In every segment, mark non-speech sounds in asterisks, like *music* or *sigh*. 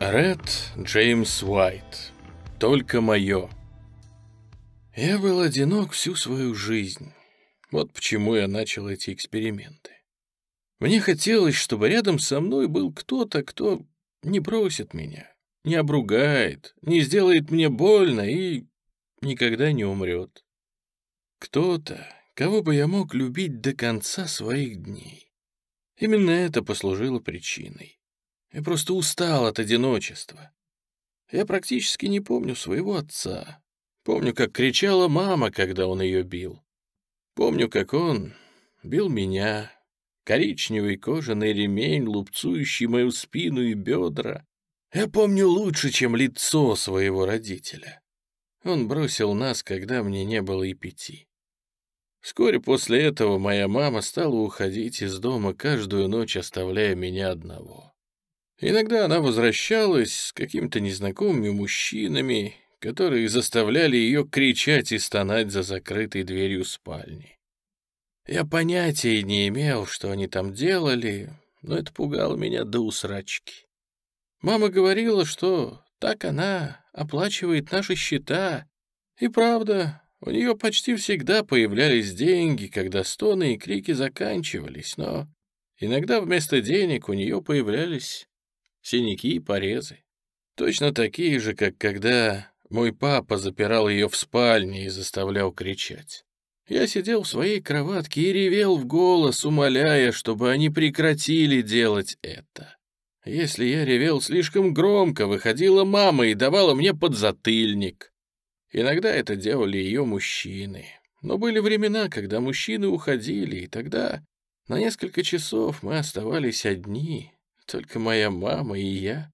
Ред Джеймс Уайт. Только мое. Я был одинок всю свою жизнь. Вот почему я начал эти эксперименты. Мне хотелось, чтобы рядом со мной был кто-то, кто не бросит меня, не обругает, не сделает мне больно и никогда не умрет. Кто-то, кого бы я мог любить до конца своих дней. Именно это послужило причиной. Я просто устал от одиночества. Я практически не помню своего отца. Помню, как кричала мама, когда он ее бил. Помню, как он бил меня. Коричневый кожаный ремень, лупцующий мою спину и бедра. Я помню лучше, чем лицо своего родителя. Он бросил нас, когда мне не было и пяти. Вскоре после этого моя мама стала уходить из дома каждую ночь, оставляя меня одного. Иногда она возвращалась с какими-то незнакомыми мужчинами, которые заставляли ее кричать и стонать за закрытой дверью спальни. Я понятия не имел, что они там делали, но это пугало меня до усрачки. Мама говорила, что так она оплачивает наши счета. И правда, у нее почти всегда появлялись деньги, когда стоны и крики заканчивались, но иногда вместо денег у нее появлялись синяки и порезы. Точно такие же, как когда мой папа запирал ее в спальне и заставлял кричать. Я сидел в своей кроватке и ревел в голос, умоляя, чтобы они прекратили делать это. Если я ревел слишком громко, выходила мама и давала мне подзатыльник. Иногда это делали ее мужчины. Но были времена, когда мужчины уходили, и тогда на несколько часов мы оставались одни, только моя мама и я.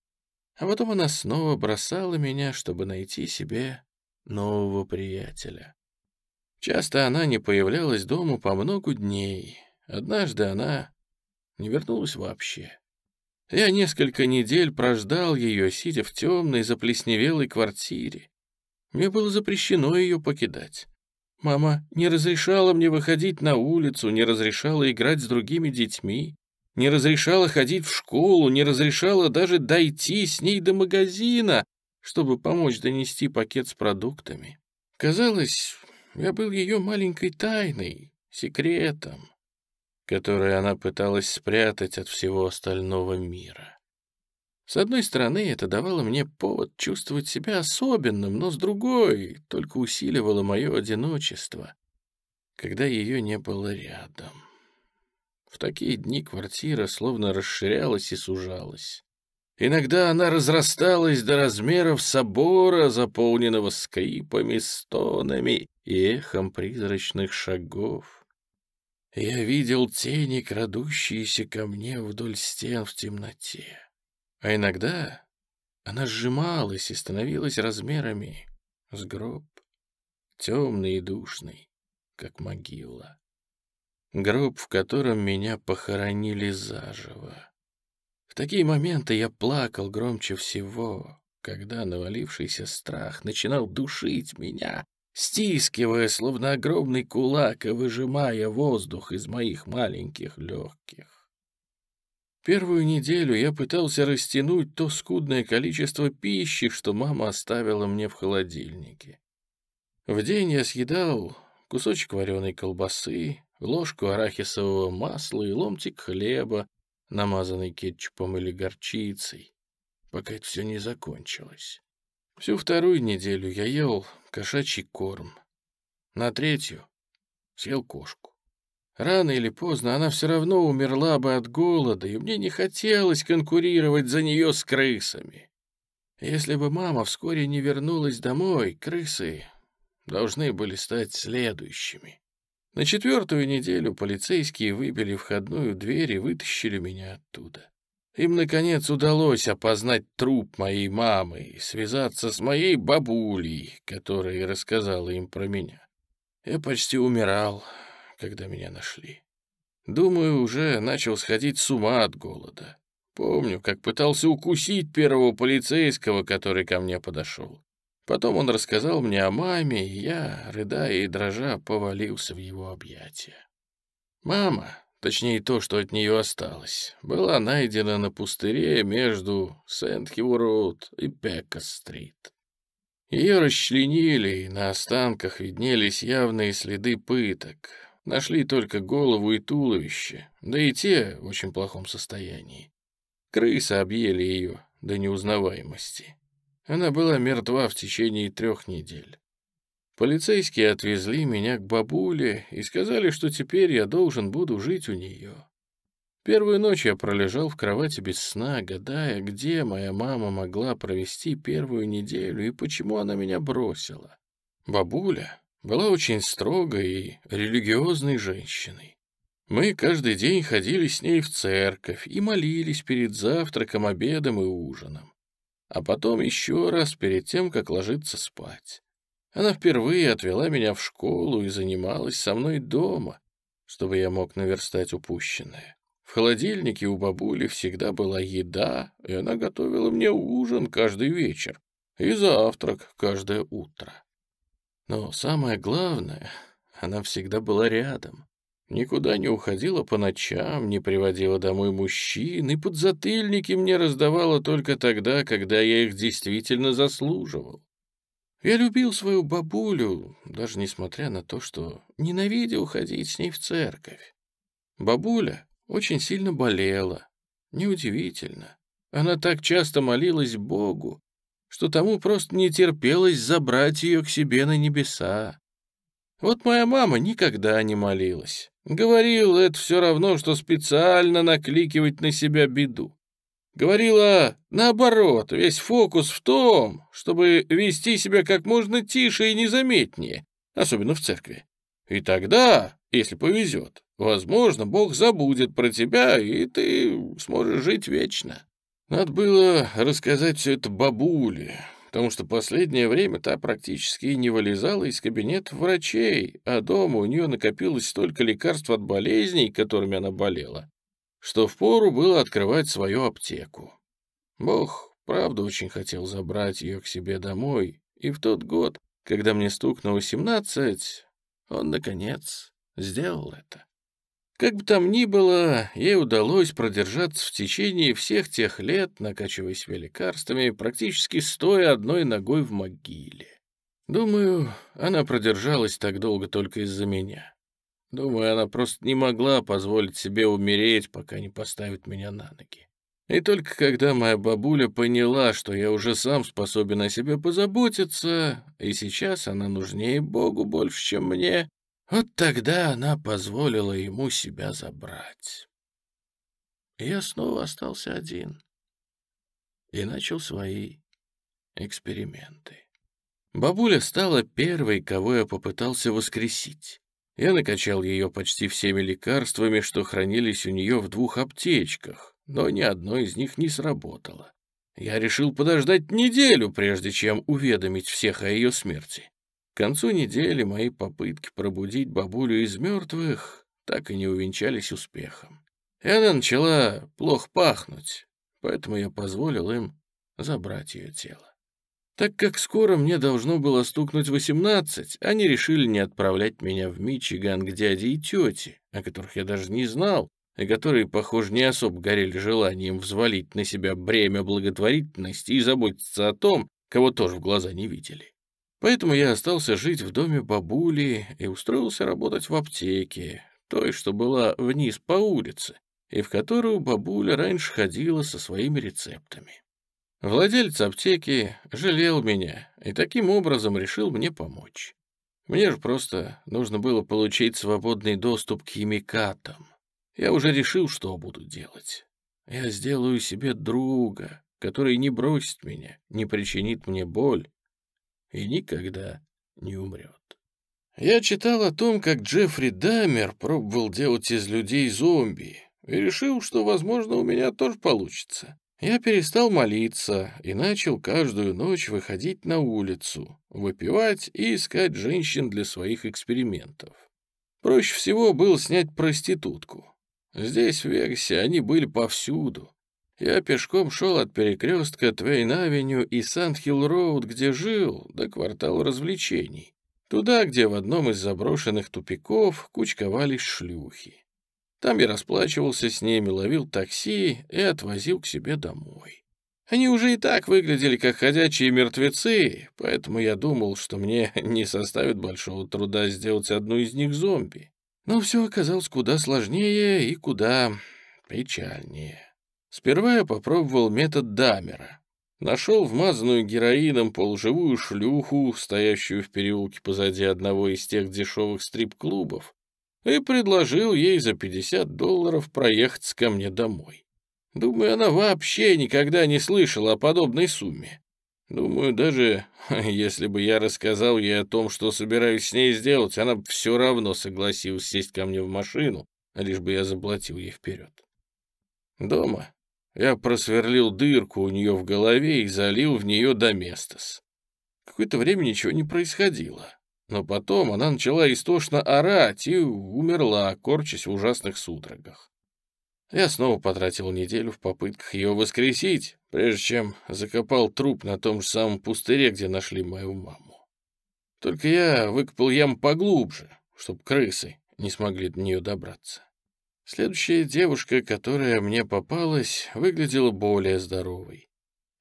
А потом она снова бросала меня, чтобы найти себе нового приятеля. Часто она не появлялась дома по много дней. Однажды она не вернулась вообще. Я несколько недель прождал ее, сидя в темной, заплесневелой квартире. Мне было запрещено ее покидать. Мама не разрешала мне выходить на улицу, не разрешала играть с другими детьми не разрешала ходить в школу, не разрешала даже дойти с ней до магазина, чтобы помочь донести пакет с продуктами. Казалось, я был ее маленькой тайной, секретом, который она пыталась спрятать от всего остального мира. С одной стороны, это давало мне повод чувствовать себя особенным, но с другой только усиливало мое одиночество, когда ее не было рядом. В такие дни квартира словно расширялась и сужалась. Иногда она разрасталась до размеров собора, заполненного скрипами, стонами и эхом призрачных шагов. Я видел тени, крадущиеся ко мне вдоль стен в темноте. А иногда она сжималась и становилась размерами с гроб, темный и душный, как могила гроб, в котором меня похоронили заживо. В такие моменты я плакал громче всего, когда навалившийся страх начинал душить меня, стискивая, словно огромный кулак и выжимая воздух из моих маленьких легких. Первую неделю я пытался растянуть то скудное количество пищи, что мама оставила мне в холодильнике. В день я съедал кусочек вареной колбасы, ложку арахисового масла и ломтик хлеба, намазанный кетчупом или горчицей, пока это все не закончилось. Всю вторую неделю я ел кошачий корм. На третью съел кошку. Рано или поздно она все равно умерла бы от голода, и мне не хотелось конкурировать за нее с крысами. Если бы мама вскоре не вернулась домой, крысы должны были стать следующими. На четвертую неделю полицейские выбили входную дверь и вытащили меня оттуда. Им, наконец, удалось опознать труп моей мамы и связаться с моей бабулей, которая рассказала им про меня. Я почти умирал, когда меня нашли. Думаю, уже начал сходить с ума от голода. Помню, как пытался укусить первого полицейского, который ко мне подошел. Потом он рассказал мне о маме, и я, рыдая и дрожа, повалился в его объятия. Мама точнее то, что от нее осталось, была найдена на пустыре между Сент-Хью-Роуд и Пекка-стрит. Ее расчленили, и на останках виднелись явные следы пыток. Нашли только голову и туловище, да и те в очень плохом состоянии. Крысы объели ее до неузнаваемости. Она была мертва в течение трех недель. Полицейские отвезли меня к бабуле и сказали, что теперь я должен буду жить у нее. Первую ночь я пролежал в кровати без сна, гадая, где моя мама могла провести первую неделю и почему она меня бросила. Бабуля была очень строгой и религиозной женщиной. Мы каждый день ходили с ней в церковь и молились перед завтраком, обедом и ужином. А потом еще раз перед тем, как ложиться спать. Она впервые отвела меня в школу и занималась со мной дома, чтобы я мог наверстать упущенное. В холодильнике у бабули всегда была еда, и она готовила мне ужин каждый вечер и завтрак каждое утро. Но самое главное, она всегда была рядом. Никуда не уходила по ночам, не приводила домой мужчин, и подзатыльники мне раздавала только тогда, когда я их действительно заслуживал. Я любил свою бабулю, даже несмотря на то, что ненавидел ходить с ней в церковь. Бабуля очень сильно болела. Неудивительно. Она так часто молилась Богу, что тому просто не терпелось забрать ее к себе на небеса. Вот моя мама никогда не молилась. Говорил, это все равно, что специально накликивать на себя беду. Говорила, наоборот, весь фокус в том, чтобы вести себя как можно тише и незаметнее, особенно в церкви. И тогда, если повезет, возможно, Бог забудет про тебя, и ты сможешь жить вечно. Надо было рассказать все это бабуле, потому что последнее время та практически не вылезала из кабинета врачей, а дома у нее накопилось столько лекарств от болезней, которыми она болела, что впору было открывать свою аптеку. Бог, правда, очень хотел забрать ее к себе домой, и в тот год, когда мне стукнуло семнадцать, он, наконец, сделал это. Как бы там ни было, ей удалось продержаться в течение всех тех лет, накачиваясь лекарствами, практически стоя одной ногой в могиле. Думаю, она продержалась так долго только из-за меня. Думаю, она просто не могла позволить себе умереть, пока не поставит меня на ноги. И только когда моя бабуля поняла, что я уже сам способен о себе позаботиться, и сейчас она нужнее Богу больше, чем мне, вот тогда она позволила ему себя забрать. Я снова остался один и начал свои эксперименты. Бабуля стала первой, кого я попытался воскресить. Я накачал ее почти всеми лекарствами, что хранились у нее в двух аптечках, но ни одно из них не сработало. Я решил подождать неделю, прежде чем уведомить всех о ее смерти. К концу недели мои попытки пробудить бабулю из мертвых так и не увенчались успехом. И она начала плохо пахнуть, поэтому я позволил им забрать ее тело. Так как скоро мне должно было стукнуть восемнадцать, они решили не отправлять меня в Мичиган к дяде и тете, о которых я даже не знал, и которые, похоже, не особо горели желанием взвалить на себя бремя благотворительности и заботиться о том, кого тоже в глаза не видели. Поэтому я остался жить в доме бабули и устроился работать в аптеке, той, что была вниз по улице, и в которую бабуля раньше ходила со своими рецептами. Владелец аптеки жалел меня и таким образом решил мне помочь. Мне же просто нужно было получить свободный доступ к химикатам. Я уже решил, что буду делать. Я сделаю себе друга, который не бросит меня, не причинит мне боль и никогда не умрет. Я читал о том, как Джеффри Даммер пробовал делать из людей зомби, и решил, что, возможно, у меня тоже получится. Я перестал молиться и начал каждую ночь выходить на улицу, выпивать и искать женщин для своих экспериментов. Проще всего было снять проститутку. Здесь, в Вегасе, они были повсюду. Я пешком шел от перекрестка Твейн-авеню и Сан-Хилл-роуд, где жил, до квартала развлечений. Туда, где в одном из заброшенных тупиков кучковались шлюхи. Там я расплачивался с ними, ловил такси и отвозил к себе домой. Они уже и так выглядели как ходячие мертвецы, поэтому я думал, что мне *laughs* не составит большого труда сделать одну из них зомби. Но все оказалось куда сложнее и куда печальнее. Сперва я попробовал метод Дамера. Нашел вмазанную героином полуживую шлюху, стоящую в переулке позади одного из тех дешевых стрип-клубов, и предложил ей за 50 долларов проехать ко мне домой. Думаю, она вообще никогда не слышала о подобной сумме. Думаю, даже *laughs* если бы я рассказал ей о том, что собираюсь с ней сделать, она бы все равно согласилась сесть ко мне в машину, лишь бы я заплатил ей вперед. Дома я просверлил дырку у нее в голове и залил в нее доместос. Какое-то время ничего не происходило. Но потом она начала истошно орать и умерла, корчась в ужасных судорогах. Я снова потратил неделю в попытках ее воскресить, прежде чем закопал труп на том же самом пустыре, где нашли мою маму. Только я выкопал яму поглубже, чтобы крысы не смогли до нее добраться. Следующая девушка, которая мне попалась, выглядела более здоровой.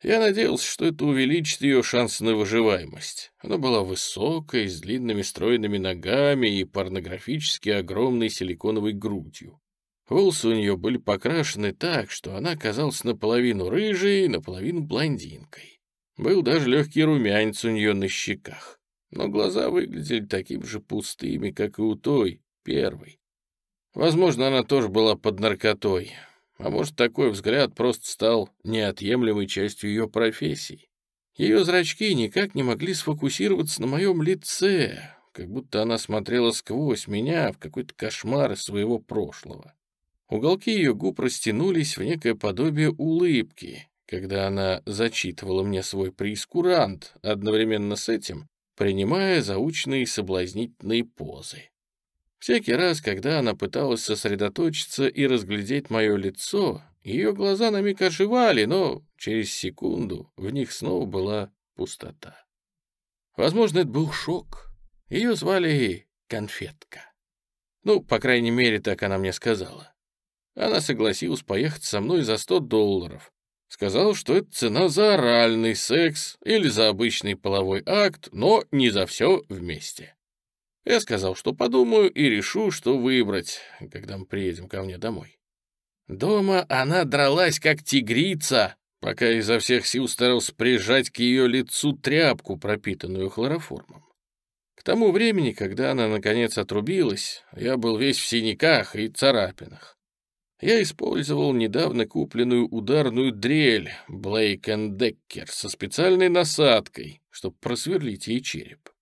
Я надеялся, что это увеличит ее шансы на выживаемость. Она была высокой, с длинными стройными ногами и порнографически огромной силиконовой грудью. Волосы у нее были покрашены так, что она казалась наполовину рыжей, наполовину блондинкой. Был даже легкий румянец у нее на щеках. Но глаза выглядели такими же пустыми, как и у той, первой. Возможно, она тоже была под наркотой. А может, такой взгляд просто стал неотъемлемой частью ее профессии. Ее зрачки никак не могли сфокусироваться на моем лице, как будто она смотрела сквозь меня в какой-то кошмар своего прошлого. Уголки ее губ растянулись в некое подобие улыбки, когда она зачитывала мне свой прескурант, одновременно с этим принимая заученные соблазнительные позы. Всякий раз, когда она пыталась сосредоточиться и разглядеть мое лицо, ее глаза на миг оживали, но через секунду в них снова была пустота. Возможно, это был шок. Ее звали Конфетка. Ну, по крайней мере, так она мне сказала. Она согласилась поехать со мной за 100 долларов. Сказала, что это цена за оральный секс или за обычный половой акт, но не за все вместе. Я сказал, что подумаю и решу, что выбрать, когда мы приедем ко мне домой. Дома она дралась, как тигрица, пока изо всех сил старался прижать к ее лицу тряпку, пропитанную хлороформом. К тому времени, когда она, наконец, отрубилась, я был весь в синяках и царапинах. Я использовал недавно купленную ударную дрель Блейк Деккер со специальной насадкой, чтобы просверлить ей череп.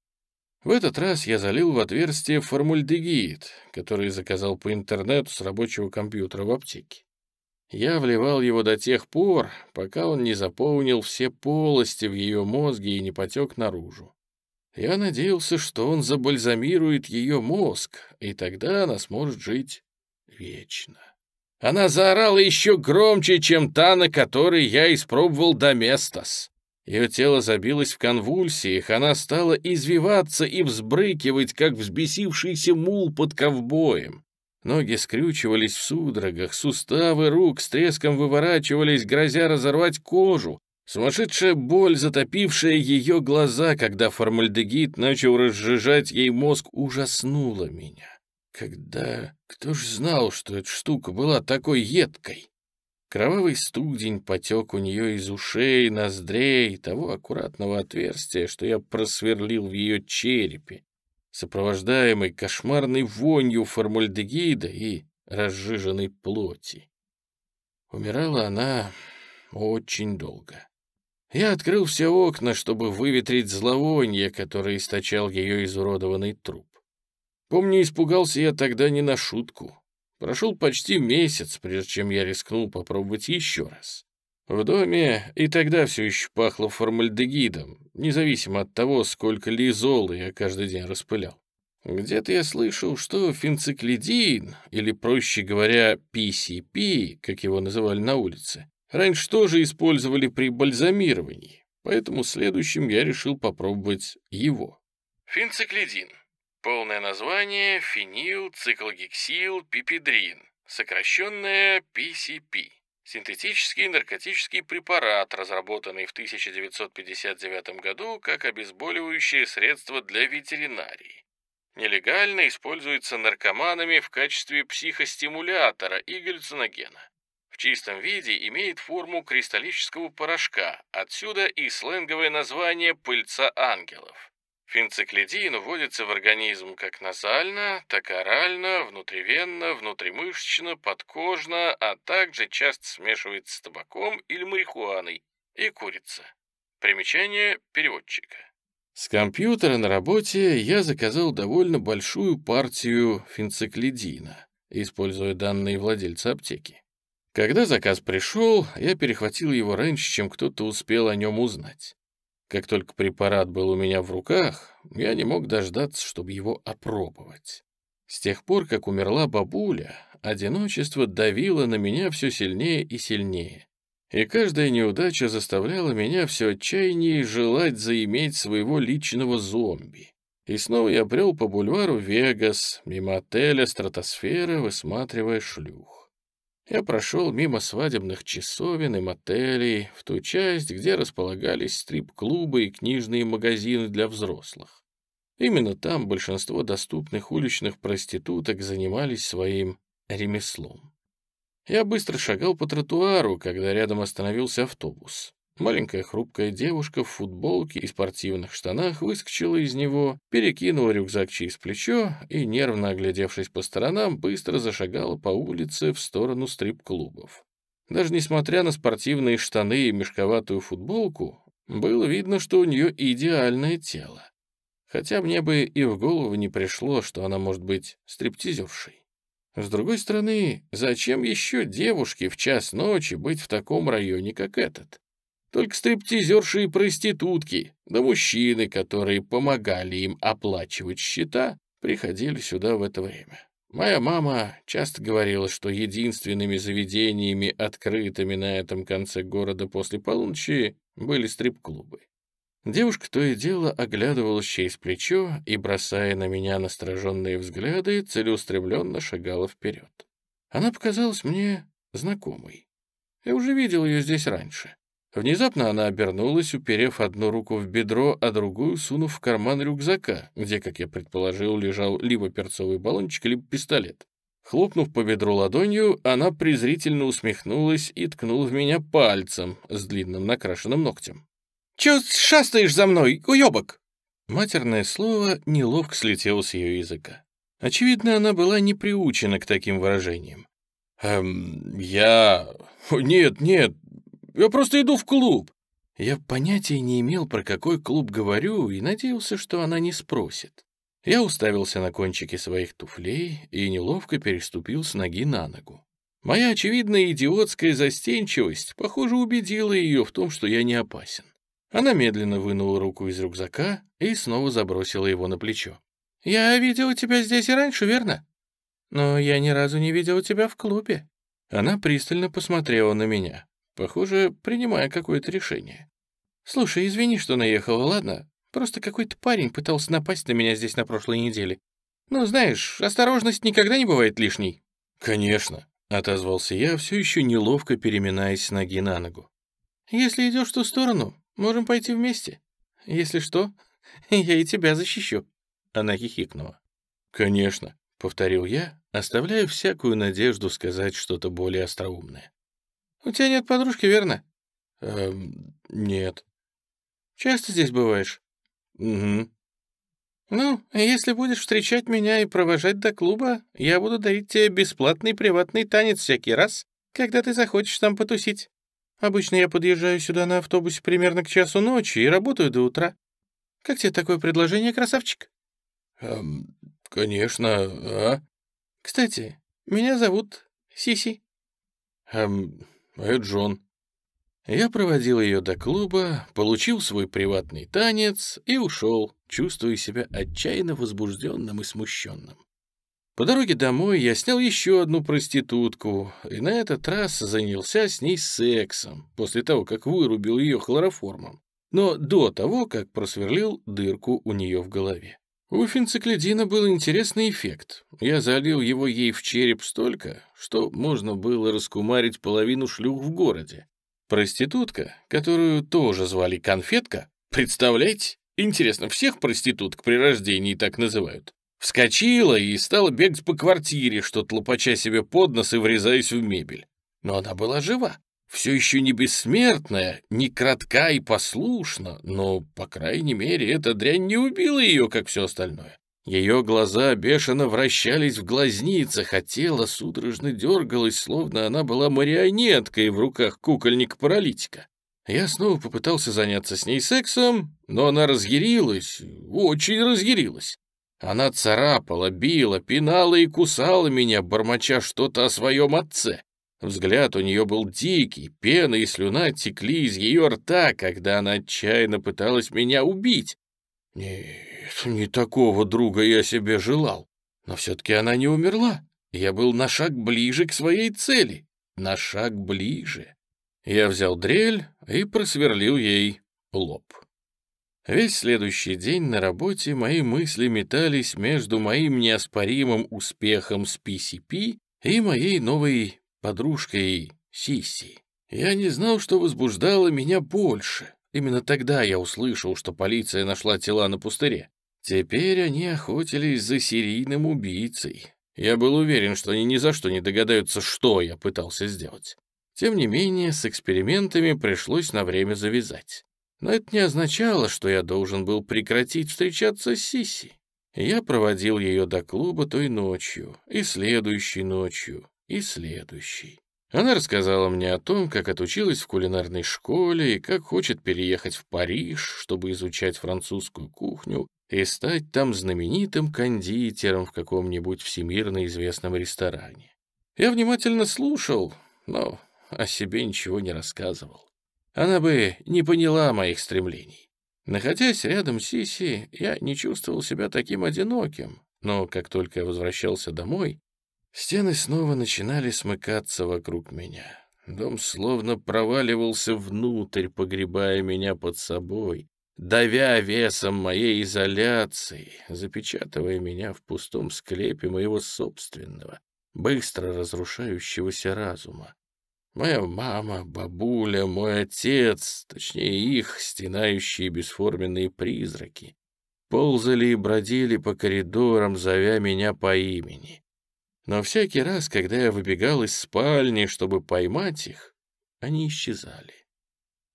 В этот раз я залил в отверстие формульдегид, который заказал по интернету с рабочего компьютера в аптеке. Я вливал его до тех пор, пока он не заполнил все полости в ее мозге и не потек наружу. Я надеялся, что он забальзамирует ее мозг, и тогда она сможет жить вечно. Она заорала еще громче, чем та, на которой я испробовал Доместос. Ее тело забилось в конвульсиях, она стала извиваться и взбрыкивать, как взбесившийся мул под ковбоем. Ноги скрючивались в судорогах, суставы рук с треском выворачивались, грозя разорвать кожу. Сумасшедшая боль, затопившая ее глаза, когда формальдегид начал разжижать ей мозг, ужаснула меня. Когда... Кто ж знал, что эта штука была такой едкой? Кровавый студень потек у нее из ушей, ноздрей, того аккуратного отверстия, что я просверлил в ее черепе, сопровождаемый кошмарной вонью формальдегида и разжиженной плоти. Умирала она очень долго. Я открыл все окна, чтобы выветрить зловоние, которое источал ее изуродованный труп. Помню, испугался я тогда не на шутку. Прошел почти месяц, прежде чем я рискнул попробовать еще раз. В доме и тогда все еще пахло формальдегидом, независимо от того, сколько лизола я каждый день распылял. Где-то я слышал, что фенциклидин, или, проще говоря, PCP, как его называли на улице, раньше тоже использовали при бальзамировании, поэтому следующим я решил попробовать его. Фенциклидин Полное название – фенилциклогексил пипедрин. сокращенная PCP. Синтетический наркотический препарат, разработанный в 1959 году как обезболивающее средство для ветеринарии. Нелегально используется наркоманами в качестве психостимулятора и галлюциногена. В чистом виде имеет форму кристаллического порошка, отсюда и сленговое название «пыльца ангелов». Фенциклидин вводится в организм как назально, так и орально, внутривенно, внутримышечно, подкожно, а также часто смешивается с табаком или марихуаной и курица. Примечание переводчика. С компьютера на работе я заказал довольно большую партию фенциклидина, используя данные владельца аптеки. Когда заказ пришел, я перехватил его раньше, чем кто-то успел о нем узнать. Как только препарат был у меня в руках, я не мог дождаться, чтобы его опробовать. С тех пор, как умерла бабуля, одиночество давило на меня все сильнее и сильнее. И каждая неудача заставляла меня все отчаяннее желать заиметь своего личного зомби. И снова я брел по бульвару Вегас, мимо отеля «Стратосфера», высматривая шлюх. Я прошел мимо свадебных часовен и мотелей, в ту часть, где располагались стрип-клубы и книжные магазины для взрослых. Именно там большинство доступных уличных проституток занимались своим ремеслом. Я быстро шагал по тротуару, когда рядом остановился автобус. Маленькая хрупкая девушка в футболке и спортивных штанах выскочила из него, перекинула рюкзак через плечо и, нервно оглядевшись по сторонам, быстро зашагала по улице в сторону стрип-клубов. Даже несмотря на спортивные штаны и мешковатую футболку, было видно, что у нее идеальное тело. Хотя мне бы и в голову не пришло, что она может быть стриптизершей. С другой стороны, зачем еще девушке в час ночи быть в таком районе, как этот? Только стриптизерши и проститутки, да мужчины, которые помогали им оплачивать счета, приходили сюда в это время. Моя мама часто говорила, что единственными заведениями, открытыми на этом конце города после полуночи, были стрип-клубы. Девушка то и дело оглядывалась через плечо и, бросая на меня настороженные взгляды, целеустремленно шагала вперед. Она показалась мне знакомой. Я уже видел ее здесь раньше. Внезапно она обернулась, уперев одну руку в бедро, а другую сунув в карман рюкзака, где, как я предположил, лежал либо перцовый баллончик, либо пистолет. Хлопнув по бедру ладонью, она презрительно усмехнулась и ткнула в меня пальцем с длинным накрашенным ногтем. «Чё шастаешь за мной, уёбок?» Матерное слово неловко слетело с ее языка. Очевидно, она была не приучена к таким выражениям. «Эм, я... Нет, нет, я просто иду в клуб». Я понятия не имел, про какой клуб говорю, и надеялся, что она не спросит. Я уставился на кончики своих туфлей и неловко переступил с ноги на ногу. Моя очевидная идиотская застенчивость, похоже, убедила ее в том, что я не опасен. Она медленно вынула руку из рюкзака и снова забросила его на плечо. «Я видела тебя здесь и раньше, верно? Но я ни разу не видела тебя в клубе». Она пристально посмотрела на меня. Похоже, принимая какое-то решение. «Слушай, извини, что наехала, ладно? Просто какой-то парень пытался напасть на меня здесь на прошлой неделе. Ну, знаешь, осторожность никогда не бывает лишней». «Конечно», — отозвался я, все еще неловко переминаясь с ноги на ногу. «Если идешь в ту сторону, можем пойти вместе. Если что, *laughs* я и тебя защищу». Она хихикнула. «Конечно», — повторил я, оставляя всякую надежду сказать что-то более остроумное. «У тебя нет подружки, верно?» «Эм, нет». «Часто здесь бываешь?» «Угу». «Ну, если будешь встречать меня и провожать до клуба, я буду дарить тебе бесплатный приватный танец всякий раз, когда ты захочешь там потусить. Обычно я подъезжаю сюда на автобусе примерно к часу ночи и работаю до утра. Как тебе такое предложение, красавчик?» «Эм, конечно, а?» «Кстати, меня зовут Сиси». «Эм, это Джон». Я проводил ее до клуба, получил свой приватный танец и ушел, чувствуя себя отчаянно возбужденным и смущенным. По дороге домой я снял еще одну проститутку и на этот раз занялся с ней сексом, после того, как вырубил ее хлороформом, но до того, как просверлил дырку у нее в голове. У фенциклидина был интересный эффект. Я залил его ей в череп столько, что можно было раскумарить половину шлюх в городе. Проститутка, которую тоже звали Конфетка, представляете? Интересно, всех проституток при рождении так называют? Вскочила и стала бегать по квартире, что-то лопача себе под нос и врезаясь в мебель. Но она была жива. Все еще не бессмертная, не кратка и послушна, но, по крайней мере, эта дрянь не убила ее, как все остальное. Ее глаза бешено вращались в глазницах, а тело судорожно дергалось, словно она была марионеткой в руках кукольника-паралитика. Я снова попытался заняться с ней сексом, но она разъярилась, очень разъярилась. Она царапала, била, пинала и кусала меня, бормоча что-то о своем отце. Взгляд у нее был дикий, пена и слюна текли из ее рта, когда она отчаянно пыталась меня убить. Нет, не такого друга я себе желал. Но все-таки она не умерла. Я был на шаг ближе к своей цели. На шаг ближе. Я взял дрель и просверлил ей лоб. Весь следующий день на работе мои мысли метались между моим неоспоримым успехом с PCP и моей новой подружкой Сиси. Я не знал, что возбуждало меня больше. Именно тогда я услышал, что полиция нашла тела на пустыре. Теперь они охотились за серийным убийцей. Я был уверен, что они ни за что не догадаются, что я пытался сделать. Тем не менее, с экспериментами пришлось на время завязать. Но это не означало, что я должен был прекратить встречаться с Сиси. Я проводил ее до клуба той ночью, и следующей ночью, и следующий. Она рассказала мне о том, как отучилась в кулинарной школе и как хочет переехать в Париж, чтобы изучать французскую кухню и стать там знаменитым кондитером в каком-нибудь всемирно известном ресторане. Я внимательно слушал, но о себе ничего не рассказывал. Она бы не поняла моих стремлений. Находясь рядом с Сиси, я не чувствовал себя таким одиноким, но как только я возвращался домой, Стены снова начинали смыкаться вокруг меня. Дом словно проваливался внутрь, погребая меня под собой, давя весом моей изоляции, запечатывая меня в пустом склепе моего собственного, быстро разрушающегося разума. Моя мама, бабуля, мой отец, точнее их, стенающие бесформенные призраки, ползали и бродили по коридорам, зовя меня по имени. Но всякий раз, когда я выбегал из спальни, чтобы поймать их, они исчезали.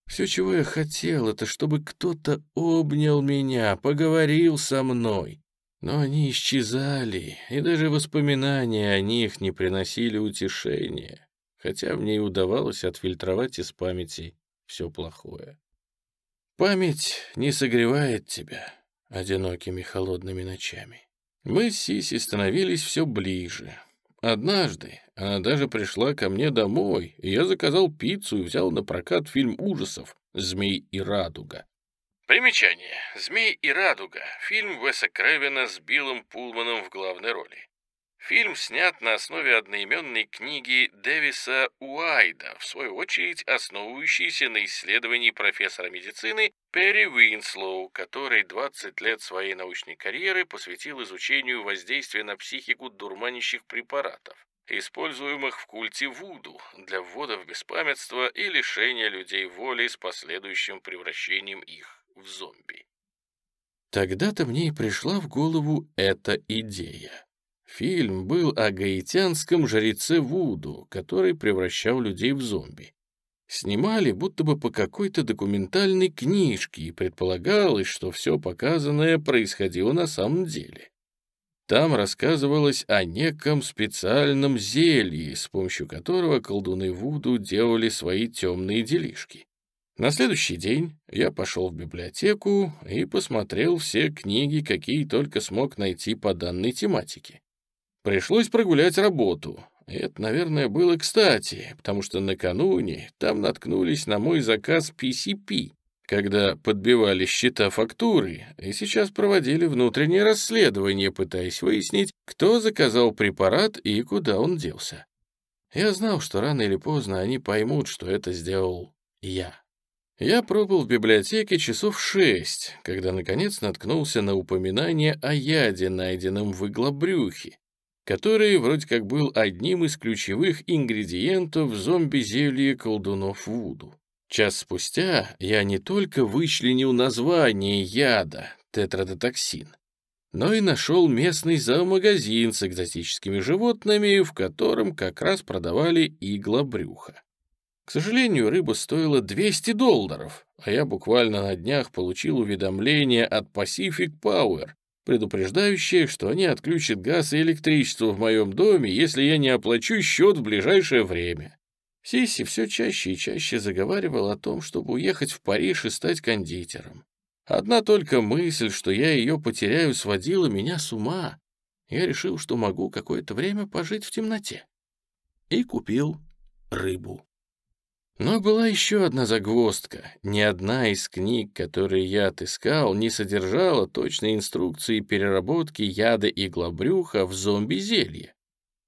Все, чего я хотел, это чтобы кто-то обнял меня, поговорил со мной. Но они исчезали, и даже воспоминания о них не приносили утешения, хотя мне и удавалось отфильтровать из памяти все плохое. Память не согревает тебя одинокими холодными ночами. Мы с Сиси становились все ближе. Однажды она даже пришла ко мне домой, и я заказал пиццу и взял на прокат фильм ужасов «Змей и радуга». Примечание. «Змей и радуга» — фильм Уэса Крэйвена с Биллом Пулманом в главной роли. Фильм снят на основе одноименной книги Дэвиса Уайда, в свою очередь основывающейся на исследовании профессора медицины Перри Уинслоу, который 20 лет своей научной карьеры посвятил изучению воздействия на психику дурманящих препаратов, используемых в культе Вуду для ввода в беспамятство и лишения людей воли с последующим превращением их в зомби. Тогда-то мне и пришла в голову эта идея. Фильм был о гаитянском жреце Вуду, который превращал людей в зомби. Снимали будто бы по какой-то документальной книжке, и предполагалось, что все показанное происходило на самом деле. Там рассказывалось о неком специальном зелье, с помощью которого колдуны Вуду делали свои темные делишки. На следующий день я пошел в библиотеку и посмотрел все книги, какие только смог найти по данной тематике. Пришлось прогулять работу. Это, наверное, было кстати, потому что накануне там наткнулись на мой заказ PCP, когда подбивали счета фактуры, и сейчас проводили внутреннее расследование, пытаясь выяснить, кто заказал препарат и куда он делся. Я знал, что рано или поздно они поймут, что это сделал я. Я пробыл в библиотеке часов шесть, когда, наконец, наткнулся на упоминание о яде, найденном в иглобрюхе, который вроде как был одним из ключевых ингредиентов зомби-зелья колдунов Вуду. Час спустя я не только вычленил название яда — тетрадотоксин, но и нашел местный зоомагазин с экзотическими животными, в котором как раз продавали иглобрюха. К сожалению, рыба стоила 200 долларов, а я буквально на днях получил уведомление от Pacific Power, предупреждающее, что они отключат газ и электричество в моем доме, если я не оплачу счет в ближайшее время. Сиси все чаще и чаще заговаривал о том, чтобы уехать в Париж и стать кондитером. Одна только мысль, что я ее потеряю, сводила меня с ума. Я решил, что могу какое-то время пожить в темноте. И купил рыбу. Но была еще одна загвоздка. Ни одна из книг, которые я отыскал, не содержала точной инструкции переработки яда иглобрюха в зомби-зелье.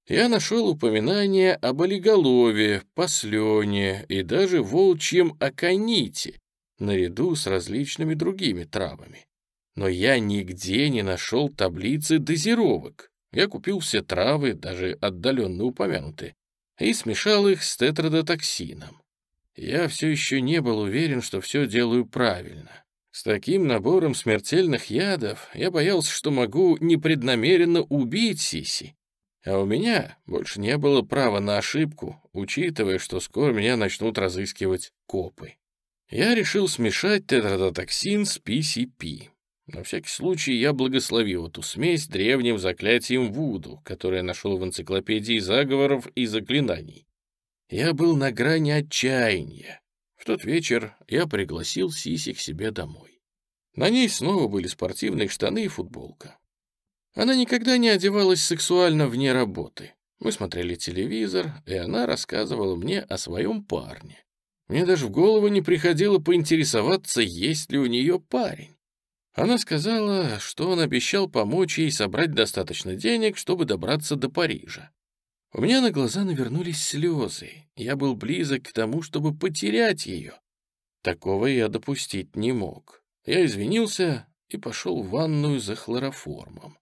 Я нашел упоминание об олиголове, послене и даже волчьем аконите, наряду с различными другими травами. Но я нигде не нашел таблицы дозировок. Я купил все травы, даже отдаленно упомянутые, и смешал их с тетрадотоксином. Я все еще не был уверен, что все делаю правильно. С таким набором смертельных ядов я боялся, что могу непреднамеренно убить Сиси. А у меня больше не было права на ошибку, учитывая, что скоро меня начнут разыскивать копы. Я решил смешать тетрадотоксин с PCP. На всякий случай я благословил эту смесь древним заклятием Вуду, которое нашел в энциклопедии заговоров и заклинаний. Я был на грани отчаяния. В тот вечер я пригласил Сиси к себе домой. На ней снова были спортивные штаны и футболка. Она никогда не одевалась сексуально вне работы. Мы смотрели телевизор, и она рассказывала мне о своем парне. Мне даже в голову не приходило поинтересоваться, есть ли у нее парень. Она сказала, что он обещал помочь ей собрать достаточно денег, чтобы добраться до Парижа. У меня на глаза навернулись слезы. Я был близок к тому, чтобы потерять ее. Такого я допустить не мог. Я извинился и пошел в ванную за хлороформом.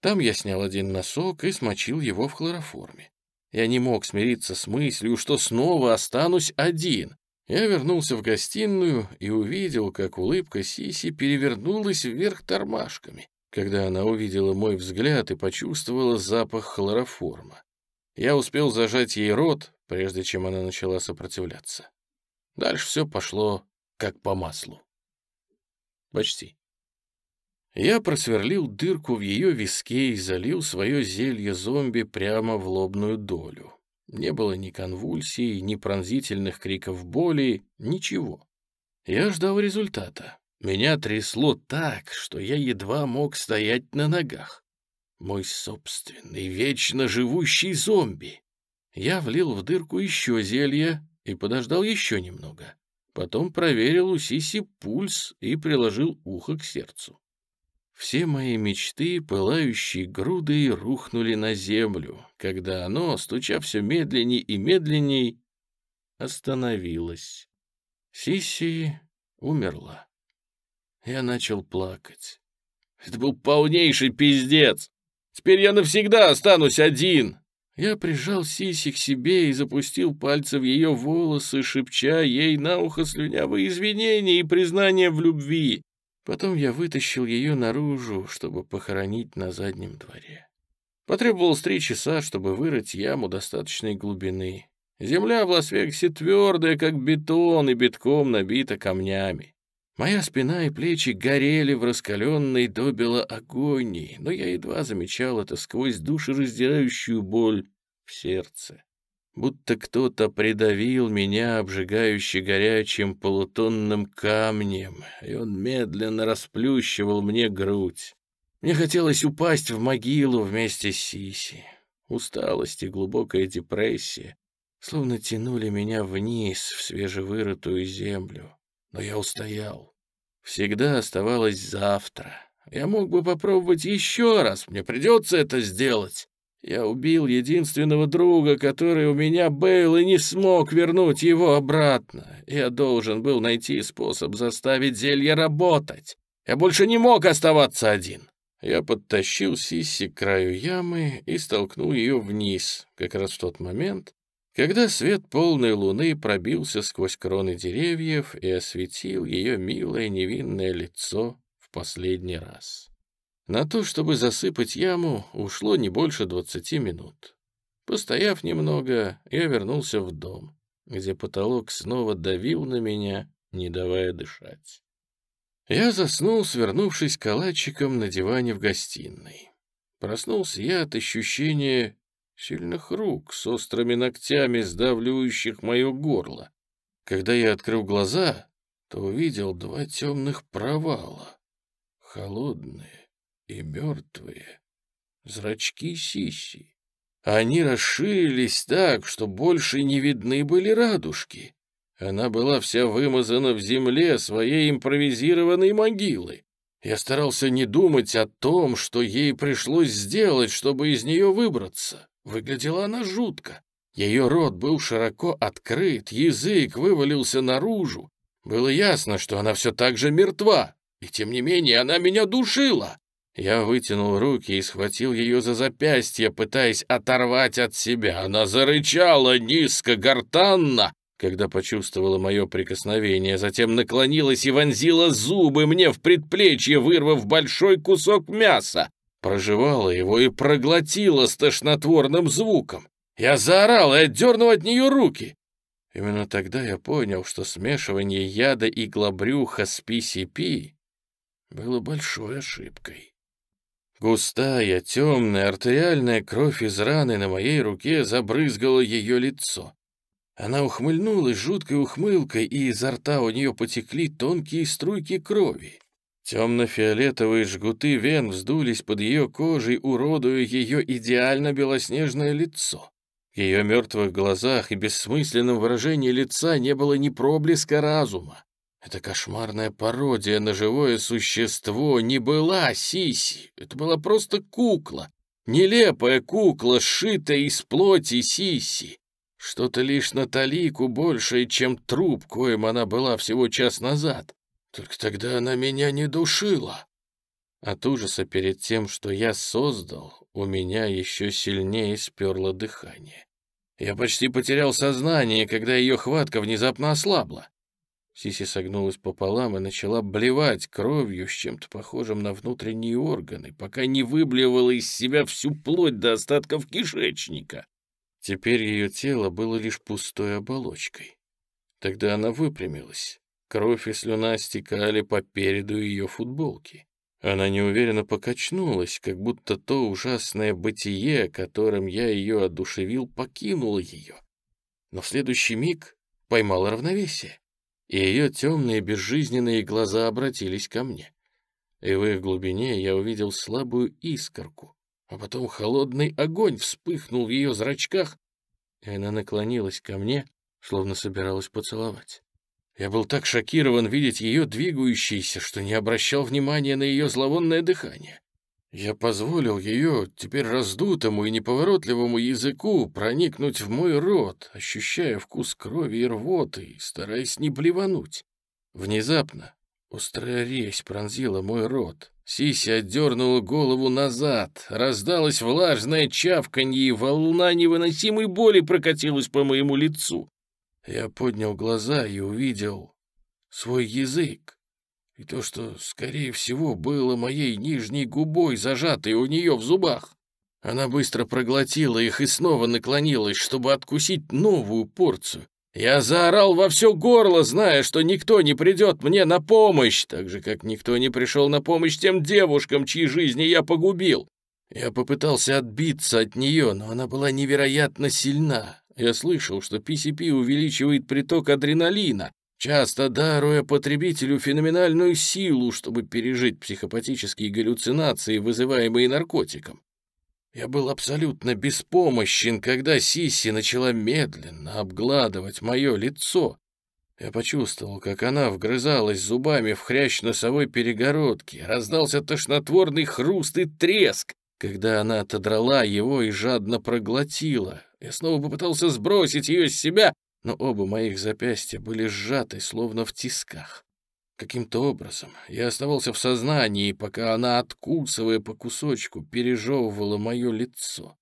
Там я снял один носок и смочил его в хлороформе. Я не мог смириться с мыслью, что снова останусь один. Я вернулся в гостиную и увидел, как улыбка Сиси перевернулась вверх тормашками, когда она увидела мой взгляд и почувствовала запах хлороформа. Я успел зажать ей рот, прежде чем она начала сопротивляться. Дальше все пошло как по маслу. Почти. Я просверлил дырку в ее виске и залил свое зелье зомби прямо в лобную долю. Не было ни конвульсий, ни пронзительных криков боли, ничего. Я ждал результата. Меня трясло так, что я едва мог стоять на ногах. Мой собственный, вечно живущий зомби. Я влил в дырку еще зелье и подождал еще немного. Потом проверил у Сиси пульс и приложил ухо к сердцу. Все мои мечты, пылающие грудой, рухнули на землю, когда оно, стуча все медленней и медленней, остановилось. Сиси умерла. Я начал плакать. Это был полнейший пиздец. Теперь я навсегда останусь один!» Я прижал Сиси к себе и запустил пальцы в ее волосы, шепча ей на ухо слюнявые извинения и признания в любви. Потом я вытащил ее наружу, чтобы похоронить на заднем дворе. Потребовалось три часа, чтобы вырыть яму достаточной глубины. Земля в Лас-Вегасе твердая, как бетон, и битком набита камнями. Моя спина и плечи горели в раскаленной добело агонии, но я едва замечал это сквозь душераздирающую боль в сердце. Будто кто-то придавил меня обжигающе горячим полутонным камнем, и он медленно расплющивал мне грудь. Мне хотелось упасть в могилу вместе с Сиси. Усталость и глубокая депрессия словно тянули меня вниз в свежевырытую землю. Но я устоял. Всегда оставалось завтра. Я мог бы попробовать еще раз, мне придется это сделать. Я убил единственного друга, который у меня был, и не смог вернуть его обратно. Я должен был найти способ заставить зелье работать. Я больше не мог оставаться один. Я подтащил Сисси к краю ямы и столкнул ее вниз, как раз в тот момент, когда свет полной луны пробился сквозь кроны деревьев и осветил ее милое невинное лицо в последний раз. На то, чтобы засыпать яму, ушло не больше двадцати минут. Постояв немного, я вернулся в дом, где потолок снова давил на меня, не давая дышать. Я заснул, свернувшись калачиком на диване в гостиной. Проснулся я от ощущения сильных рук с острыми ногтями, сдавливающих мое горло. Когда я открыл глаза, то увидел два темных провала, холодные, и мертвые. Зрачки Сиси. Они расширились так, что больше не видны были радужки. Она была вся вымазана в земле своей импровизированной могилы. Я старался не думать о том, что ей пришлось сделать, чтобы из нее выбраться. Выглядела она жутко. Ее рот был широко открыт, язык вывалился наружу. Было ясно, что она все так же мертва, и тем не менее она меня душила. Я вытянул руки и схватил ее за запястье, пытаясь оторвать от себя. Она зарычала низко, гортанно, когда почувствовала мое прикосновение, затем наклонилась и вонзила зубы мне в предплечье, вырвав большой кусок мяса. Прожевала его и проглотила с тошнотворным звуком. Я заорал и отдернул от нее руки. Именно тогда я понял, что смешивание яда и глобрюха с PCP было большой ошибкой. Густая, темная, артериальная кровь из раны на моей руке забрызгала ее лицо. Она ухмыльнулась жуткой ухмылкой, и изо рта у нее потекли тонкие струйки крови. Темно-фиолетовые жгуты вен вздулись под ее кожей, уродуя ее идеально белоснежное лицо. В ее мертвых глазах и бессмысленном выражении лица не было ни проблеска разума. Эта кошмарная пародия на живое существо не была Сиси. Это была просто кукла. Нелепая кукла, сшитая из плоти Сиси. Что-то лишь на талику большее, чем труп, коим она была всего час назад. Только тогда она меня не душила. От ужаса перед тем, что я создал, у меня еще сильнее сперло дыхание. Я почти потерял сознание, когда ее хватка внезапно ослабла. Сиси согнулась пополам и начала блевать кровью с чем-то похожим на внутренние органы, пока не выблевала из себя всю плоть до остатков кишечника. Теперь ее тело было лишь пустой оболочкой. Тогда она выпрямилась. Кровь и слюна стекали по переду ее футболки. Она неуверенно покачнулась, как будто то ужасное бытие, которым я ее одушевил, покинуло ее. Но в следующий миг поймала равновесие и ее темные безжизненные глаза обратились ко мне. И в их глубине я увидел слабую искорку, а потом холодный огонь вспыхнул в ее зрачках, и она наклонилась ко мне, словно собиралась поцеловать. Я был так шокирован видеть ее двигающейся, что не обращал внимания на ее зловонное дыхание. Я позволил ее, теперь раздутому и неповоротливому языку, проникнуть в мой рот, ощущая вкус крови и рвоты, стараясь не блевануть. Внезапно острая резь пронзила мой рот. Сися отдернула голову назад, раздалось влажное чавканье, и волна невыносимой боли прокатилась по моему лицу. Я поднял глаза и увидел свой язык и то, что, скорее всего, было моей нижней губой, зажатой у нее в зубах. Она быстро проглотила их и снова наклонилась, чтобы откусить новую порцию. Я заорал во все горло, зная, что никто не придет мне на помощь, так же, как никто не пришел на помощь тем девушкам, чьи жизни я погубил. Я попытался отбиться от нее, но она была невероятно сильна. Я слышал, что PCP увеличивает приток адреналина, часто даруя потребителю феноменальную силу, чтобы пережить психопатические галлюцинации, вызываемые наркотиком. Я был абсолютно беспомощен, когда Сисси начала медленно обгладывать мое лицо. Я почувствовал, как она вгрызалась зубами в хрящ носовой перегородки, раздался тошнотворный хруст и треск, когда она отодрала его и жадно проглотила. Я снова попытался сбросить ее с себя, но оба моих запястья были сжаты, словно в тисках. Каким-то образом я оставался в сознании, пока она, откусывая по кусочку, пережевывала мое лицо.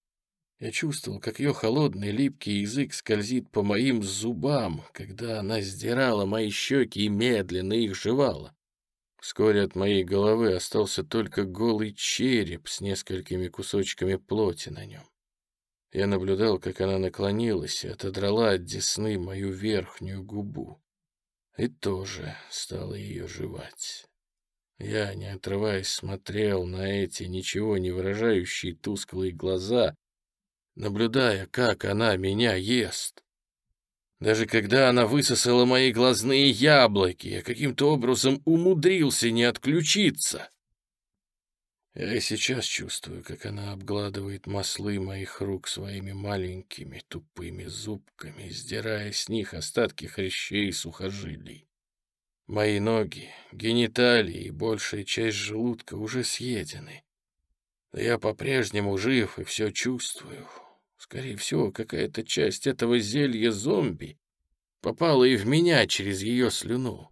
Я чувствовал, как ее холодный липкий язык скользит по моим зубам, когда она сдирала мои щеки и медленно их жевала. Вскоре от моей головы остался только голый череп с несколькими кусочками плоти на нем. Я наблюдал, как она наклонилась и отодрала от десны мою верхнюю губу и тоже стала ее жевать. Я, не отрываясь, смотрел на эти ничего не выражающие тусклые глаза, наблюдая, как она меня ест. Даже когда она высосала мои глазные яблоки, я каким-то образом умудрился не отключиться. Я сейчас чувствую, как она обгладывает маслы моих рук своими маленькими тупыми зубками, сдирая с них остатки хрящей и сухожилий. Мои ноги, гениталии и большая часть желудка уже съедены. Но я по-прежнему жив и все чувствую. Скорее всего, какая-то часть этого зелья зомби попала и в меня через ее слюну.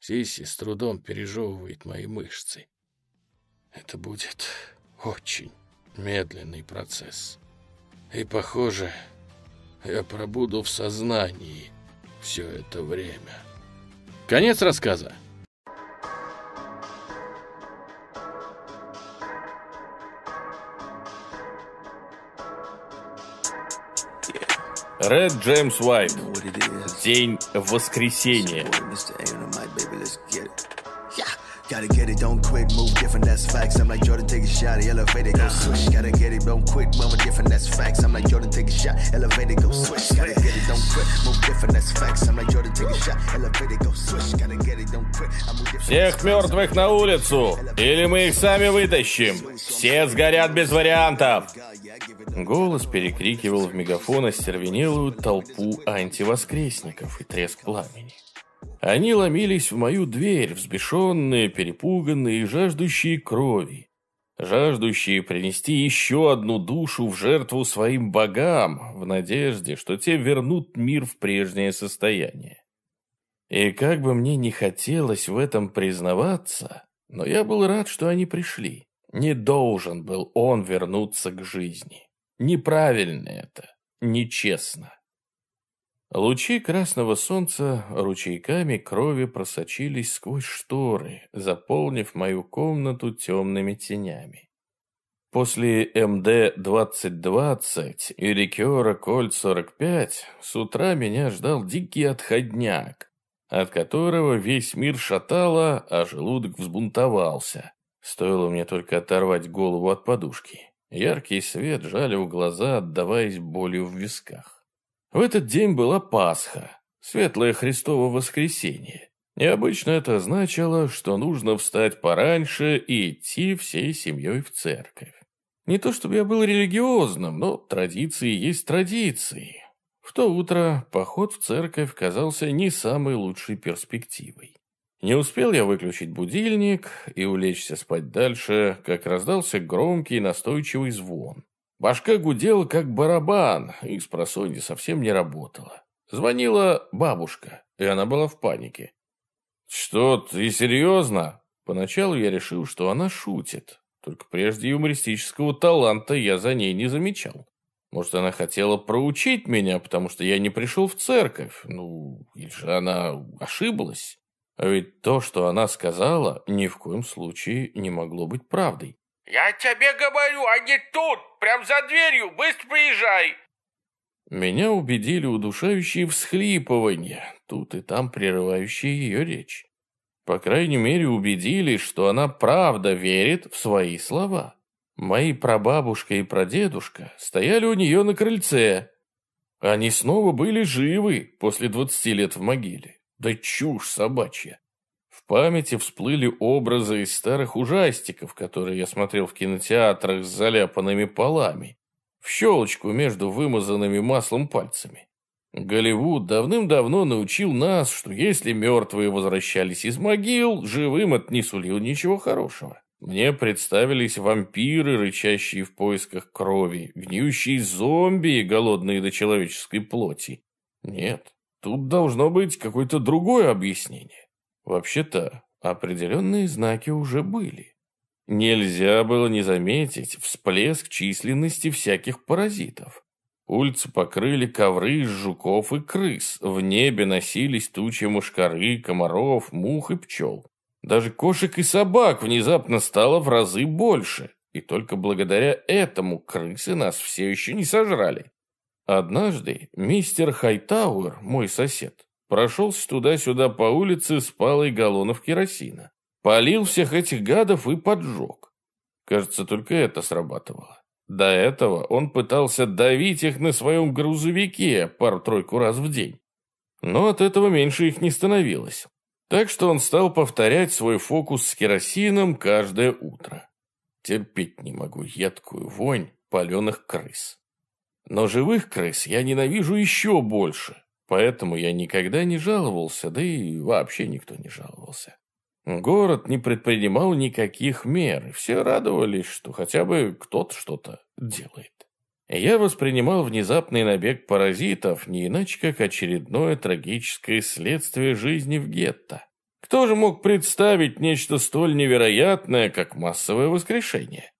Сиси с трудом пережевывает мои мышцы. Это будет очень медленный процесс. И, похоже, я пробуду в сознании все это время. Конец рассказа. Ред Джеймс Уайт. День воскресения. Gotta get it, don't quit, move different, that's facts. I'm like Jordan, take a shot, elevated, go switch. Gotta get it, don't quit, move different, that's facts. I'm like Jordan, take a shot, elevated, go switch. Gotta get it, don't quit, move different, that's facts. I'm like Jordan, take a shot, elevated, go switch. Gotta get it, don't quit. Всех мертвых на улицу, или мы их сами вытащим. Все сгорят без вариантов. Голос перекрикивал в мегафон остервенелую толпу антивоскресников и треск пламени. Они ломились в мою дверь, взбешенные, перепуганные и жаждущие крови, жаждущие принести еще одну душу в жертву своим богам, в надежде, что те вернут мир в прежнее состояние. И как бы мне не хотелось в этом признаваться, но я был рад, что они пришли. Не должен был он вернуться к жизни. Неправильно это, нечестно. Лучи красного солнца ручейками крови просочились сквозь шторы, заполнив мою комнату темными тенями. После МД-2020 и Рикера Кольт-45 с утра меня ждал дикий отходняк, от которого весь мир шатало, а желудок взбунтовался. Стоило мне только оторвать голову от подушки. Яркий свет жалил глаза, отдаваясь болью в висках. В этот день была Пасха, Светлое Христово воскресенье. Необычно это означало, что нужно встать пораньше и идти всей семьей в церковь. Не то чтобы я был религиозным, но традиции есть традиции. В то утро поход в церковь казался не самой лучшей перспективой. Не успел я выключить будильник и улечься спать дальше, как раздался громкий настойчивый звон. Башка гудела, как барабан, и с просонья совсем не работала. Звонила бабушка, и она была в панике. «Что, ты серьезно?» Поначалу я решил, что она шутит. Только прежде юмористического таланта я за ней не замечал. Может, она хотела проучить меня, потому что я не пришел в церковь. Ну, или же она ошиблась. А ведь то, что она сказала, ни в коем случае не могло быть правдой. «Я тебе говорю, они тут, прям за дверью, быстро приезжай!» Меня убедили удушающие всхлипывания, тут и там прерывающие ее речь. По крайней мере, убедили, что она правда верит в свои слова. Мои прабабушка и прадедушка стояли у нее на крыльце. Они снова были живы после двадцати лет в могиле. Да чушь собачья памяти всплыли образы из старых ужастиков, которые я смотрел в кинотеатрах с заляпанными полами, в щелочку между вымазанными маслом пальцами. Голливуд давным-давно научил нас, что если мертвые возвращались из могил, живым это не сулил ничего хорошего. Мне представились вампиры, рычащие в поисках крови, гниющие зомби, голодные до человеческой плоти. Нет, тут должно быть какое-то другое объяснение. Вообще-то, определенные знаки уже были. Нельзя было не заметить всплеск численности всяких паразитов. Улицы покрыли ковры из жуков и крыс, в небе носились тучи мушкары, комаров, мух и пчел. Даже кошек и собак внезапно стало в разы больше, и только благодаря этому крысы нас все еще не сожрали. Однажды мистер Хайтауэр, мой сосед, прошелся туда-сюда по улице с палой галлонов керосина. Полил всех этих гадов и поджег. Кажется, только это срабатывало. До этого он пытался давить их на своем грузовике пару-тройку раз в день. Но от этого меньше их не становилось. Так что он стал повторять свой фокус с керосином каждое утро. Терпеть не могу едкую вонь паленых крыс. Но живых крыс я ненавижу еще больше, поэтому я никогда не жаловался, да и вообще никто не жаловался. Город не предпринимал никаких мер, и все радовались, что хотя бы кто-то что-то делает. Я воспринимал внезапный набег паразитов не иначе, как очередное трагическое следствие жизни в гетто. Кто же мог представить нечто столь невероятное, как массовое воскрешение?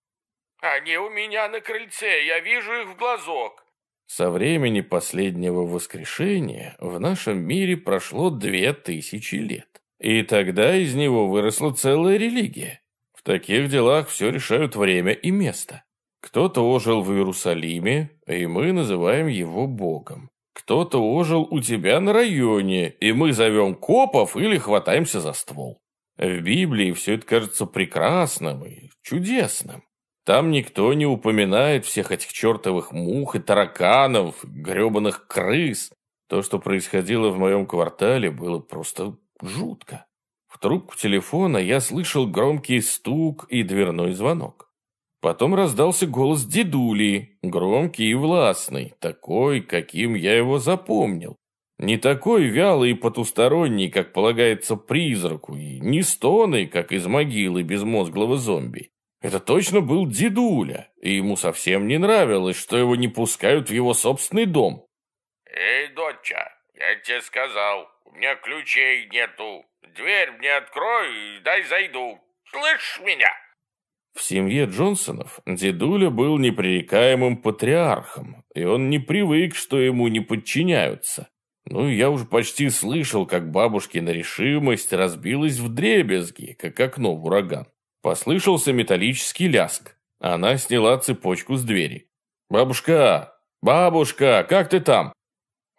Они у меня на крыльце, я вижу их в глазок. Со времени последнего воскрешения в нашем мире прошло две тысячи лет. И тогда из него выросла целая религия. В таких делах все решают время и место. Кто-то ожил в Иерусалиме, и мы называем его Богом. Кто-то ожил у тебя на районе, и мы зовем копов или хватаемся за ствол. В Библии все это кажется прекрасным и чудесным. Там никто не упоминает всех этих чертовых мух и тараканов, гребаных крыс. То, что происходило в моем квартале, было просто жутко. В трубку телефона я слышал громкий стук и дверной звонок. Потом раздался голос дедули, громкий и властный, такой, каким я его запомнил. Не такой вялый и потусторонний, как полагается призраку, и не стоный, как из могилы безмозглого зомби. Это точно был дедуля, и ему совсем не нравилось, что его не пускают в его собственный дом. Эй, доча, я тебе сказал, у меня ключей нету. Дверь мне открой и дай зайду. Слышишь меня? В семье Джонсонов дедуля был непререкаемым патриархом, и он не привык, что ему не подчиняются. Ну, я уже почти слышал, как бабушкина решимость разбилась в дребезги, как окно в ураган. Послышался металлический ляск. Она сняла цепочку с двери. «Бабушка! Бабушка! Как ты там?»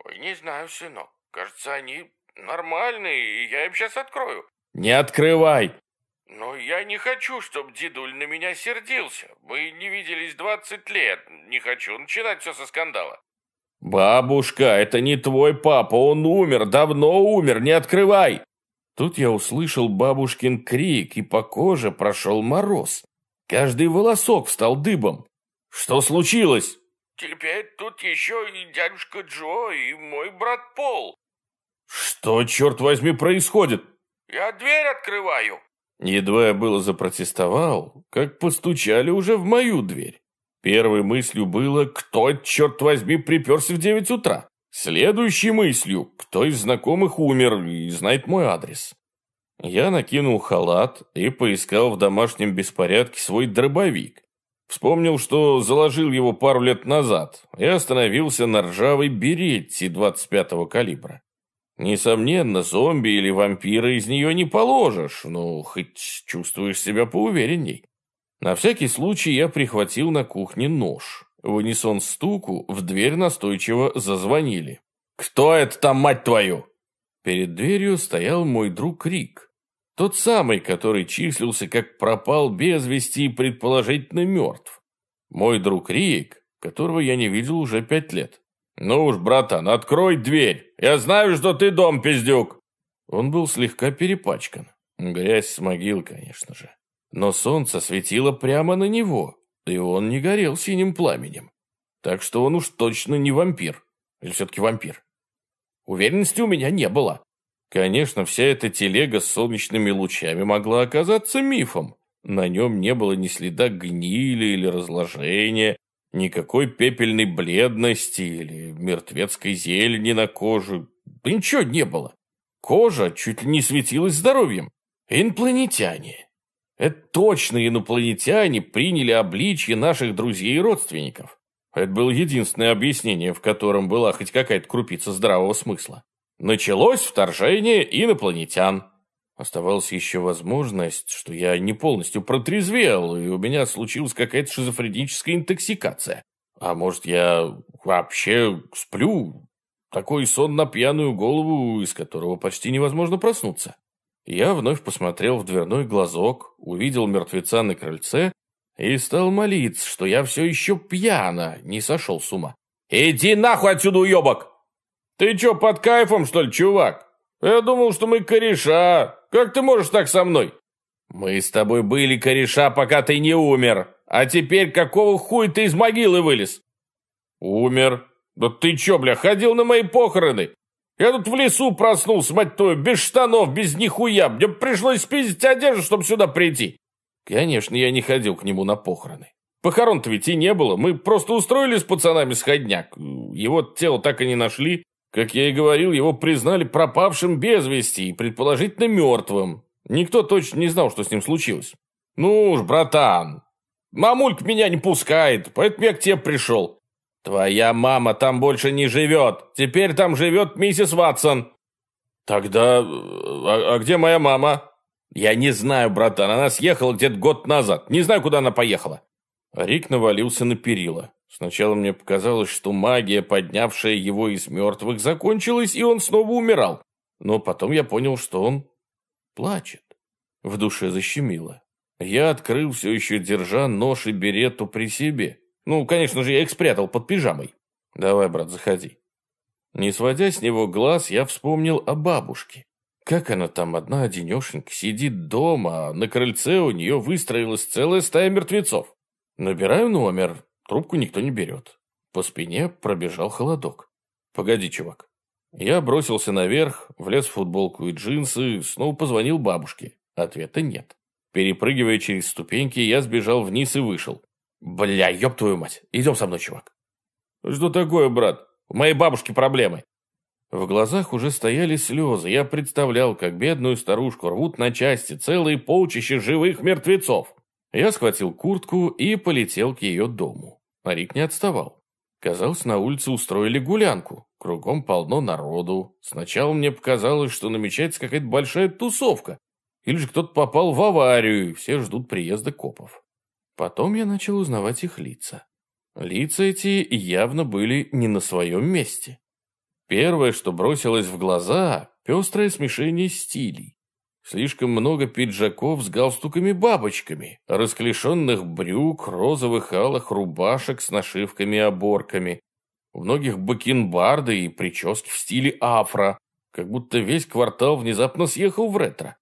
«Ой, не знаю, сынок. Кажется, они нормальные, и я им сейчас открою». «Не открывай! Но я не хочу, чтобы дедуль на меня сердился. Мы не виделись двадцать лет. Не хочу начинать все со скандала. Бабушка, это не твой папа, он умер, давно умер, не открывай. Тут я услышал бабушкин крик, и по коже прошел мороз. Каждый волосок встал дыбом. Что случилось? Теперь тут еще и дядюшка Джо, и мой брат Пол. Что, черт возьми, происходит? Я дверь открываю. Едва я было запротестовал, как постучали уже в мою дверь. Первой мыслью было, кто, черт возьми, приперся в девять утра. Следующей мыслью, кто из знакомых умер и знает мой адрес. Я накинул халат и поискал в домашнем беспорядке свой дробовик. Вспомнил, что заложил его пару лет назад и остановился на ржавой беретте 25-го калибра. Несомненно, зомби или вампира из нее не положишь, но хоть чувствуешь себя поуверенней. На всякий случай я прихватил на кухне нож. В унисон стуку в дверь настойчиво зазвонили. «Кто это там, мать твою?» Перед дверью стоял мой друг Рик. Тот самый, который числился как пропал без вести и предположительно мертв. Мой друг Рик, которого я не видел уже пять лет. «Ну уж, братан, открой дверь! Я знаю, что ты дом, пиздюк!» Он был слегка перепачкан. Грязь с могил, конечно же. Но солнце светило прямо на него, и он не горел синим пламенем. Так что он уж точно не вампир. Или все-таки вампир? Уверенности у меня не было. Конечно, вся эта телега с солнечными лучами могла оказаться мифом, На нем не было ни следа гнили или разложения, никакой пепельной бледности или мертвецкой зелени на коже. Да ничего не было. Кожа чуть ли не светилась здоровьем. Инопланетяне. Это точно инопланетяне приняли обличье наших друзей и родственников. Это было единственное объяснение, в котором была хоть какая-то крупица здравого смысла. Началось вторжение инопланетян. Оставалась еще возможность, что я не полностью протрезвел, и у меня случилась какая-то шизофреническая интоксикация. А может, я вообще сплю? Такой сон на пьяную голову, из которого почти невозможно проснуться. Я вновь посмотрел в дверной глазок, увидел мертвеца на крыльце и стал молиться, что я все еще пьяно не сошел с ума. «Иди нахуй отсюда, уебок!» «Ты че, под кайфом, что ли, чувак? Я думал, что мы кореша, как ты можешь так со мной?» «Мы с тобой были кореша, пока ты не умер. А теперь какого хуя ты из могилы вылез?» «Умер? Да ты чё, бля, ходил на мои похороны? Я тут в лесу проснулся, мать твою, без штанов, без нихуя. Мне пришлось спиздить одежду, чтобы сюда прийти». Конечно, я не ходил к нему на похороны. Похорон-то ведь и не было. Мы просто устроили с пацанами сходняк. Его тело так и не нашли. Как я и говорил, его признали пропавшим без вести и предположительно мертвым. Никто точно не знал, что с ним случилось. Ну уж, братан, мамулька меня не пускает, поэтому я к тебе пришел. Твоя мама там больше не живет. Теперь там живет миссис Ватсон. Тогда... А, а где моя мама? Я не знаю, братан, она съехала где-то год назад. Не знаю, куда она поехала. Рик навалился на перила. Сначала мне показалось, что магия, поднявшая его из мертвых, закончилась, и он снова умирал. Но потом я понял, что он плачет. В душе защемило. Я открыл, все еще держа нож и берету при себе. Ну, конечно же, я их спрятал под пижамой. Давай, брат, заходи. Не сводя с него глаз, я вспомнил о бабушке. Как она там одна одинешенька сидит дома, а на крыльце у нее выстроилась целая стая мертвецов. Набираю номер, Трубку никто не берет. По спине пробежал холодок. «Погоди, чувак». Я бросился наверх, влез в футболку и джинсы, снова позвонил бабушке. Ответа нет. Перепрыгивая через ступеньки, я сбежал вниз и вышел. «Бля, ёб твою мать, идем со мной, чувак». «Что такое, брат? У моей бабушки проблемы». В глазах уже стояли слезы. Я представлял, как бедную старушку рвут на части целые полчища живых мертвецов. Я схватил куртку и полетел к ее дому. Рик не отставал. Казалось, на улице устроили гулянку. Кругом полно народу. Сначала мне показалось, что намечается какая-то большая тусовка. Или же кто-то попал в аварию, и все ждут приезда копов. Потом я начал узнавать их лица. Лица эти явно были не на своем месте. Первое, что бросилось в глаза – пестрое смешение стилей. Слишком много пиджаков с галстуками-бабочками, расклешенных брюк, розовых алых рубашек с нашивками-оборками. У многих бакенбарды и прически в стиле афро, как будто весь квартал внезапно съехал в ретро.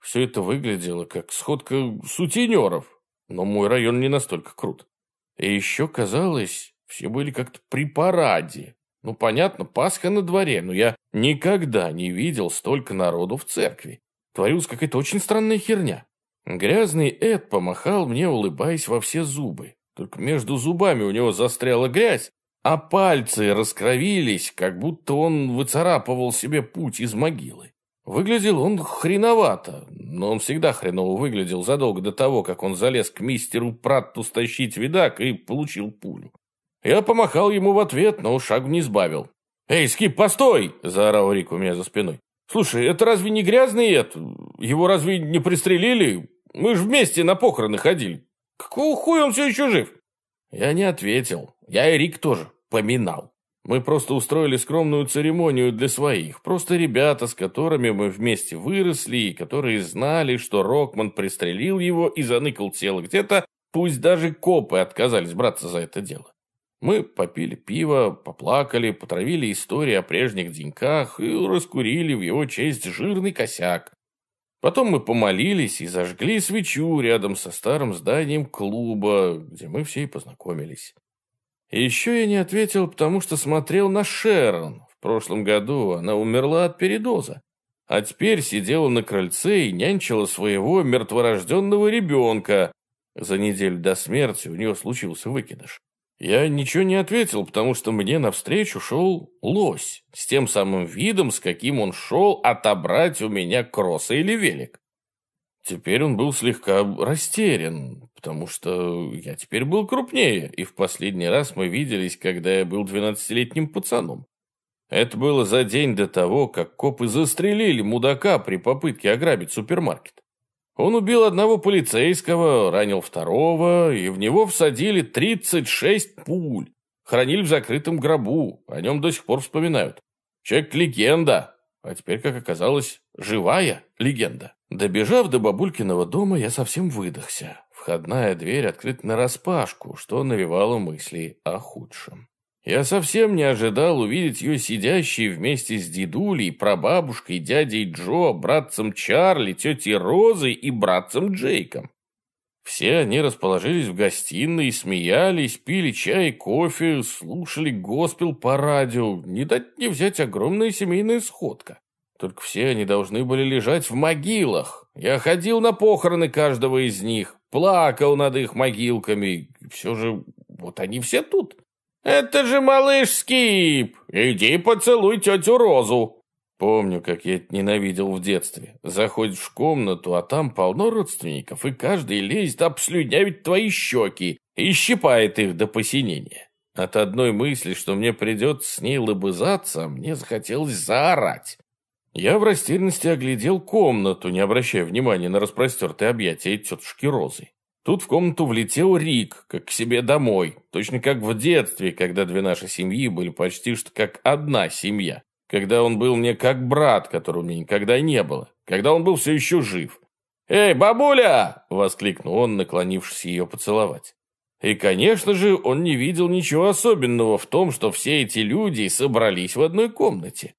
Все это выглядело как сходка сутенеров, но мой район не настолько крут. И еще казалось, все были как-то при параде. Ну, понятно, Пасха на дворе, но я никогда не видел столько народу в церкви творилась какая-то очень странная херня. Грязный Эд помахал мне, улыбаясь во все зубы. Только между зубами у него застряла грязь, а пальцы раскровились, как будто он выцарапывал себе путь из могилы. Выглядел он хреновато, но он всегда хреново выглядел задолго до того, как он залез к мистеру Пратту стащить видак и получил пулю. Я помахал ему в ответ, но шагу не сбавил. «Эй, Скип, постой!» – заорал Рик у меня за спиной. Слушай, это разве не грязный Эд? Его разве не пристрелили? Мы же вместе на похороны ходили. Какого хуя он все еще жив? Я не ответил. Я и Рик тоже поминал. Мы просто устроили скромную церемонию для своих. Просто ребята, с которыми мы вместе выросли, и которые знали, что Рокман пристрелил его и заныкал тело где-то, пусть даже копы отказались браться за это дело. Мы попили пиво, поплакали, потравили истории о прежних деньках и раскурили в его честь жирный косяк. Потом мы помолились и зажгли свечу рядом со старым зданием клуба, где мы все и познакомились. Еще я не ответил, потому что смотрел на Шерон. В прошлом году она умерла от передоза. а теперь сидела на крыльце и нянчила своего мертворожденного ребенка. За неделю до смерти у нее случился выкидыш. Я ничего не ответил, потому что мне навстречу шел лось, с тем самым видом, с каким он шел отобрать у меня кросса или велик. Теперь он был слегка растерян, потому что я теперь был крупнее, и в последний раз мы виделись, когда я был двенадцатилетним пацаном. Это было за день до того, как копы застрелили мудака при попытке ограбить супермаркет. Он убил одного полицейского, ранил второго, и в него всадили 36 пуль. Хранили в закрытом гробу, о нем до сих пор вспоминают. Человек-легенда, а теперь, как оказалось, живая легенда. Добежав до бабулькиного дома, я совсем выдохся. Входная дверь открыта нараспашку, что навевало мысли о худшем. Я совсем не ожидал увидеть ее сидящей вместе с дедулей, прабабушкой, дядей Джо, братцем Чарли, тетей Розой и братцем Джейком. Все они расположились в гостиной, смеялись, пили чай, кофе, слушали госпел по радио. Не дать не взять огромная семейная сходка. Только все они должны были лежать в могилах. Я ходил на похороны каждого из них, плакал над их могилками. Все же вот они все тут. «Это же малыш Скип! Иди поцелуй тетю Розу!» Помню, как я это ненавидел в детстве. Заходишь в комнату, а там полно родственников, и каждый лезет обслюнявить твои щеки и щипает их до посинения. От одной мысли, что мне придется с ней лобызаться, мне захотелось заорать. Я в растерянности оглядел комнату, не обращая внимания на распростертые объятия тетушки Розы. Тут в комнату влетел Рик, как к себе домой, точно как в детстве, когда две наши семьи были почти что как одна семья, когда он был мне как брат, которого мне никогда не было, когда он был все еще жив. «Эй, бабуля!» – воскликнул он, наклонившись ее поцеловать. И, конечно же, он не видел ничего особенного в том, что все эти люди собрались в одной комнате.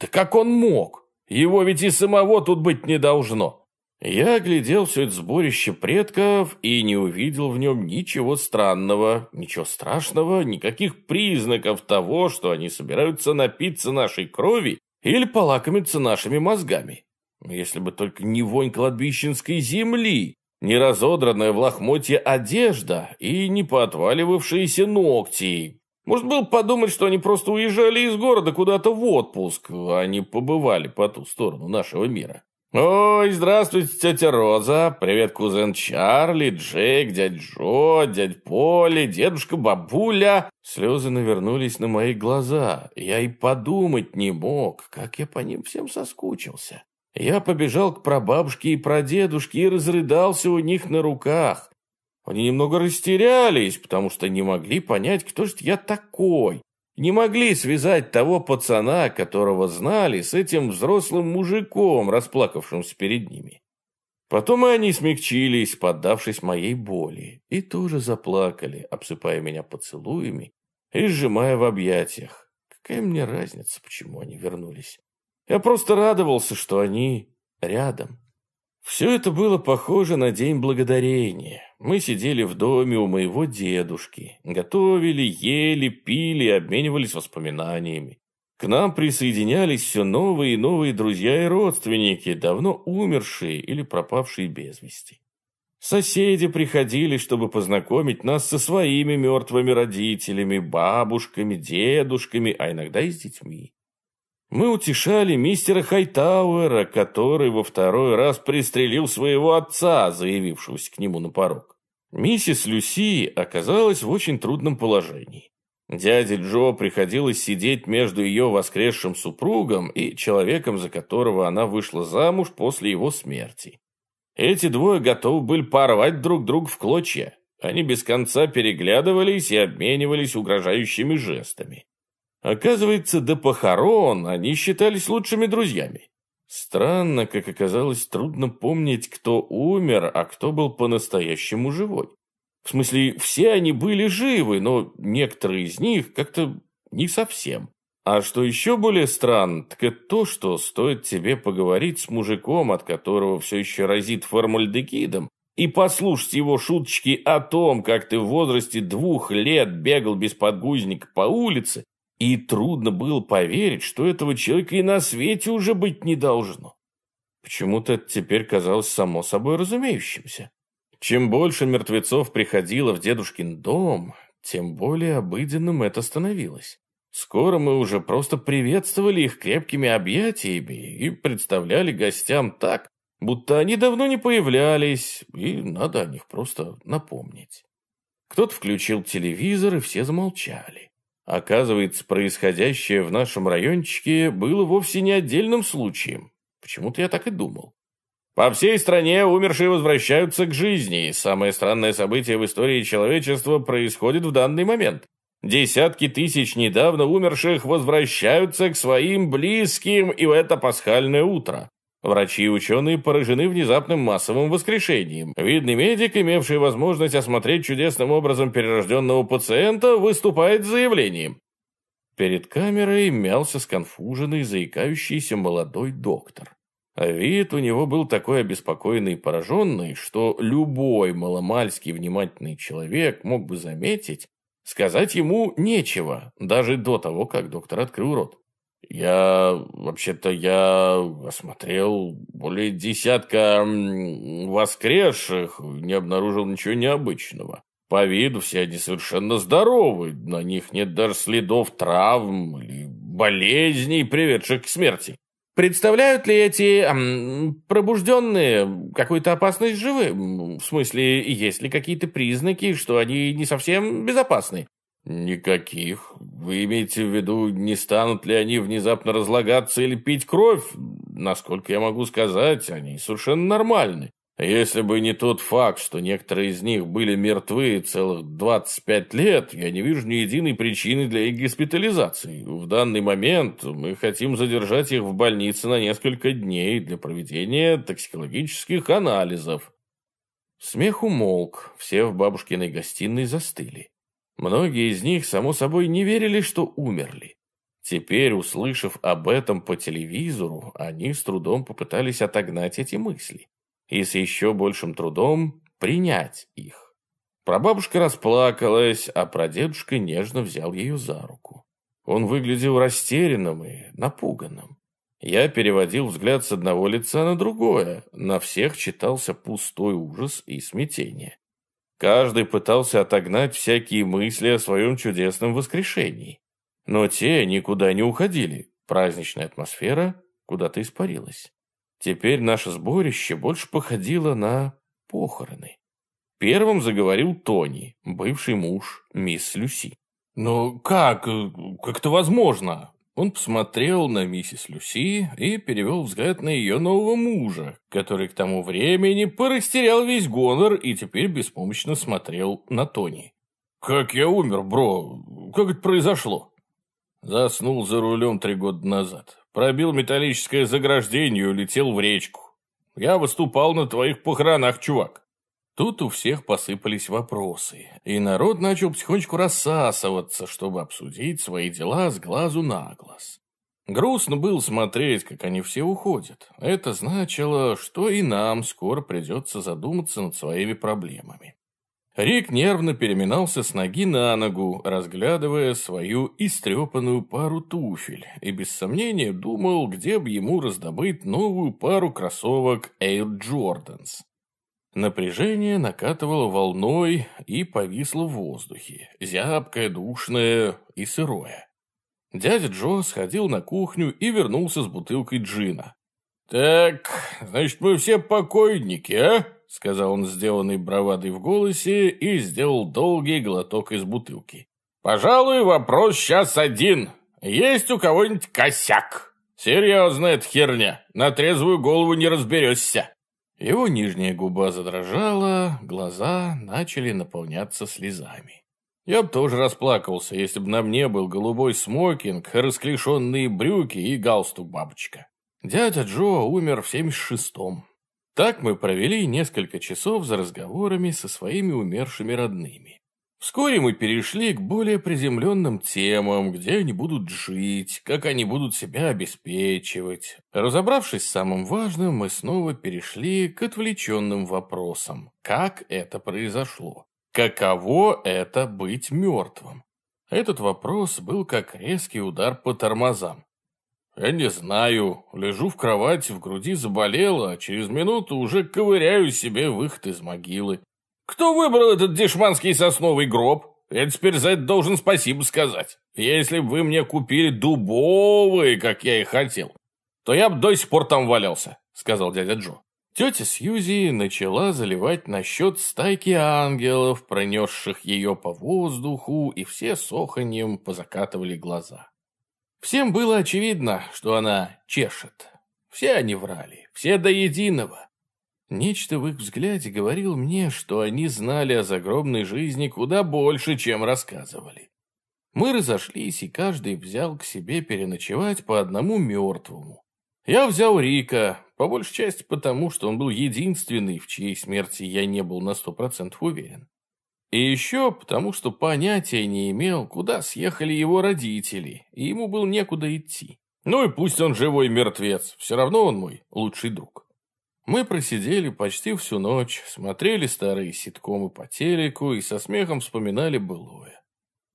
Да как он мог? Его ведь и самого тут быть не должно. Я оглядел все это сборище предков и не увидел в нем ничего странного, ничего страшного, никаких признаков того, что они собираются напиться нашей крови или полакомиться нашими мозгами. Если бы только не вонь кладбищенской земли, не разодранная в лохмотье одежда и не поотваливавшиеся ногти. Может, было подумать, что они просто уезжали из города куда-то в отпуск, а не побывали по ту сторону нашего мира. «Ой, здравствуйте, тетя Роза! Привет, кузен Чарли, Джейк, дядь Джо, дядь Поли, дедушка, бабуля!» Слезы навернулись на мои глаза. Я и подумать не мог, как я по ним всем соскучился. Я побежал к прабабушке и прадедушке и разрыдался у них на руках. Они немного растерялись, потому что не могли понять, кто же я такой не могли связать того пацана, которого знали, с этим взрослым мужиком, расплакавшимся перед ними. Потом и они смягчились, поддавшись моей боли, и тоже заплакали, обсыпая меня поцелуями и сжимая в объятиях. Какая мне разница, почему они вернулись? Я просто радовался, что они рядом. Все это было похоже на День Благодарения. Мы сидели в доме у моего дедушки, готовили, ели, пили, обменивались воспоминаниями. К нам присоединялись все новые и новые друзья и родственники, давно умершие или пропавшие без вести. Соседи приходили, чтобы познакомить нас со своими мертвыми родителями, бабушками, дедушками, а иногда и с детьми. Мы утешали мистера Хайтауэра, который во второй раз пристрелил своего отца, заявившегося к нему на порог. Миссис Люси оказалась в очень трудном положении. Дяде Джо приходилось сидеть между ее воскресшим супругом и человеком, за которого она вышла замуж после его смерти. Эти двое готовы были порвать друг друга в клочья. Они без конца переглядывались и обменивались угрожающими жестами. Оказывается, до похорон они считались лучшими друзьями. Странно, как оказалось, трудно помнить, кто умер, а кто был по-настоящему живой. В смысле, все они были живы, но некоторые из них как-то не совсем. А что еще более странно, так это то, что стоит тебе поговорить с мужиком, от которого все еще разит формальдегидом, и послушать его шуточки о том, как ты в возрасте двух лет бегал без подгузника по улице, И трудно было поверить, что этого человека и на свете уже быть не должно. Почему-то это теперь казалось само собой разумеющимся. Чем больше мертвецов приходило в дедушкин дом, тем более обыденным это становилось. Скоро мы уже просто приветствовали их крепкими объятиями и представляли гостям так, будто они давно не появлялись, и надо о них просто напомнить. Кто-то включил телевизор, и все замолчали. Оказывается, происходящее в нашем райончике было вовсе не отдельным случаем. Почему-то я так и думал. По всей стране умершие возвращаются к жизни, и самое странное событие в истории человечества происходит в данный момент. Десятки тысяч недавно умерших возвращаются к своим близким и в это пасхальное утро. Врачи и ученые поражены внезапным массовым воскрешением. Видный медик, имевший возможность осмотреть чудесным образом перерожденного пациента, выступает с заявлением. Перед камерой мялся сконфуженный, заикающийся молодой доктор. А вид у него был такой обеспокоенный и пораженный, что любой маломальский внимательный человек мог бы заметить, сказать ему нечего, даже до того, как доктор открыл рот. Я, вообще-то, я осмотрел более десятка воскресших, не обнаружил ничего необычного. По виду все они совершенно здоровы, на них нет даже следов травм или болезней, приведших к смерти. Представляют ли эти эм, пробужденные какую-то опасность живы? В смысле, есть ли какие-то признаки, что они не совсем безопасны? Никаких. Вы имеете в виду, не станут ли они внезапно разлагаться или пить кровь? Насколько я могу сказать, они совершенно нормальны. Если бы не тот факт, что некоторые из них были мертвы целых 25 лет, я не вижу ни единой причины для их госпитализации. В данный момент мы хотим задержать их в больнице на несколько дней для проведения токсикологических анализов. Смех умолк, все в бабушкиной гостиной застыли. Многие из них, само собой, не верили, что умерли. Теперь, услышав об этом по телевизору, они с трудом попытались отогнать эти мысли и с еще большим трудом принять их. Прабабушка расплакалась, а прадедушка нежно взял ее за руку. Он выглядел растерянным и напуганным. Я переводил взгляд с одного лица на другое. На всех читался пустой ужас и смятение. Каждый пытался отогнать всякие мысли о своем чудесном воскрешении. Но те никуда не уходили. Праздничная атмосфера куда-то испарилась. Теперь наше сборище больше походило на похороны. Первым заговорил Тони, бывший муж мисс Люси. «Ну как? Как это возможно?» Он посмотрел на миссис Люси и перевел взгляд на ее нового мужа, который к тому времени порастерял весь гонор и теперь беспомощно смотрел на Тони. «Как я умер, бро? Как это произошло?» Заснул за рулем три года назад. Пробил металлическое заграждение и улетел в речку. Я выступал на твоих похоронах, чувак. Тут у всех посыпались вопросы, и народ начал потихонечку рассасываться, чтобы обсудить свои дела с глазу на глаз. Грустно было смотреть, как они все уходят. Это значило, что и нам скоро придется задуматься над своими проблемами. Рик нервно переминался с ноги на ногу, разглядывая свою истрепанную пару туфель, и без сомнения думал, где бы ему раздобыть новую пару кроссовок Air Jordans. Напряжение накатывало волной и повисло в воздухе, зябкое, душное и сырое. Дядя Джо сходил на кухню и вернулся с бутылкой джина. «Так, значит, мы все покойники, а?» — сказал он, сделанный бравадой в голосе, и сделал долгий глоток из бутылки. «Пожалуй, вопрос сейчас один. Есть у кого-нибудь косяк? Серьезно эта херня. На трезвую голову не разберешься». Его нижняя губа задрожала, глаза начали наполняться слезами. Я бы тоже расплакался, если бы на мне был голубой смокинг, расклешенные брюки и галстук-бабочка. Дядя Джо умер в 76-м. Так мы провели несколько часов за разговорами со своими умершими родными. Вскоре мы перешли к более приземленным темам, где они будут жить, как они будут себя обеспечивать. Разобравшись с самым важным, мы снова перешли к отвлеченным вопросам. Как это произошло? Каково это быть мертвым? Этот вопрос был как резкий удар по тормозам. Я не знаю. Лежу в кровати, в груди заболело, а через минуту уже ковыряю себе выход из могилы. Кто выбрал этот дешманский сосновый гроб? Я теперь за это должен спасибо сказать. Если бы вы мне купили дубовые, как я и хотел, то я бы до сих пор там валялся, сказал дядя Джо. Тетя Сьюзи начала заливать насчет стайки ангелов, пронесших ее по воздуху, и все с оханьем позакатывали глаза. Всем было очевидно, что она чешет. Все они врали, все до единого. Нечто в их взгляде говорил мне, что они знали о загробной жизни куда больше, чем рассказывали. Мы разошлись, и каждый взял к себе переночевать по одному мертвому. Я взял Рика, по большей части потому, что он был единственный, в чьей смерти я не был на сто процентов уверен. И еще потому, что понятия не имел, куда съехали его родители, и ему было некуда идти. Ну и пусть он живой мертвец, все равно он мой лучший друг. Мы просидели почти всю ночь, смотрели старые ситкомы по телеку и со смехом вспоминали былое.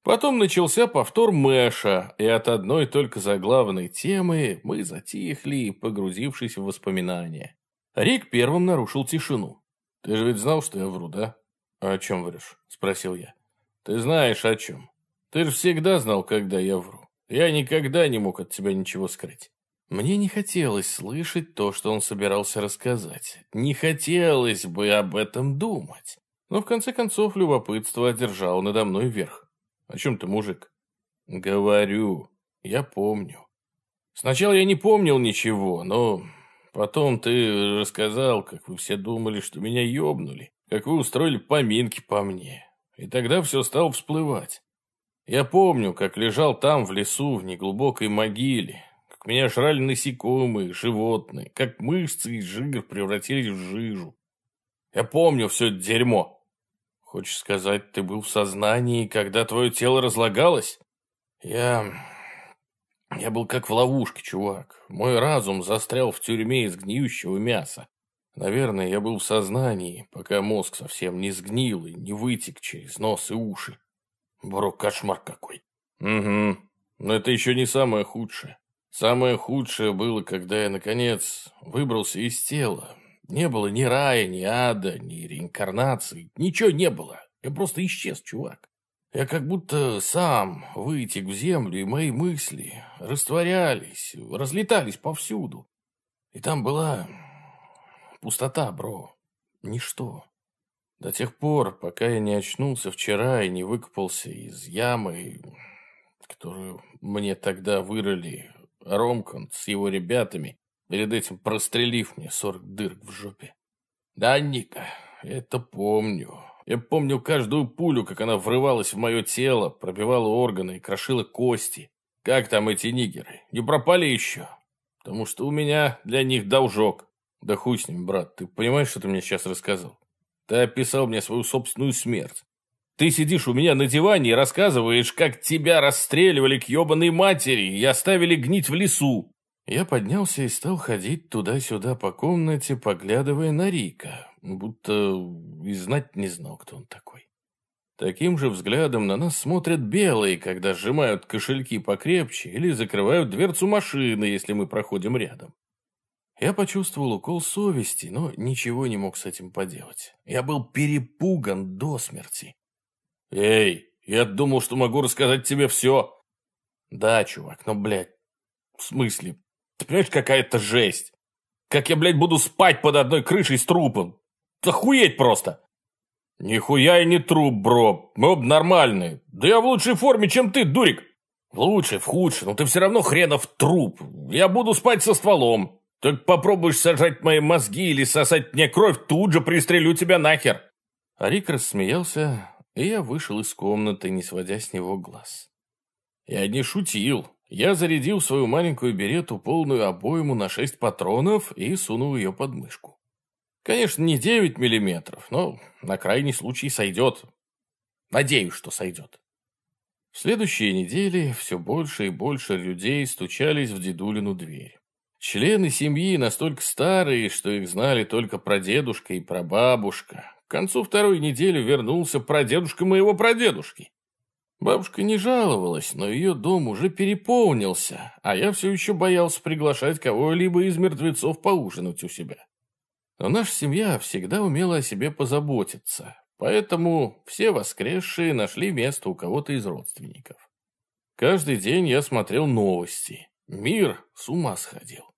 Потом начался повтор Мэша, и от одной только заглавной темы мы затихли, погрузившись в воспоминания. Рик первым нарушил тишину. «Ты же ведь знал, что я вру, да?» «О чем врешь?» – спросил я. «Ты знаешь, о чем. Ты же всегда знал, когда я вру. Я никогда не мог от тебя ничего скрыть». Мне не хотелось слышать то, что он собирался рассказать. Не хотелось бы об этом думать. Но в конце концов любопытство одержало надо мной верх. О чем ты, мужик? Говорю, я помню. Сначала я не помнил ничего, но потом ты рассказал, как вы все думали, что меня ёбнули, как вы устроили поминки по мне. И тогда все стало всплывать. Я помню, как лежал там, в лесу, в неглубокой могиле, меня жрали насекомые, животные, как мышцы и жир превратились в жижу. Я помню все это дерьмо. Хочешь сказать, ты был в сознании, когда твое тело разлагалось? Я... Я был как в ловушке, чувак. Мой разум застрял в тюрьме из гниющего мяса. Наверное, я был в сознании, пока мозг совсем не сгнил и не вытек через нос и уши. Бро, кошмар какой. Угу. Но это еще не самое худшее. Самое худшее было, когда я, наконец, выбрался из тела, не было ни рая, ни ада, ни реинкарнации. Ничего не было. Я просто исчез, чувак. Я как будто сам вытек в землю, и мои мысли растворялись, разлетались повсюду. И там была пустота, бро. Ничто. До тех пор, пока я не очнулся вчера и не выкопался из ямы, которую мне тогда вырыли Ромкон с его ребятами, перед этим прострелив мне сорок дырок в жопе. Да, Ника, это помню. Я помню каждую пулю, как она врывалась в мое тело, пробивала органы и крошила кости. Как там эти нигеры? Не пропали еще? Потому что у меня для них должок. Да хуй с ним, брат, ты понимаешь, что ты мне сейчас рассказал? Ты описал мне свою собственную смерть. Ты сидишь у меня на диване и рассказываешь, как тебя расстреливали к ебаной матери и оставили гнить в лесу. Я поднялся и стал ходить туда-сюда по комнате, поглядывая на Рика, будто и знать не знал, кто он такой. Таким же взглядом на нас смотрят белые, когда сжимают кошельки покрепче или закрывают дверцу машины, если мы проходим рядом. Я почувствовал укол совести, но ничего не мог с этим поделать. Я был перепуган до смерти. «Эй, я думал, что могу рассказать тебе все!» «Да, чувак, но, блядь, в смысле, ты понимаешь, какая-то жесть. Как я, блядь, буду спать под одной крышей с трупом? Охуеть просто. Нихуя я не труп, бро. Мы оба нормальные. Да я в лучшей форме, чем ты, дурик. В лучшей, в худшей, но ты все равно хренов труп. Я буду спать со стволом. Только попробуешь сажать мои мозги или сосать мне кровь, тут же пристрелю тебя нахер. А Рик рассмеялся, и я вышел из комнаты, не сводя с него глаз. Я не шутил. Я зарядил свою маленькую берету полную обойму на шесть патронов и сунул ее под мышку. Конечно, не 9 миллиметров, но на крайний случай сойдет. Надеюсь, что сойдет. В следующие недели все больше и больше людей стучались в дедулину дверь. Члены семьи настолько старые, что их знали только прадедушка и прабабушка. Концу второй недели вернулся прадедушка моего прадедушки. Бабушка не жаловалась, но ее дом уже переполнился, а я все еще боялся приглашать кого-либо из мертвецов поужинать у себя. Но наша семья всегда умела о себе позаботиться, поэтому все воскресшие нашли место у кого-то из родственников. Каждый день я смотрел новости. Мир с ума сходил.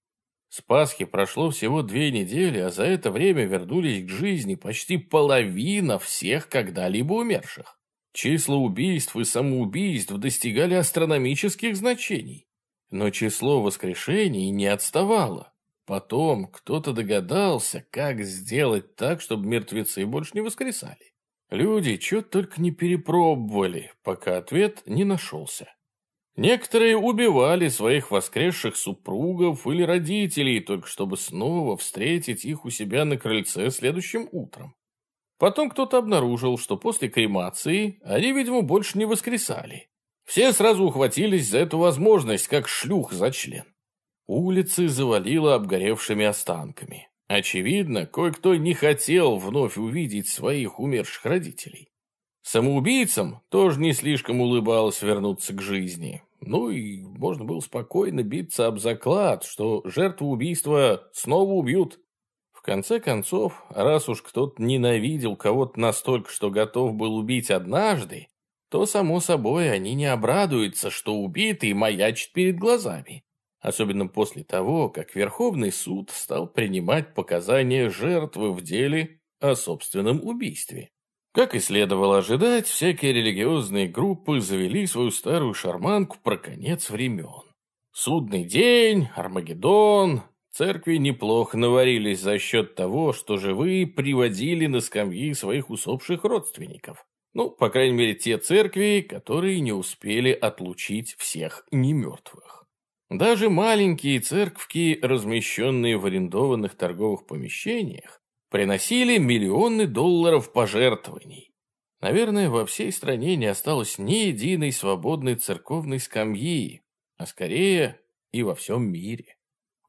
С Пасхи прошло всего две недели, а за это время вернулись к жизни почти половина всех когда-либо умерших. Числа убийств и самоубийств достигали астрономических значений. Но число воскрешений не отставало. Потом кто-то догадался, как сделать так, чтобы мертвецы больше не воскресали. Люди что только не перепробовали, пока ответ не нашелся. Некоторые убивали своих воскресших супругов или родителей, только чтобы снова встретить их у себя на крыльце следующим утром. Потом кто-то обнаружил, что после кремации они, видимо, больше не воскресали. Все сразу ухватились за эту возможность, как шлюх за член. Улицы завалило обгоревшими останками. Очевидно, кое-кто не хотел вновь увидеть своих умерших родителей. Самоубийцам тоже не слишком улыбалось вернуться к жизни. Ну и можно было спокойно биться об заклад, что жертву убийства снова убьют. В конце концов, раз уж кто-то ненавидел кого-то настолько, что готов был убить однажды, то, само собой, они не обрадуются, что убитый маячит перед глазами. Особенно после того, как Верховный суд стал принимать показания жертвы в деле о собственном убийстве. Как и следовало ожидать, всякие религиозные группы завели свою старую шарманку про конец времен. Судный день, Армагеддон, церкви неплохо наварились за счет того, что живые приводили на скамьи своих усопших родственников. Ну, по крайней мере, те церкви, которые не успели отлучить всех немертвых. Даже маленькие церквки, размещенные в арендованных торговых помещениях, приносили миллионы долларов пожертвований. Наверное, во всей стране не осталось ни единой свободной церковной скамьи, а скорее и во всем мире.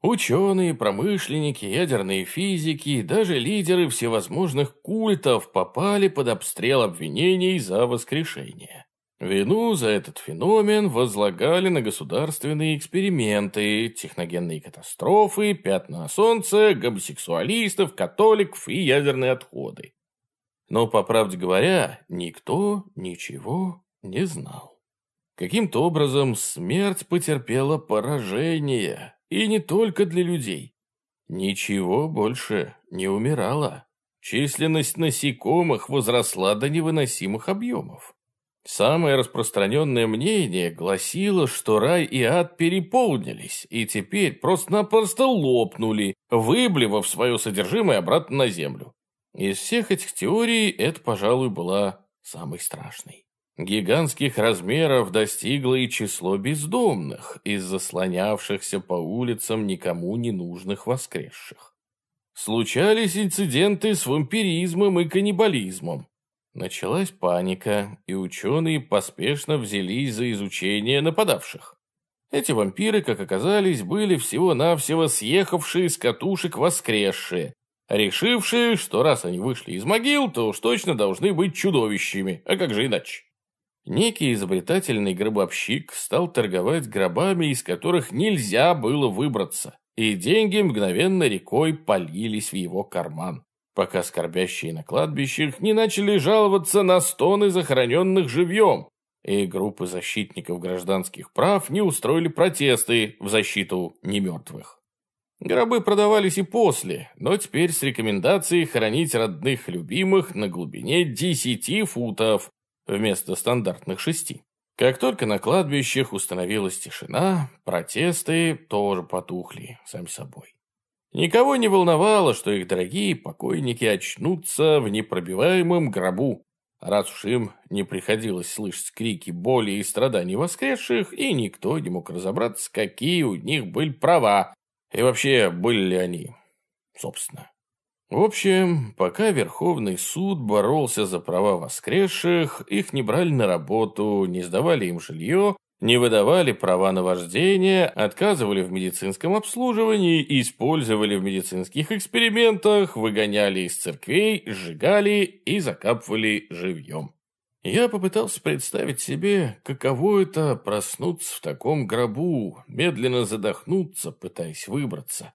Ученые, промышленники, ядерные физики, даже лидеры всевозможных культов попали под обстрел обвинений за воскрешение. Вину за этот феномен возлагали на государственные эксперименты, техногенные катастрофы, пятна на солнце, гомосексуалистов, католиков и ядерные отходы. Но, по правде говоря, никто ничего не знал. Каким-то образом смерть потерпела поражение, и не только для людей. Ничего больше не умирало. Численность насекомых возросла до невыносимых объемов. Самое распространенное мнение гласило, что рай и ад переполнились и теперь просто-напросто лопнули, выблевав свое содержимое обратно на землю. Из всех этих теорий это, пожалуй, была самой страшной. Гигантских размеров достигло и число бездомных, из заслонявшихся по улицам никому не нужных воскресших. Случались инциденты с вампиризмом и каннибализмом. Началась паника, и ученые поспешно взялись за изучение нападавших. Эти вампиры, как оказались, были всего-навсего съехавшие с катушек воскресшие, решившие, что раз они вышли из могил, то уж точно должны быть чудовищами, а как же иначе? Некий изобретательный гробовщик стал торговать гробами, из которых нельзя было выбраться, и деньги мгновенно рекой полились в его карман пока скорбящие на кладбищах не начали жаловаться на стоны захороненных живьем, и группы защитников гражданских прав не устроили протесты в защиту немертвых. Гробы продавались и после, но теперь с рекомендацией хоронить родных любимых на глубине 10 футов вместо стандартных шести. Как только на кладбищах установилась тишина, протесты тоже потухли сами собой. Никого не волновало, что их дорогие покойники очнутся в непробиваемом гробу, раз уж им не приходилось слышать крики боли и страданий воскресших, и никто не мог разобраться, какие у них были права, и вообще были ли они, собственно. В общем, пока Верховный суд боролся за права воскресших, их не брали на работу, не сдавали им жилье, не выдавали права на вождение, отказывали в медицинском обслуживании, использовали в медицинских экспериментах, выгоняли из церквей, сжигали и закапывали живьем. Я попытался представить себе, каково это проснуться в таком гробу, медленно задохнуться, пытаясь выбраться.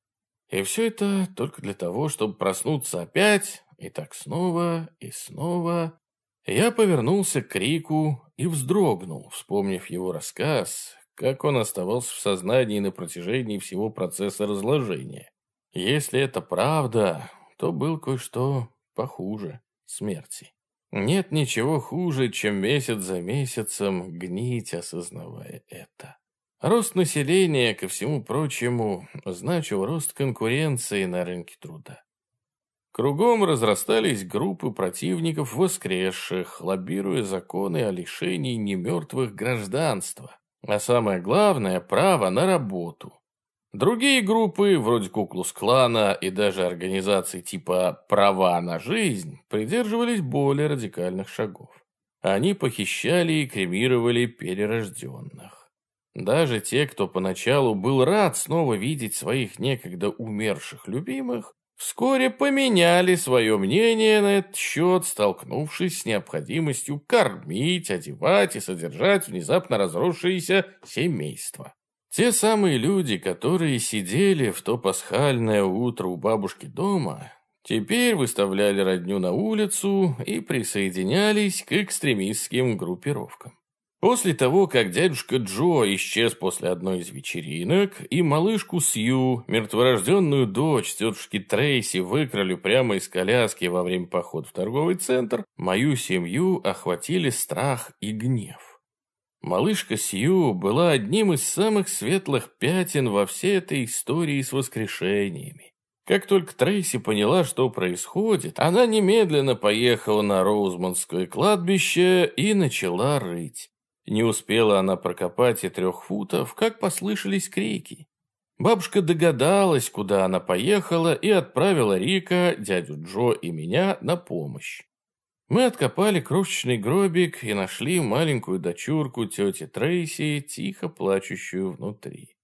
И все это только для того, чтобы проснуться опять, и так снова, и снова. Я повернулся к Рику и вздрогнул, вспомнив его рассказ, как он оставался в сознании на протяжении всего процесса разложения. Если это правда, то был кое-что похуже смерти. Нет ничего хуже, чем месяц за месяцем гнить, осознавая это. Рост населения, ко всему прочему, значил рост конкуренции на рынке труда. Кругом разрастались группы противников воскресших, лоббируя законы о лишении немертвых гражданства, а самое главное – право на работу. Другие группы, вроде Куклус-клана и даже организаций типа «Права на жизнь», придерживались более радикальных шагов. Они похищали и кремировали перерожденных. Даже те, кто поначалу был рад снова видеть своих некогда умерших любимых, вскоре поменяли свое мнение на этот счет, столкнувшись с необходимостью кормить, одевать и содержать внезапно разросшиеся семейства. Те самые люди, которые сидели в то пасхальное утро у бабушки дома, теперь выставляли родню на улицу и присоединялись к экстремистским группировкам. После того, как дядюшка Джо исчез после одной из вечеринок, и малышку Сью, мертворожденную дочь тетушки Трейси, выкрали прямо из коляски во время похода в торговый центр, мою семью охватили страх и гнев. Малышка Сью была одним из самых светлых пятен во всей этой истории с воскрешениями. Как только Трейси поняла, что происходит, она немедленно поехала на Роузманское кладбище и начала рыть. Не успела она прокопать и трех футов, как послышались крики. Бабушка догадалась, куда она поехала, и отправила Рика, дядю Джо и меня на помощь. Мы откопали крошечный гробик и нашли маленькую дочурку тети Трейси, тихо плачущую внутри.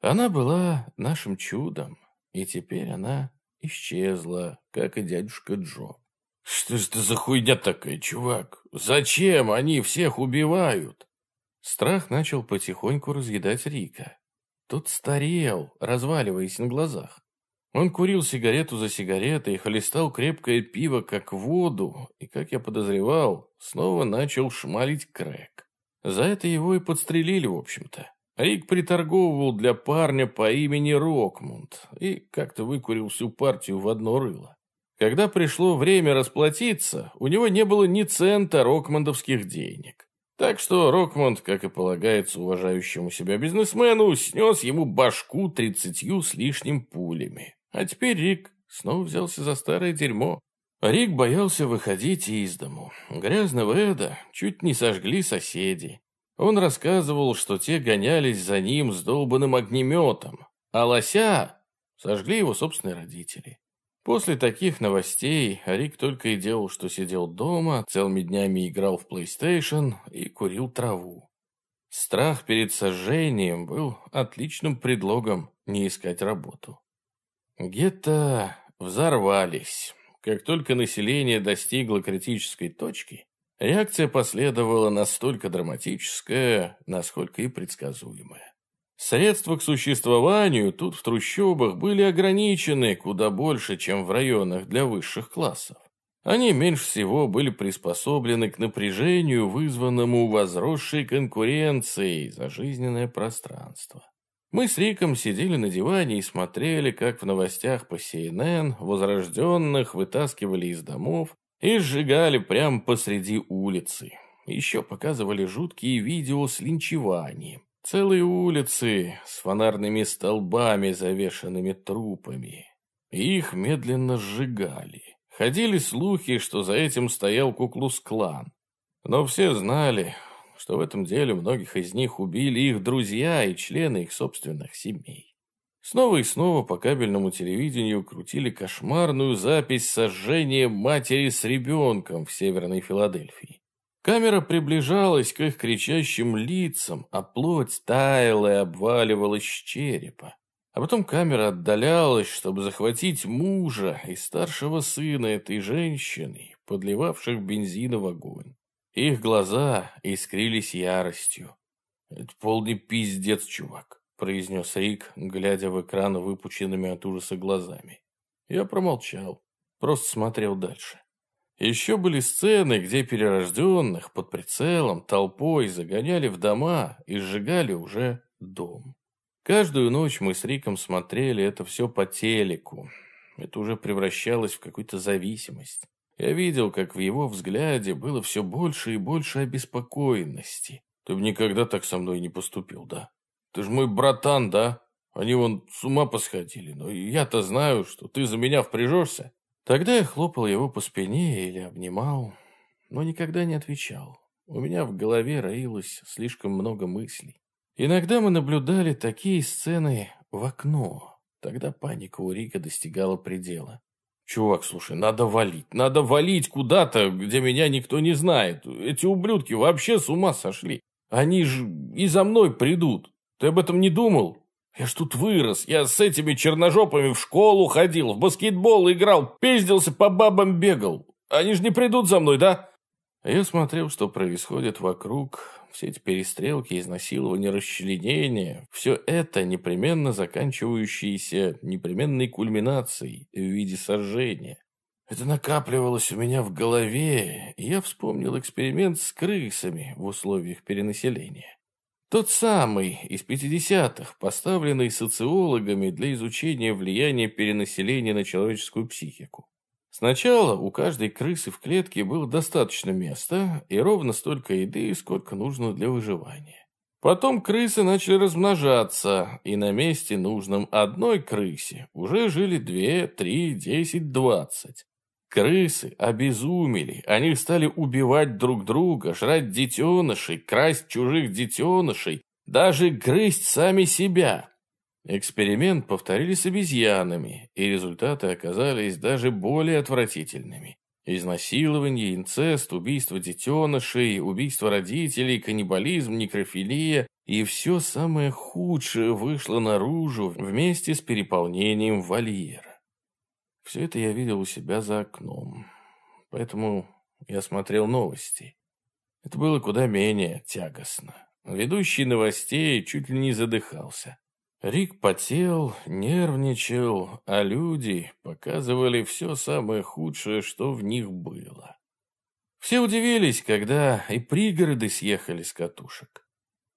Она была нашим чудом, и теперь она исчезла, как и дядюшка Джо. «Что ж это за хуйня такая, чувак? Зачем они всех убивают?» Страх начал потихоньку разъедать Рика. Тот старел, разваливаясь на глазах. Он курил сигарету за сигаретой, хлестал крепкое пиво как воду, и, как я подозревал, снова начал шмалить крэк. За это его и подстрелили, в общем-то. Рик приторговывал для парня по имени Рокмунд и как-то выкурил всю партию в одно рыло. Когда пришло время расплатиться, у него не было ни цента рокмондовских денег. Так что Рокмонд, как и полагается уважающему себя бизнесмену, снес ему башку тридцатью с лишним пулями. А теперь Рик снова взялся за старое дерьмо. Рик боялся выходить из дому. Грязного Эда чуть не сожгли соседи. Он рассказывал, что те гонялись за ним с долбанным огнеметом, а лося сожгли его собственные родители. После таких новостей Рик только и делал, что сидел дома, целыми днями играл в PlayStation и курил траву. Страх перед сожжением был отличным предлогом не искать работу. Гетто взорвались. Как только население достигло критической точки, реакция последовала настолько драматическая, насколько и предсказуемая. Средства к существованию тут в трущобах были ограничены куда больше, чем в районах для высших классов. Они меньше всего были приспособлены к напряжению, вызванному возросшей конкуренцией за жизненное пространство. Мы с Риком сидели на диване и смотрели, как в новостях по CNN возрожденных вытаскивали из домов и сжигали прямо посреди улицы. Еще показывали жуткие видео с линчеванием. Целые улицы с фонарными столбами, завешенными трупами. Их медленно сжигали. Ходили слухи, что за этим стоял Куклус-клан. Но все знали, что в этом деле многих из них убили их друзья и члены их собственных семей. Снова и снова по кабельному телевидению крутили кошмарную запись сожжения матери с ребенком в Северной Филадельфии. Камера приближалась к их кричащим лицам, а плоть таяла и обваливалась с черепа. А потом камера отдалялась, чтобы захватить мужа и старшего сына этой женщины, подливавших бензин в огонь. Их глаза искрились яростью. «Это полный пиздец, чувак», — произнес Рик, глядя в экран выпученными от ужаса глазами. Я промолчал, просто смотрел дальше. Еще были сцены, где перерожденных под прицелом толпой загоняли в дома и сжигали уже дом. Каждую ночь мы с Риком смотрели это все по телеку. Это уже превращалось в какую-то зависимость. Я видел, как в его взгляде было все больше и больше обеспокоенности. Ты бы никогда так со мной не поступил, да? Ты же мой братан, да? Они вон с ума посходили, но я-то знаю, что ты за меня впряжешься. Тогда я хлопал его по спине или обнимал, но никогда не отвечал. У меня в голове роилось слишком много мыслей. Иногда мы наблюдали такие сцены в окно. Тогда паника у Рика достигала предела. «Чувак, слушай, надо валить. Надо валить куда-то, где меня никто не знает. Эти ублюдки вообще с ума сошли. Они же и за мной придут. Ты об этом не думал? Я ж тут вырос. Я с этими черножопами в школу ходил, в баскетбол играл, пиздился по бабам бегал. Они же не придут за мной, да?» Я смотрел, что происходит вокруг, все эти перестрелки, изнасилования, расчленения, все это непременно заканчивающееся непременной кульминацией в виде сожжения. Это накапливалось у меня в голове, и я вспомнил эксперимент с крысами в условиях перенаселения. Тот самый, из 50-х, поставленный социологами для изучения влияния перенаселения на человеческую психику. Сначала у каждой крысы в клетке было достаточно места и ровно столько еды, сколько нужно для выживания. Потом крысы начали размножаться, и на месте нужном одной крысе уже жили две, три, десять, двадцать. Крысы обезумели, они стали убивать друг друга, жрать детенышей, красть чужих детенышей, даже грызть сами себя. Эксперимент повторили с обезьянами, и результаты оказались даже более отвратительными. Изнасилование, инцест, убийство детенышей, убийство родителей, каннибализм, некрофилия и все самое худшее вышло наружу вместе с переполнением вольера. Все это я видел у себя за окном, поэтому я смотрел новости. Это было куда менее тягостно. Ведущий новостей чуть ли не задыхался. Рик потел, нервничал, а люди показывали все самое худшее, что в них было. Все удивились, когда и пригороды съехали с катушек.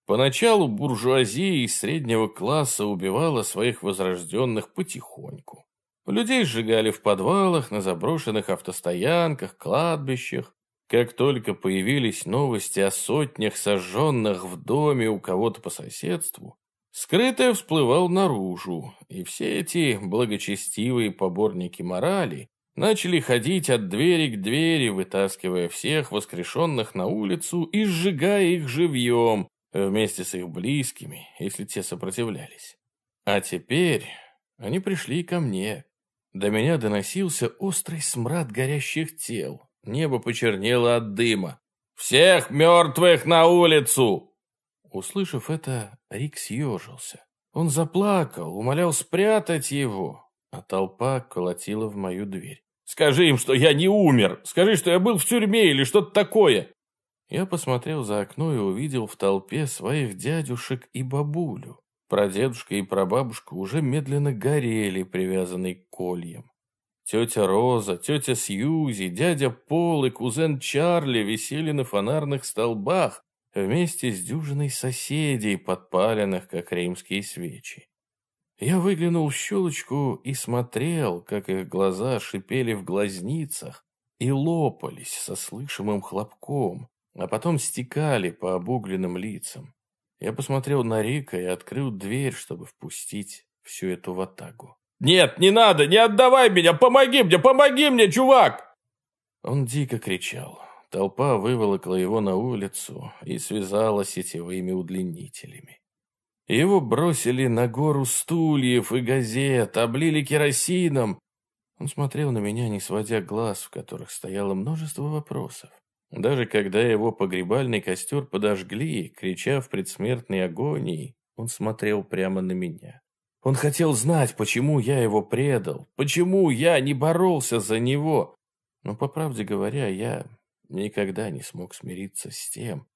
Поначалу буржуазия из среднего класса убивала своих возрожденных потихоньку. Людей сжигали в подвалах, на заброшенных автостоянках, кладбищах. Как только появились новости о сотнях сожженных в доме у кого-то по соседству, Скрытое всплывал наружу, и все эти благочестивые поборники морали начали ходить от двери к двери, вытаскивая всех воскрешенных на улицу и сжигая их живьем вместе с их близкими, если те сопротивлялись. А теперь они пришли ко мне. До меня доносился острый смрад горящих тел. Небо почернело от дыма. «Всех мертвых на улицу!» Услышав это, Рик съежился. Он заплакал, умолял спрятать его, а толпа колотила в мою дверь. «Скажи им, что я не умер! Скажи, что я был в тюрьме или что-то такое!» Я посмотрел за окно и увидел в толпе своих дядюшек и бабулю. Прадедушка и прабабушка уже медленно горели, привязанные к кольям. Тетя Роза, тетя Сьюзи, дядя Пол и кузен Чарли висели на фонарных столбах, вместе с дюжиной соседей, подпаленных, как римские свечи. Я выглянул в щелочку и смотрел, как их глаза шипели в глазницах и лопались со слышимым хлопком, а потом стекали по обугленным лицам. Я посмотрел на Рика и открыл дверь, чтобы впустить всю эту ватагу. «Нет, не надо! Не отдавай меня! Помоги мне! Помоги мне, чувак!» Он дико кричал. Толпа выволокла его на улицу и связала сетевыми удлинителями. Его бросили на гору стульев и газет, облили керосином. Он смотрел на меня, не сводя глаз, в которых стояло множество вопросов. Даже когда его погребальный костер подожгли, крича в предсмертной агонии, он смотрел прямо на меня. Он хотел знать, почему я его предал, почему я не боролся за него. Но, по правде говоря, я никогда не смог смириться с тем,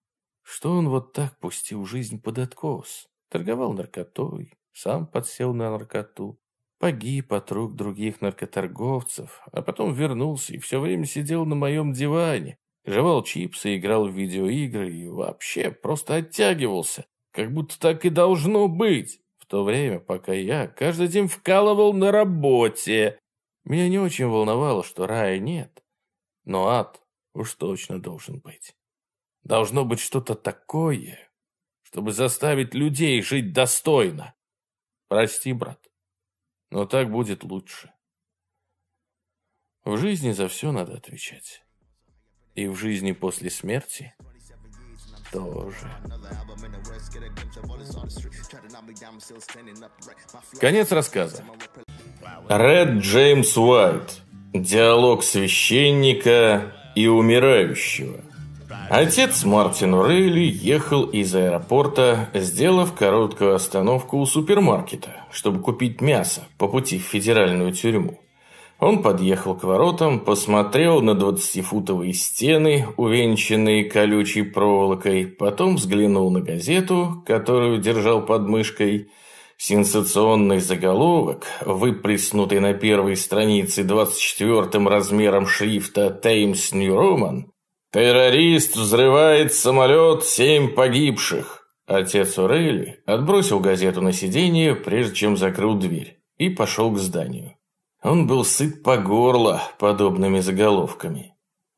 что он вот так пустил жизнь под откос, торговал наркотой, сам подсел на наркоту, погиб от рук других наркоторговцев, а потом вернулся и все время сидел на моем диване, жевал чипсы, играл в видеоигры и вообще просто оттягивался, как будто так и должно быть, в то время, пока я каждый день вкалывал на работе. Меня не очень волновало, что рая нет, но ад уж точно должен быть. Должно быть что-то такое, чтобы заставить людей жить достойно. Прости, брат, но так будет лучше. В жизни за все надо отвечать. И в жизни после смерти тоже. Конец рассказа. Ред Джеймс Уайт. Диалог священника и умирающего. Отец Мартин Урейли ехал из аэропорта, сделав короткую остановку у супермаркета, чтобы купить мясо по пути в федеральную тюрьму. Он подъехал к воротам, посмотрел на двадцатифутовые стены, увенчанные колючей проволокой, потом взглянул на газету, которую держал под мышкой. Сенсационный заголовок, выплеснутый на первой странице 24-м размером шрифта «Теймс Нью Роман», «Террорист взрывает самолет, семь погибших». Отец Урейли отбросил газету на сиденье, прежде чем закрыл дверь, и пошел к зданию. Он был сыт по горло подобными заголовками.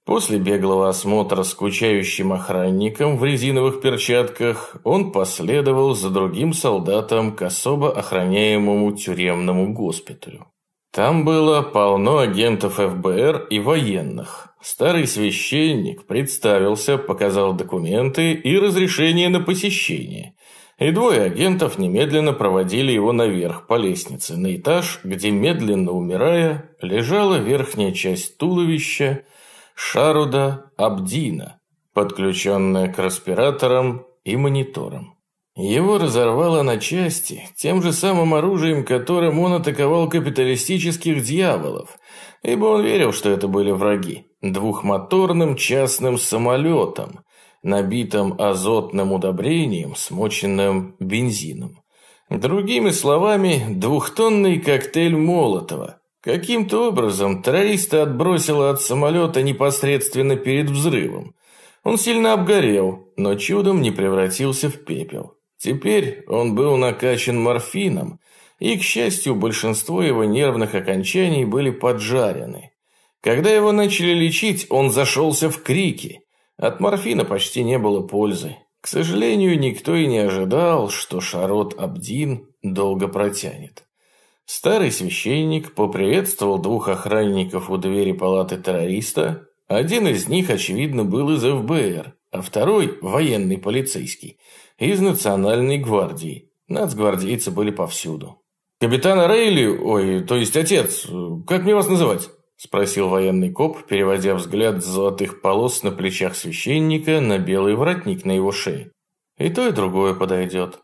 После беглого осмотра скучающим охранником в резиновых перчатках он последовал за другим солдатом к особо охраняемому тюремному госпиталю. Там было полно агентов ФБР и военных. Старый священник представился, показал документы и разрешение на посещение – и двое агентов немедленно проводили его наверх по лестнице, на этаж, где, медленно умирая, лежала верхняя часть туловища Шаруда Абдина, подключенная к респираторам и мониторам. Его разорвало на части тем же самым оружием, которым он атаковал капиталистических дьяволов, ибо он верил, что это были враги, двухмоторным частным самолетом, набитом азотным удобрением, смоченным бензином. Другими словами, двухтонный коктейль Молотова. Каким-то образом террориста отбросило от самолета непосредственно перед взрывом. Он сильно обгорел, но чудом не превратился в пепел. Теперь он был накачан морфином, и, к счастью, большинство его нервных окончаний были поджарены. Когда его начали лечить, он зашелся в крики. От морфина почти не было пользы. К сожалению, никто и не ожидал, что Шарот Абдин долго протянет. Старый священник поприветствовал двух охранников у двери палаты террориста. Один из них, очевидно, был из ФБР, а второй, военный полицейский, из Национальной гвардии. Нацгвардейцы были повсюду. «Капитан Рейли, ой, то есть отец, как мне вас называть?» Спросил военный коп, переводя взгляд с золотых полос на плечах священника на белый воротник на его шее. И то, и другое подойдет.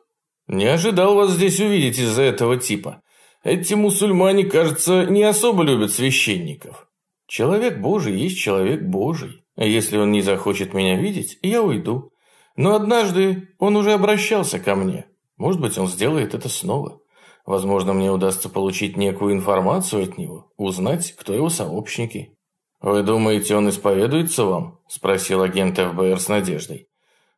Не ожидал вас здесь увидеть из-за этого типа. Эти мусульмане, кажется, не особо любят священников. Человек Божий есть человек Божий. А если он не захочет меня видеть, я уйду. Но однажды он уже обращался ко мне. Может быть, он сделает это снова. Возможно, мне удастся получить некую информацию от него, узнать, кто его сообщники. «Вы думаете, он исповедуется вам?» – спросил агент ФБР с надеждой.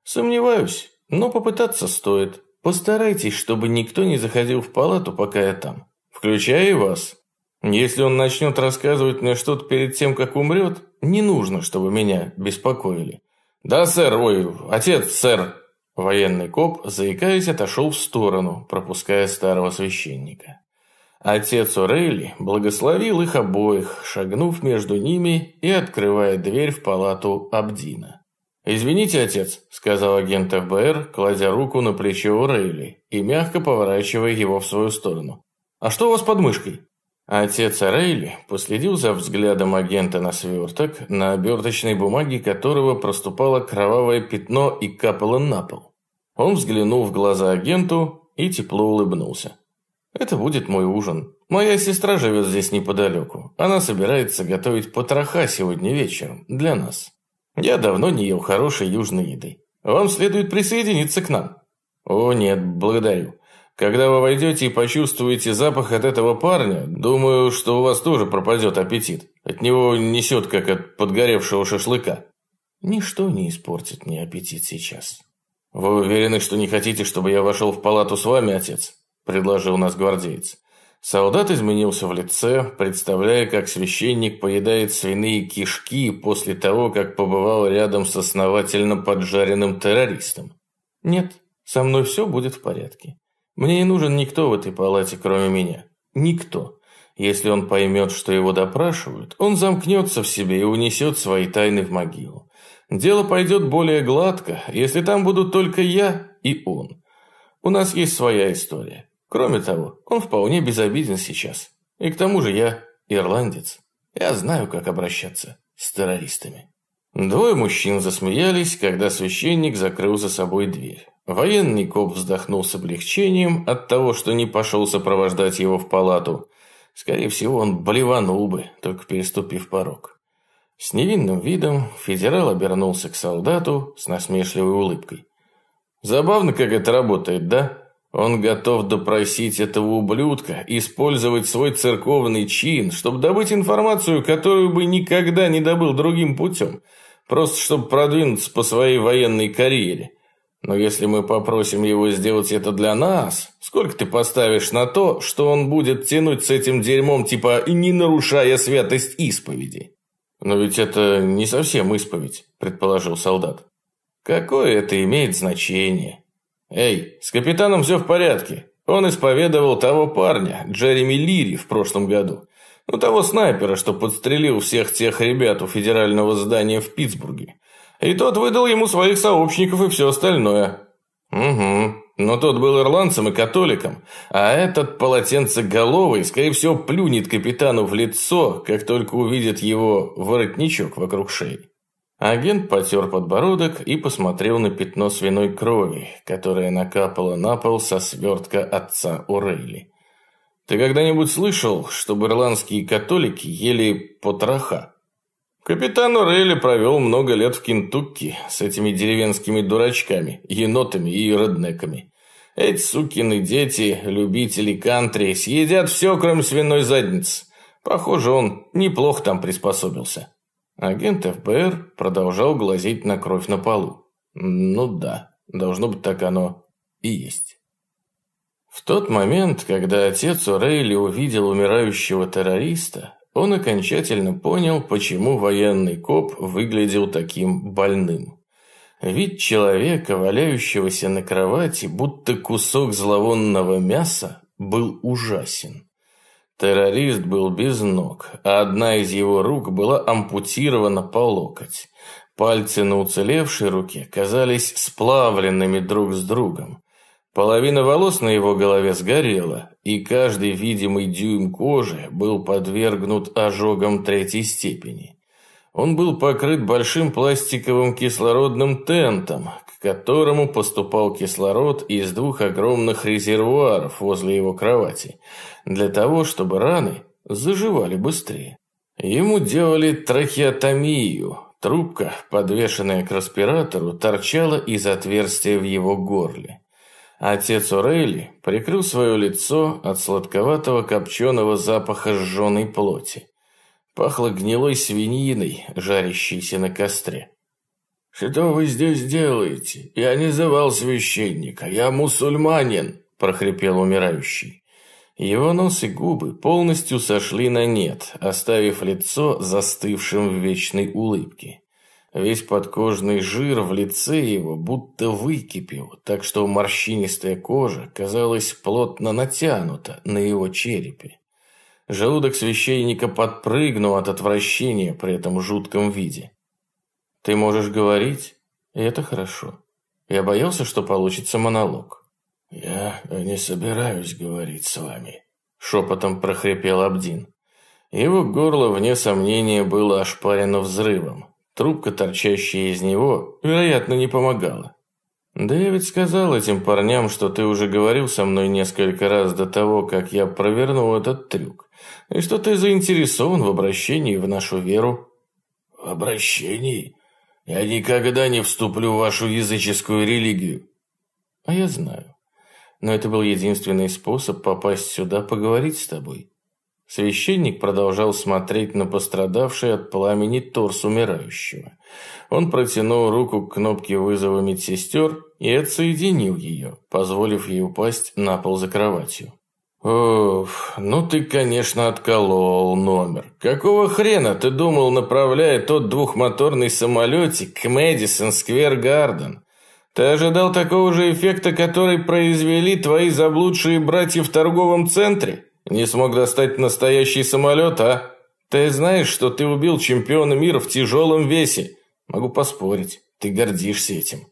«Сомневаюсь, но попытаться стоит. Постарайтесь, чтобы никто не заходил в палату, пока я там. Включая и вас. Если он начнет рассказывать мне что-то перед тем, как умрет, не нужно, чтобы меня беспокоили». «Да, сэр, ой, отец, сэр», Военный коп, заикаясь, отошел в сторону, пропуская старого священника. Отец Орейли благословил их обоих, шагнув между ними и открывая дверь в палату Абдина. «Извините, отец», — сказал агент ФБР, кладя руку на плечо Орейли и мягко поворачивая его в свою сторону. «А что у вас под мышкой?» Отец Орейли последил за взглядом агента на сверток, на оберточной бумаге которого проступало кровавое пятно и капало на пол. Он взглянул в глаза агенту и тепло улыбнулся. «Это будет мой ужин. Моя сестра живет здесь неподалеку. Она собирается готовить потроха сегодня вечером для нас». Я давно не ел хорошей южной еды. Вам следует присоединиться к нам». «О, нет, благодарю. Когда вы войдете и почувствуете запах от этого парня, думаю, что у вас тоже пропадет аппетит. От него несет, как от подгоревшего шашлыка». «Ничто не испортит мне аппетит сейчас». «Вы уверены, что не хотите, чтобы я вошел в палату с вами, отец?» – предложил нас гвардеец. Солдат изменился в лице, представляя, как священник поедает свиные кишки после того, как побывал рядом с основательно поджаренным террористом. «Нет, со мной все будет в порядке. Мне не нужен никто в этой палате, кроме меня. Никто. Если он поймет, что его допрашивают, он замкнется в себе и унесет свои тайны в могилу. Дело пойдет более гладко, если там будут только я и он. У нас есть своя история. Кроме того, он вполне безобиден сейчас. И к тому же я ирландец. Я знаю, как обращаться с террористами. Двое мужчин засмеялись, когда священник закрыл за собой дверь. Военный коп вздохнул с облегчением от того, что не пошел сопровождать его в палату. Скорее всего, он блеванул бы, только переступив порог. С невинным видом федерал обернулся к солдату с насмешливой улыбкой. «Забавно, как это работает, да?» Он готов допросить этого ублюдка, использовать свой церковный чин, чтобы добыть информацию, которую бы никогда не добыл другим путем, просто чтобы продвинуться по своей военной карьере. Но если мы попросим его сделать это для нас, сколько ты поставишь на то, что он будет тянуть с этим дерьмом, типа не нарушая святость исповеди? Но ведь это не совсем исповедь, предположил солдат. Какое это имеет значение? «Эй, с капитаном все в порядке. Он исповедовал того парня, Джереми Лири, в прошлом году. Ну, того снайпера, что подстрелил всех тех ребят у федерального здания в Питтсбурге. И тот выдал ему своих сообщников и все остальное». «Угу, но тот был ирландцем и католиком, а этот полотенцеголовый, скорее всего, плюнет капитану в лицо, как только увидит его воротничок вокруг шеи. Агент потер подбородок и посмотрел на пятно свиной крови, которое накапало на пол со свертка отца Урейли. «Ты когда-нибудь слышал, чтобы ирландские католики ели потроха?» Капитан Урейли провел много лет в Кентукки с этими деревенскими дурачками, енотами и реднеками. Эти сукины дети, любители кантри, съедят все, кроме свиной задницы. Похоже, он неплохо там приспособился. Агент ФБР продолжал глазеть на кровь на полу. Ну да, должно быть так оно и есть. В тот момент, когда отец Урейли увидел умирающего террориста, он окончательно понял, почему военный коп выглядел таким больным. Вид человека, валяющегося на кровати, будто кусок зловонного мяса, был ужасен. Террорист был без ног, а одна из его рук была ампутирована по локоть. Пальцы на уцелевшей руке казались сплавленными друг с другом. Половина волос на его голове сгорела, и каждый видимый дюйм кожи был подвергнут ожогам третьей степени. Он был покрыт большим пластиковым кислородным тентом, к которому поступал кислород из двух огромных резервуаров возле его кровати – для того, чтобы раны заживали быстрее. Ему делали трахеотомию. Трубка, подвешенная к респиратору, торчала из отверстия в его горле. Отец Орейли прикрыл свое лицо от сладковатого копченого запаха сжженной плоти. Пахло гнилой свининой, жарящейся на костре. «Что вы здесь делаете? Я не звал священника, я мусульманин», – прохрипел умирающий. Его нос и губы полностью сошли на нет, оставив лицо застывшим в вечной улыбке. Весь подкожный жир в лице его будто выкипел, так что морщинистая кожа казалась плотно натянута на его черепе. Желудок священника подпрыгнул от отвращения при этом жутком виде. «Ты можешь говорить, и это хорошо. Я боялся, что получится монолог. «Я не собираюсь говорить с вами», – шепотом прохрипел Абдин. Его горло, вне сомнения, было ошпарено взрывом. Трубка, торчащая из него, вероятно, не помогала. «Да я ведь сказал этим парням, что ты уже говорил со мной несколько раз до того, как я провернул этот трюк, и что ты заинтересован в обращении в нашу веру». «В обращении? Я никогда не вступлю в вашу языческую религию. А я знаю. Но это был единственный способ попасть сюда поговорить с тобой. Священник продолжал смотреть на пострадавший от пламени торс умирающего. Он протянул руку к кнопке вызова медсестер и отсоединил ее, позволив ей упасть на пол за кроватью. «Уф, ну ты, конечно, отколол номер. Какого хрена ты думал, направляя тот двухмоторный самолетик к Мэдисон Сквер Гарден? Ты ожидал такого же эффекта, который произвели твои заблудшие братья в торговом центре? Не смог достать настоящий самолет, а? Ты знаешь, что ты убил чемпиона мира в тяжелом весе? Могу поспорить, ты гордишься этим».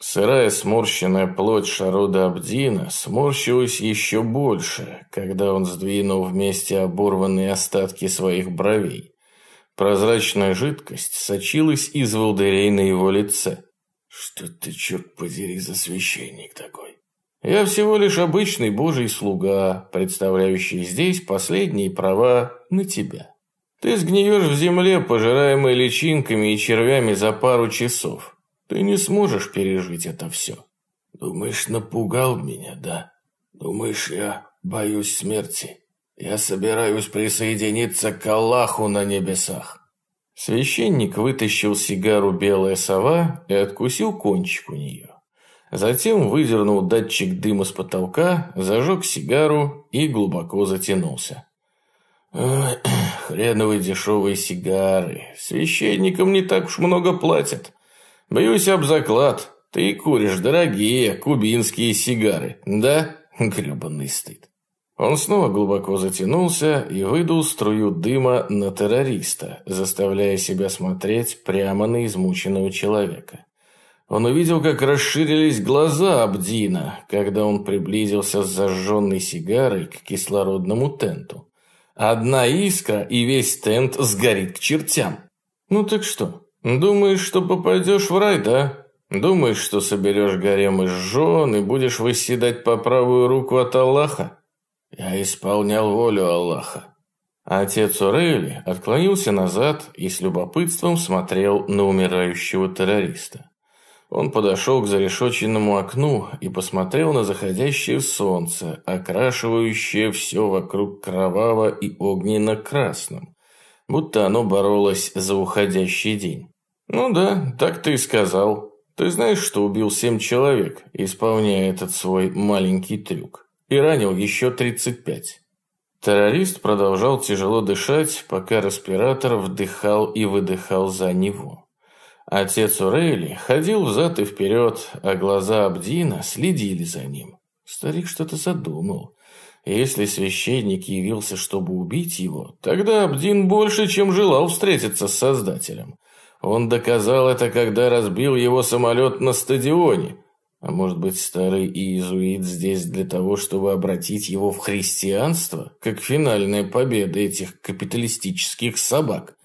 Сырая сморщенная плоть Шарода Абдина сморщилась еще больше, когда он сдвинул вместе оборванные остатки своих бровей. Прозрачная жидкость сочилась из волдырей на его лице. «Что ты, черт подери, за священник такой?» «Я всего лишь обычный божий слуга, представляющий здесь последние права на тебя. Ты сгниешь в земле, пожираемой личинками и червями за пару часов». Ты не сможешь пережить это все. Думаешь, напугал меня, да? Думаешь, я боюсь смерти? Я собираюсь присоединиться к Аллаху на небесах. Священник вытащил сигару «Белая сова» и откусил кончик у нее. Затем выдернул датчик дыма с потолка, зажег сигару и глубоко затянулся. *clears throat* Хреновые дешевые сигары. Священникам не так уж много платят. Бьюсь об заклад. Ты куришь дорогие кубинские сигары, да? Гребанный стыд. Он снова глубоко затянулся и выдул струю дыма на террориста, заставляя себя смотреть прямо на измученного человека. Он увидел, как расширились глаза Абдина, когда он приблизился с зажженной сигарой к кислородному тенту. Одна искра, и весь тент сгорит к чертям. Ну так что, «Думаешь, что попадешь в рай, да? Думаешь, что соберешь гарем из жен и будешь выседать по правую руку от Аллаха?» «Я исполнял волю Аллаха». Отец Урейли отклонился назад и с любопытством смотрел на умирающего террориста. Он подошел к зарешоченному окну и посмотрел на заходящее солнце, окрашивающее все вокруг кроваво и огненно-красным, будто оно боролось за уходящий день. «Ну да, так ты и сказал. Ты знаешь, что убил семь человек, исполняя этот свой маленький трюк, и ранил еще 35». Террорист продолжал тяжело дышать, пока респиратор вдыхал и выдыхал за него. Отец Урейли ходил взад и вперед, а глаза Абдина следили за ним. Старик что-то задумал. Если священник явился, чтобы убить его, тогда Абдин больше, чем желал встретиться с Создателем. Он доказал это, когда разбил его самолет на стадионе. А может быть, старый иезуит здесь для того, чтобы обратить его в христианство, как финальная победа этих капиталистических собак?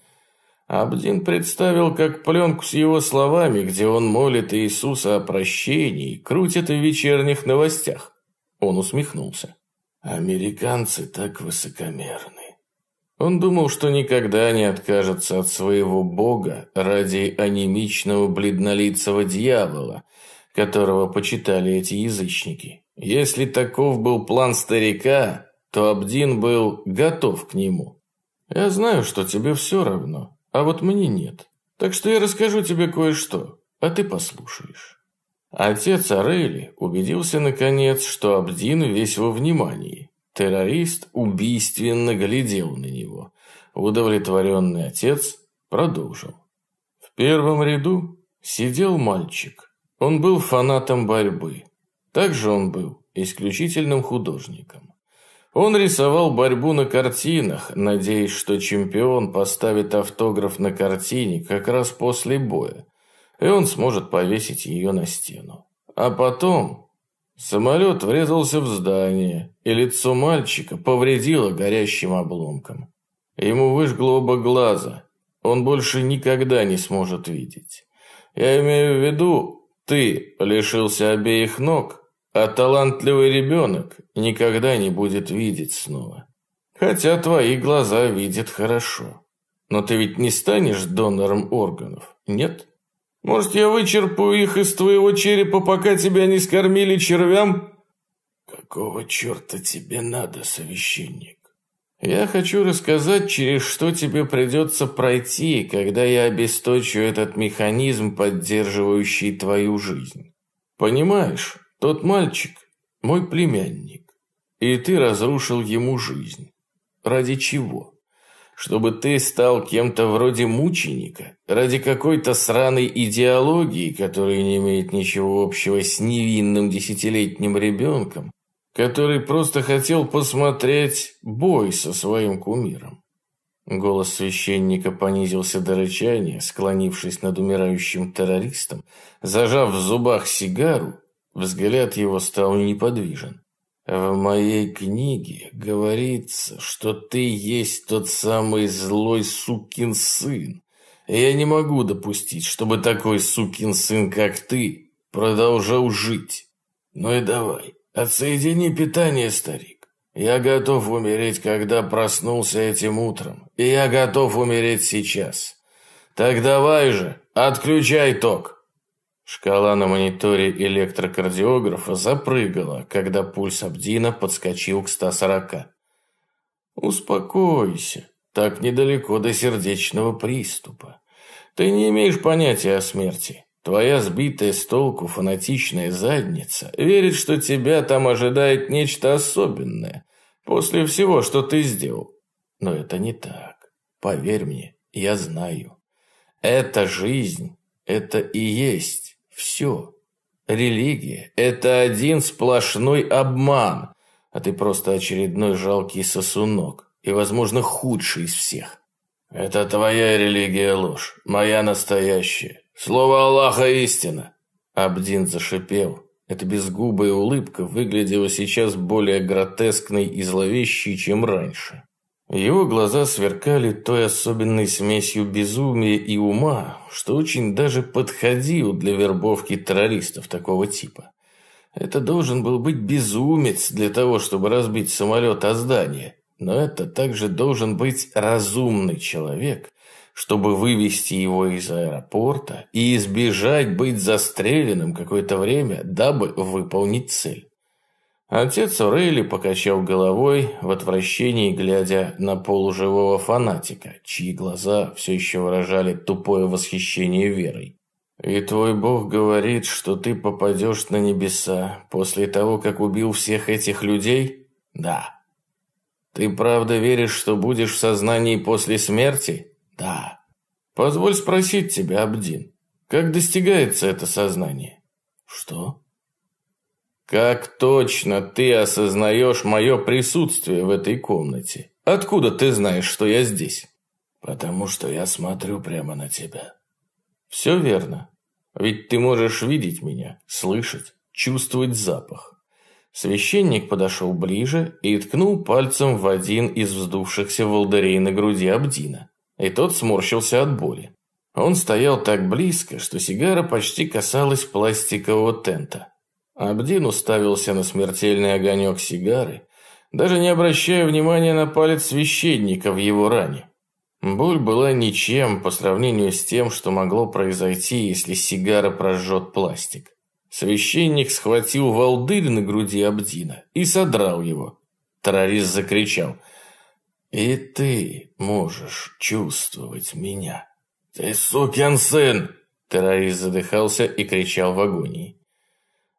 Абдин представил как пленку с его словами, где он молит Иисуса о прощении, крутит в вечерних новостях. Он усмехнулся. Американцы так высокомерны. Он думал, что никогда не откажется от своего бога ради анемичного бледнолицего дьявола, которого почитали эти язычники. Если таков был план старика, то Абдин был готов к нему. Я знаю, что тебе все равно, а вот мне нет. Так что я расскажу тебе кое-что, а ты послушаешь. Отец Арели убедился наконец, что Абдин весь во внимании. Террорист убийственно глядел на него. Удовлетворенный отец продолжил. В первом ряду сидел мальчик. Он был фанатом борьбы. Также он был исключительным художником. Он рисовал борьбу на картинах, надеясь, что чемпион поставит автограф на картине как раз после боя и он сможет повесить ее на стену. А потом самолет врезался в здание, и лицо мальчика повредило горящим обломком. Ему выжгло оба глаза, он больше никогда не сможет видеть. Я имею в виду, ты лишился обеих ног, а талантливый ребенок никогда не будет видеть снова. Хотя твои глаза видят хорошо. Но ты ведь не станешь донором органов, нет? Может, я вычерпаю их из твоего черепа, пока тебя не скормили червям?» «Какого черта тебе надо, священник?» «Я хочу рассказать, через что тебе придется пройти, когда я обесточу этот механизм, поддерживающий твою жизнь. Понимаешь, тот мальчик – мой племянник, и ты разрушил ему жизнь. Ради чего?» чтобы ты стал кем-то вроде мученика, ради какой-то сраной идеологии, которая не имеет ничего общего с невинным десятилетним ребенком, который просто хотел посмотреть бой со своим кумиром. Голос священника понизился до рычания, склонившись над умирающим террористом, зажав в зубах сигару, взгляд его стал неподвижен. В моей книге говорится, что ты есть тот самый злой сукин сын. я не могу допустить, чтобы такой сукин сын, как ты, продолжал жить. Ну и давай, отсоедини питание, старик. Я готов умереть, когда проснулся этим утром. И я готов умереть сейчас. Так давай же, отключай ток. Шкала на мониторе электрокардиографа запрыгала, когда пульс Абдина подскочил к 140. «Успокойся, так недалеко до сердечного приступа. Ты не имеешь понятия о смерти. Твоя сбитая с толку фанатичная задница верит, что тебя там ожидает нечто особенное после всего, что ты сделал. Но это не так. Поверь мне, я знаю. Эта жизнь, это и есть все. Религия – это один сплошной обман, а ты просто очередной жалкий сосунок и, возможно, худший из всех. Это твоя религия ложь, моя настоящая. Слово Аллаха истина. Абдин зашипел. Эта безгубая улыбка выглядела сейчас более гротескной и зловещей, чем раньше. Его глаза сверкали той особенной смесью безумия и ума, что очень даже подходил для вербовки террористов такого типа. Это должен был быть безумец для того, чтобы разбить самолет о здание, но это также должен быть разумный человек, чтобы вывести его из аэропорта и избежать быть застреленным какое-то время, дабы выполнить цель. Отец Орейли покачал головой в отвращении, глядя на полуживого фанатика, чьи глаза все еще выражали тупое восхищение верой. «И твой Бог говорит, что ты попадешь на небеса после того, как убил всех этих людей?» «Да». «Ты правда веришь, что будешь в сознании после смерти?» «Да». «Позволь спросить тебя, Абдин, как достигается это сознание?» «Что?» «Как точно ты осознаешь мое присутствие в этой комнате? Откуда ты знаешь, что я здесь?» «Потому что я смотрю прямо на тебя». «Все верно. Ведь ты можешь видеть меня, слышать, чувствовать запах». Священник подошел ближе и ткнул пальцем в один из вздувшихся волдырей на груди Абдина. И тот сморщился от боли. Он стоял так близко, что сигара почти касалась пластикового тента. Абдин уставился на смертельный огонек сигары, даже не обращая внимания на палец священника в его ране. Боль была ничем по сравнению с тем, что могло произойти, если сигара прожжет пластик. Священник схватил волдырь на груди Абдина и содрал его. Террорист закричал. «И ты можешь чувствовать меня». «Ты сукин сын!» Террорист задыхался и кричал в агонии.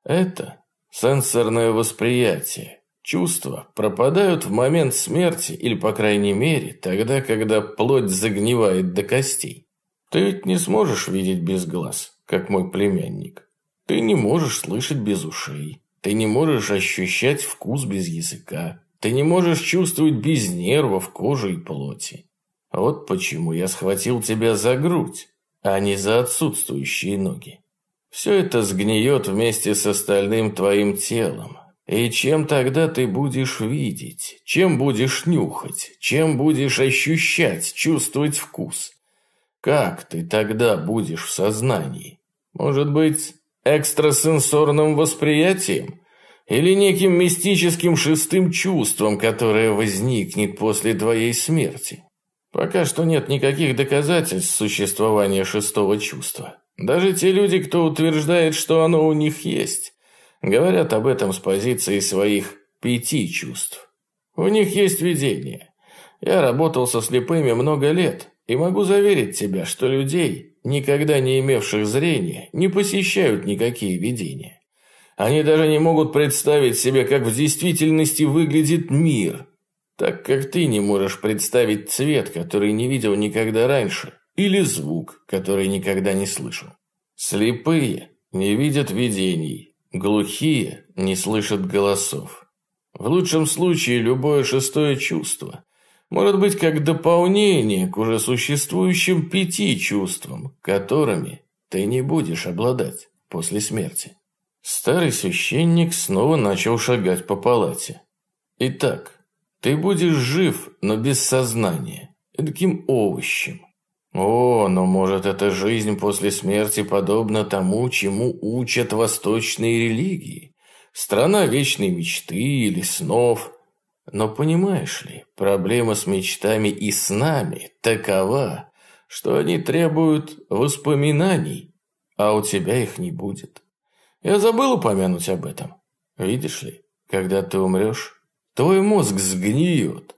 Это сенсорное восприятие. Чувства пропадают в момент смерти или, по крайней мере, тогда, когда плоть загнивает до костей. Ты ведь не сможешь видеть без глаз, как мой племянник. Ты не можешь слышать без ушей. Ты не можешь ощущать вкус без языка. Ты не можешь чувствовать без нервов, кожи и плоти. Вот почему я схватил тебя за грудь, а не за отсутствующие ноги. Все это сгниет вместе с остальным твоим телом. И чем тогда ты будешь видеть? Чем будешь нюхать? Чем будешь ощущать, чувствовать вкус? Как ты тогда будешь в сознании? Может быть, экстрасенсорным восприятием? Или неким мистическим шестым чувством, которое возникнет после твоей смерти? Пока что нет никаких доказательств существования шестого чувства. Даже те люди, кто утверждает, что оно у них есть, говорят об этом с позиции своих пяти чувств. У них есть видение. Я работал со слепыми много лет и могу заверить тебя, что людей, никогда не имевших зрения, не посещают никакие видения. Они даже не могут представить себе, как в действительности выглядит мир, так как ты не можешь представить цвет, который не видел никогда раньше, или звук, который никогда не слышал. Слепые не видят видений, глухие не слышат голосов. В лучшем случае любое шестое чувство может быть как дополнение к уже существующим пяти чувствам, которыми ты не будешь обладать после смерти. Старый священник снова начал шагать по палате. Итак, ты будешь жив, но без сознания, таким овощем. О, но может эта жизнь после смерти подобна тому, чему учат восточные религии? Страна вечной мечты или снов. Но понимаешь ли, проблема с мечтами и снами такова, что они требуют воспоминаний, а у тебя их не будет. Я забыл упомянуть об этом. Видишь ли, когда ты умрешь, твой мозг сгниет,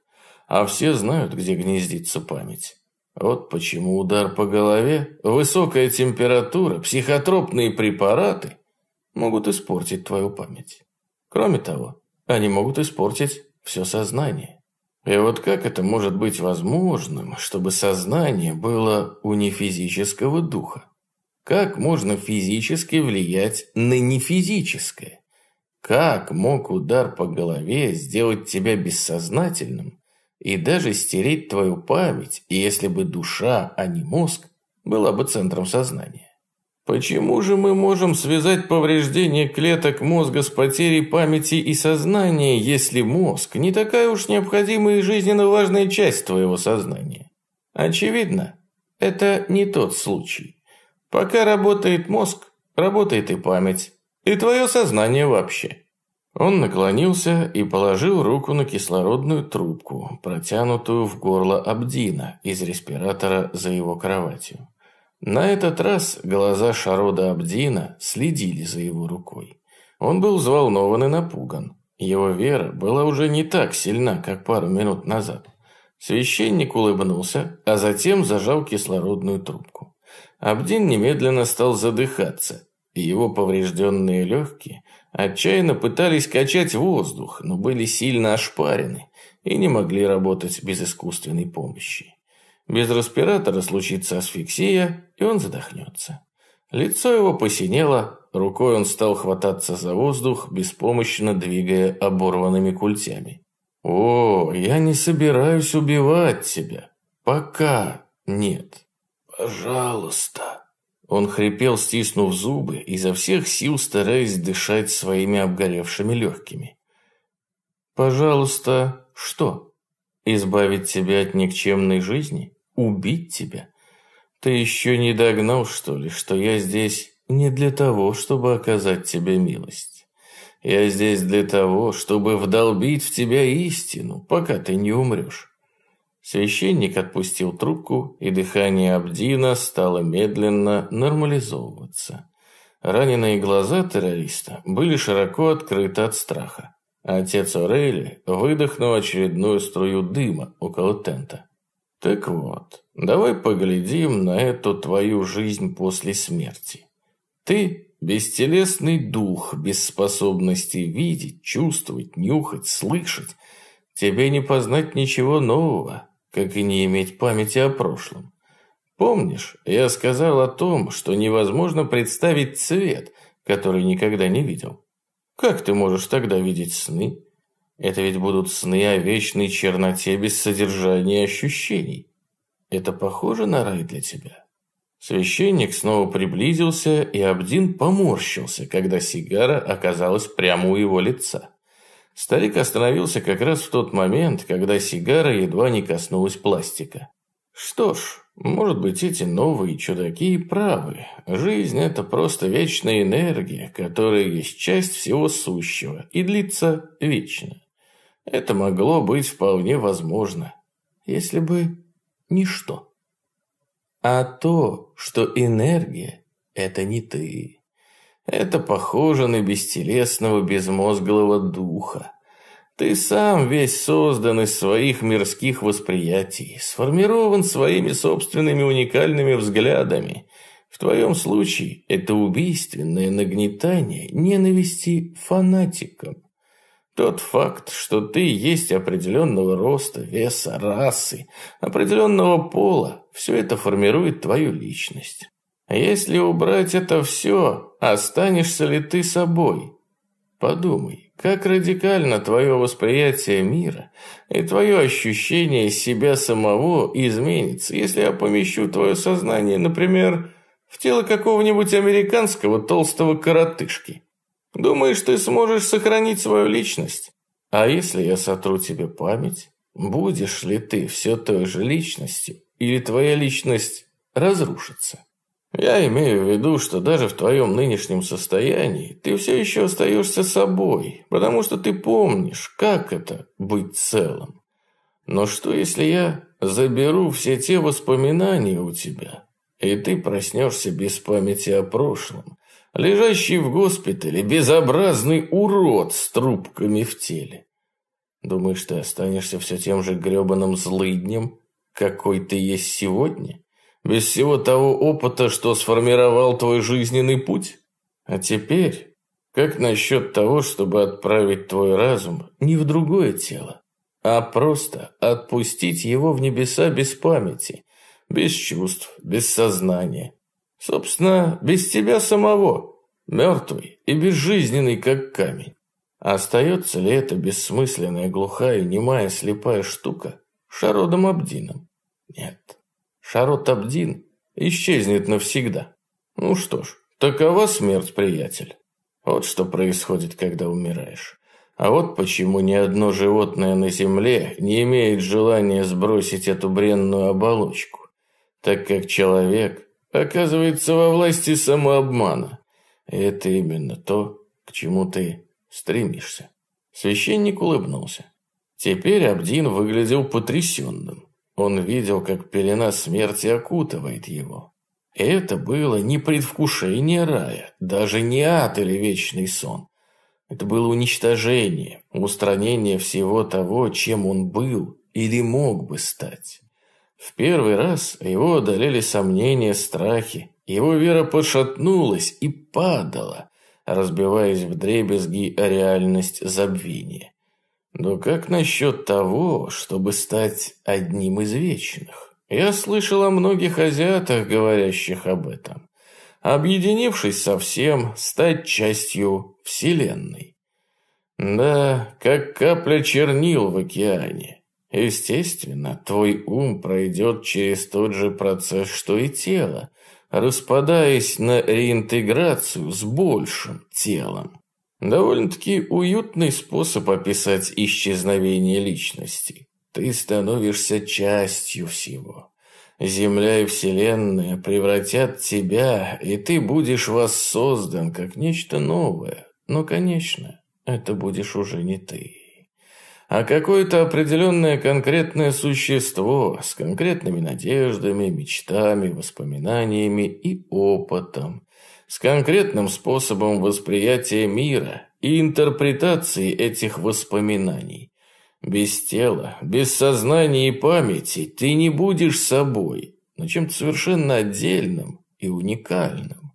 а все знают, где гнездится память. Вот почему удар по голове, высокая температура, психотропные препараты могут испортить твою память. Кроме того, они могут испортить все сознание. И вот как это может быть возможным, чтобы сознание было у нефизического духа? Как можно физически влиять на нефизическое? Как мог удар по голове сделать тебя бессознательным и даже стереть твою память, если бы душа, а не мозг, была бы центром сознания? Почему же мы можем связать повреждение клеток мозга с потерей памяти и сознания, если мозг не такая уж необходимая и жизненно важная часть твоего сознания? Очевидно, это не тот случай. Пока работает мозг, работает и память, и твое сознание вообще. Он наклонился и положил руку на кислородную трубку, протянутую в горло Абдина из респиратора за его кроватью. На этот раз глаза Шарода Абдина следили за его рукой. Он был взволнован и напуган. Его вера была уже не так сильна, как пару минут назад. Священник улыбнулся, а затем зажал кислородную трубку. Абдин немедленно стал задыхаться, и его поврежденные легкие отчаянно пытались качать воздух, но были сильно ошпарены и не могли работать без искусственной помощи. Без респиратора случится асфиксия, и он задохнется. Лицо его посинело, рукой он стал хвататься за воздух, беспомощно двигая оборванными культями. «О, я не собираюсь убивать тебя. Пока нет». «Пожалуйста!» Он хрипел, стиснув зубы, изо всех сил стараясь дышать своими обгоревшими легкими. «Пожалуйста, что? Избавить тебя от никчемной жизни? Убить тебя? Ты еще не догнал, что ли, что я здесь не для того, чтобы оказать тебе милость? Я здесь для того, чтобы вдолбить в тебя истину, пока ты не умрешь. Священник отпустил трубку, и дыхание Абдина стало медленно нормализовываться. Раненые глаза террориста были широко открыты от страха. Отец Орейли выдохнул очередную струю дыма около тента. «Так вот, давай поглядим на эту твою жизнь после смерти. Ты – бестелесный дух, без способности видеть, чувствовать, нюхать, слышать. Тебе не познать ничего нового, как и не иметь памяти о прошлом. Помнишь, я сказал о том, что невозможно представить цвет, который никогда не видел? Как ты можешь тогда видеть сны? Это ведь будут сны о вечной черноте без содержания ощущений. Это похоже на рай для тебя? Священник снова приблизился, и Абдин поморщился, когда сигара оказалась прямо у его лица. Старик остановился как раз в тот момент, когда сигара едва не коснулась пластика. Что ж, может быть, эти новые чудаки и правы. Жизнь – это просто вечная энергия, которая есть часть всего сущего и длится вечно. Это могло быть вполне возможно, если бы ничто. А то, что энергия – это не ты. Это похоже на бестелесного безмозглого духа. Ты сам весь создан из своих мирских восприятий, сформирован своими собственными уникальными взглядами. В твоем случае это убийственное нагнетание ненависти фанатикам. Тот факт, что ты есть определенного роста, веса, расы, определенного пола, все это формирует твою личность. Если убрать это все, останешься ли ты собой? Подумай, как радикально твое восприятие мира и твое ощущение себя самого изменится, если я помещу твое сознание, например, в тело какого-нибудь американского толстого коротышки. Думаешь, ты сможешь сохранить свою личность? А если я сотру тебе память, будешь ли ты все той же личностью, или твоя личность разрушится? Я имею в виду, что даже в твоем нынешнем состоянии ты все еще остаешься собой, потому что ты помнишь, как это быть целым. Но что, если я заберу все те воспоминания у тебя, и ты проснешься без памяти о прошлом, лежащий в госпитале безобразный урод с трубками в теле. Думаешь, ты останешься все тем же гребаным злыднем, какой ты есть сегодня? Без всего того опыта, что сформировал твой жизненный путь? А теперь, как насчет того, чтобы отправить твой разум не в другое тело, а просто отпустить его в небеса без памяти, без чувств, без сознания, Собственно, без тебя самого, мертвый и безжизненный, как камень. остается ли эта бессмысленная, глухая, немая, слепая штука Шародом Абдином? Нет. Шарот Абдин исчезнет навсегда. Ну что ж, такова смерть, приятель. Вот что происходит, когда умираешь. А вот почему ни одно животное на земле не имеет желания сбросить эту бренную оболочку. Так как человек оказывается во власти самообмана. И это именно то, к чему ты стремишься. Священник улыбнулся. Теперь Абдин выглядел потрясенным. Он видел, как пелена смерти окутывает его. Это было не предвкушение рая, даже не ад или вечный сон. Это было уничтожение, устранение всего того, чем он был или мог бы стать. В первый раз его одолели сомнения, страхи. Его вера пошатнулась и падала, разбиваясь в дребезги о реальность забвения. Но как насчет того, чтобы стать одним из вечных? Я слышал о многих азиатах, говорящих об этом. Объединившись со всем, стать частью Вселенной. Да, как капля чернил в океане. Естественно, твой ум пройдет через тот же процесс, что и тело, распадаясь на реинтеграцию с большим телом. Довольно-таки уютный способ описать исчезновение личности. Ты становишься частью всего. Земля и Вселенная превратят тебя, и ты будешь воссоздан как нечто новое. Но, конечно, это будешь уже не ты а какое-то определенное конкретное существо с конкретными надеждами, мечтами, воспоминаниями и опытом, с конкретным способом восприятия мира и интерпретации этих воспоминаний. Без тела, без сознания и памяти ты не будешь собой, но чем-то совершенно отдельным и уникальным.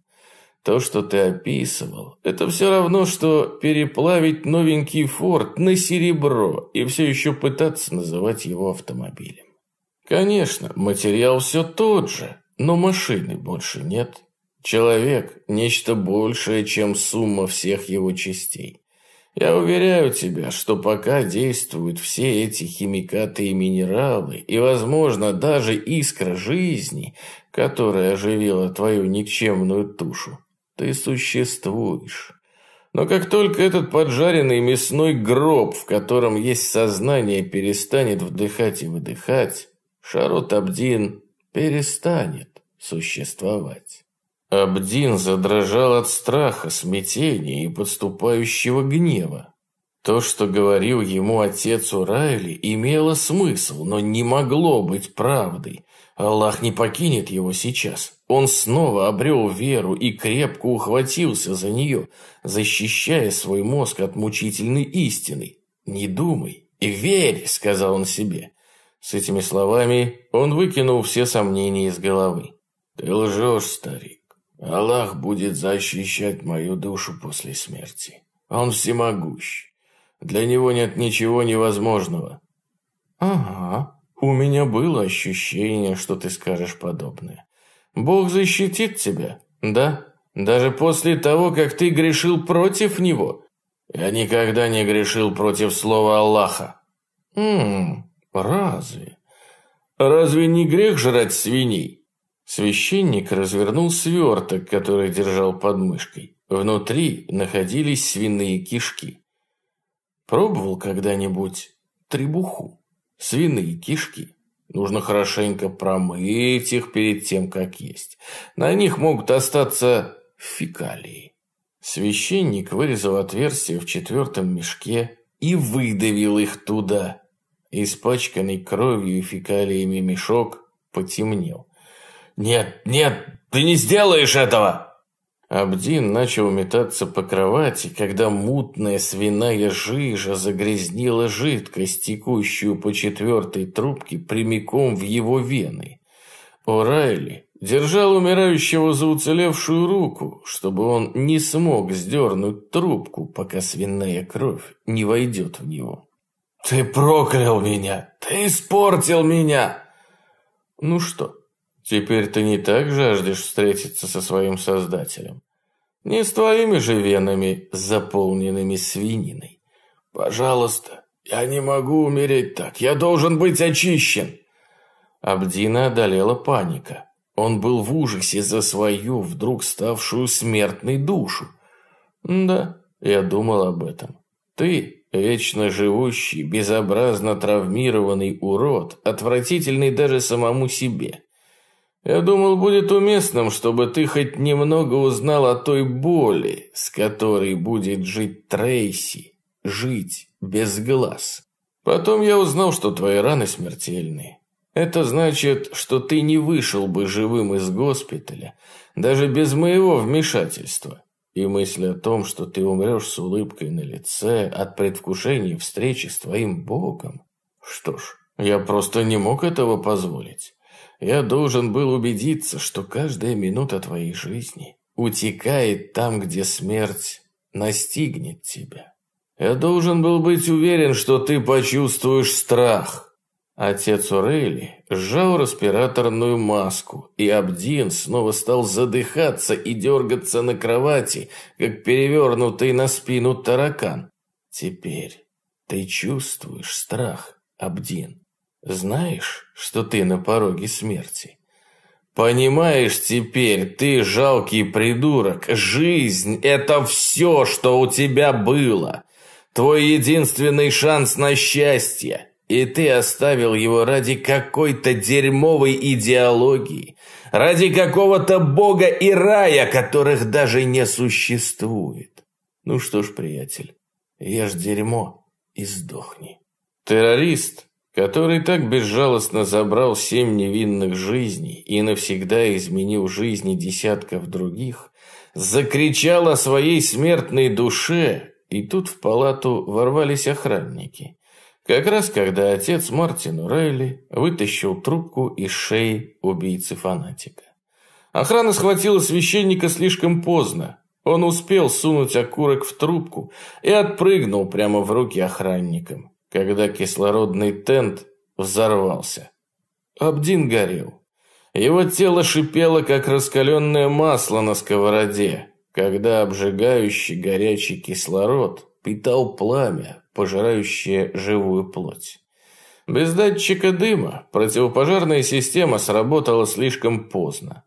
То, что ты описывал, это все равно, что переплавить новенький Форд на серебро и все еще пытаться называть его автомобилем. Конечно, материал все тот же, но машины больше нет. Человек – нечто большее, чем сумма всех его частей. Я уверяю тебя, что пока действуют все эти химикаты и минералы, и, возможно, даже искра жизни, которая оживила твою никчемную тушу, ты существуешь. Но как только этот поджаренный мясной гроб, в котором есть сознание, перестанет вдыхать и выдыхать, Шарот Абдин перестанет существовать. Абдин задрожал от страха, смятения и подступающего гнева. То, что говорил ему отец Урайли, имело смысл, но не могло быть правдой, Аллах не покинет его сейчас. Он снова обрел веру и крепко ухватился за нее, защищая свой мозг от мучительной истины. «Не думай и верь», — сказал он себе. С этими словами он выкинул все сомнения из головы. «Ты лжешь, старик. Аллах будет защищать мою душу после смерти. Он всемогущ. Для него нет ничего невозможного». «Ага, у меня было ощущение, что ты скажешь подобное. Бог защитит тебя, да? Даже после того, как ты грешил против него?» «Я никогда не грешил против слова Аллаха». «Ммм, разве? Разве не грех жрать свиней?» Священник развернул сверток, который держал под мышкой. Внутри находились свиные кишки. Пробовал когда-нибудь требуху? Свиные кишки. Нужно хорошенько промыть их перед тем, как есть. На них могут остаться фекалии. Священник вырезал отверстие в четвертом мешке и выдавил их туда. Испачканный кровью и фекалиями мешок потемнел. «Нет, нет, ты не сделаешь этого!» Абдин начал метаться по кровати, когда мутная свиная жижа загрязнила жидкость, текущую по четвертой трубке прямиком в его вены. О'Райли держал умирающего за уцелевшую руку, чтобы он не смог сдернуть трубку, пока свиная кровь не войдет в него. «Ты проклял меня! Ты испортил меня!» «Ну что, Теперь ты не так жаждешь встретиться со своим создателем. Не с твоими же венами, заполненными свининой. Пожалуйста, я не могу умереть так. Я должен быть очищен. Абдина одолела паника. Он был в ужасе за свою, вдруг ставшую смертной душу. Да, я думал об этом. Ты, вечно живущий, безобразно травмированный урод, отвратительный даже самому себе. Я думал, будет уместным, чтобы ты хоть немного узнал о той боли, с которой будет жить Трейси, жить без глаз. Потом я узнал, что твои раны смертельные. Это значит, что ты не вышел бы живым из госпиталя, даже без моего вмешательства. И мысль о том, что ты умрешь с улыбкой на лице от предвкушения встречи с твоим Богом. Что ж, я просто не мог этого позволить. Я должен был убедиться, что каждая минута твоей жизни утекает там, где смерть настигнет тебя. Я должен был быть уверен, что ты почувствуешь страх. Отец Урейли сжал респираторную маску, и Абдин снова стал задыхаться и дергаться на кровати, как перевернутый на спину таракан. Теперь ты чувствуешь страх, Абдин. Знаешь, что ты на пороге смерти? Понимаешь теперь, ты жалкий придурок, жизнь – это все, что у тебя было. Твой единственный шанс на счастье. И ты оставил его ради какой-то дерьмовой идеологии, ради какого-то бога и рая, которых даже не существует. Ну что ж, приятель, ешь дерьмо и сдохни. Террорист который так безжалостно забрал семь невинных жизней и навсегда изменил жизни десятков других, закричал о своей смертной душе, и тут в палату ворвались охранники. Как раз когда отец Мартин Рейли вытащил трубку из шеи убийцы-фанатика. Охрана схватила священника слишком поздно. Он успел сунуть окурок в трубку и отпрыгнул прямо в руки охранникам когда кислородный тент взорвался. Абдин горел. Его тело шипело, как раскаленное масло на сковороде, когда обжигающий горячий кислород питал пламя, пожирающее живую плоть. Без датчика дыма противопожарная система сработала слишком поздно.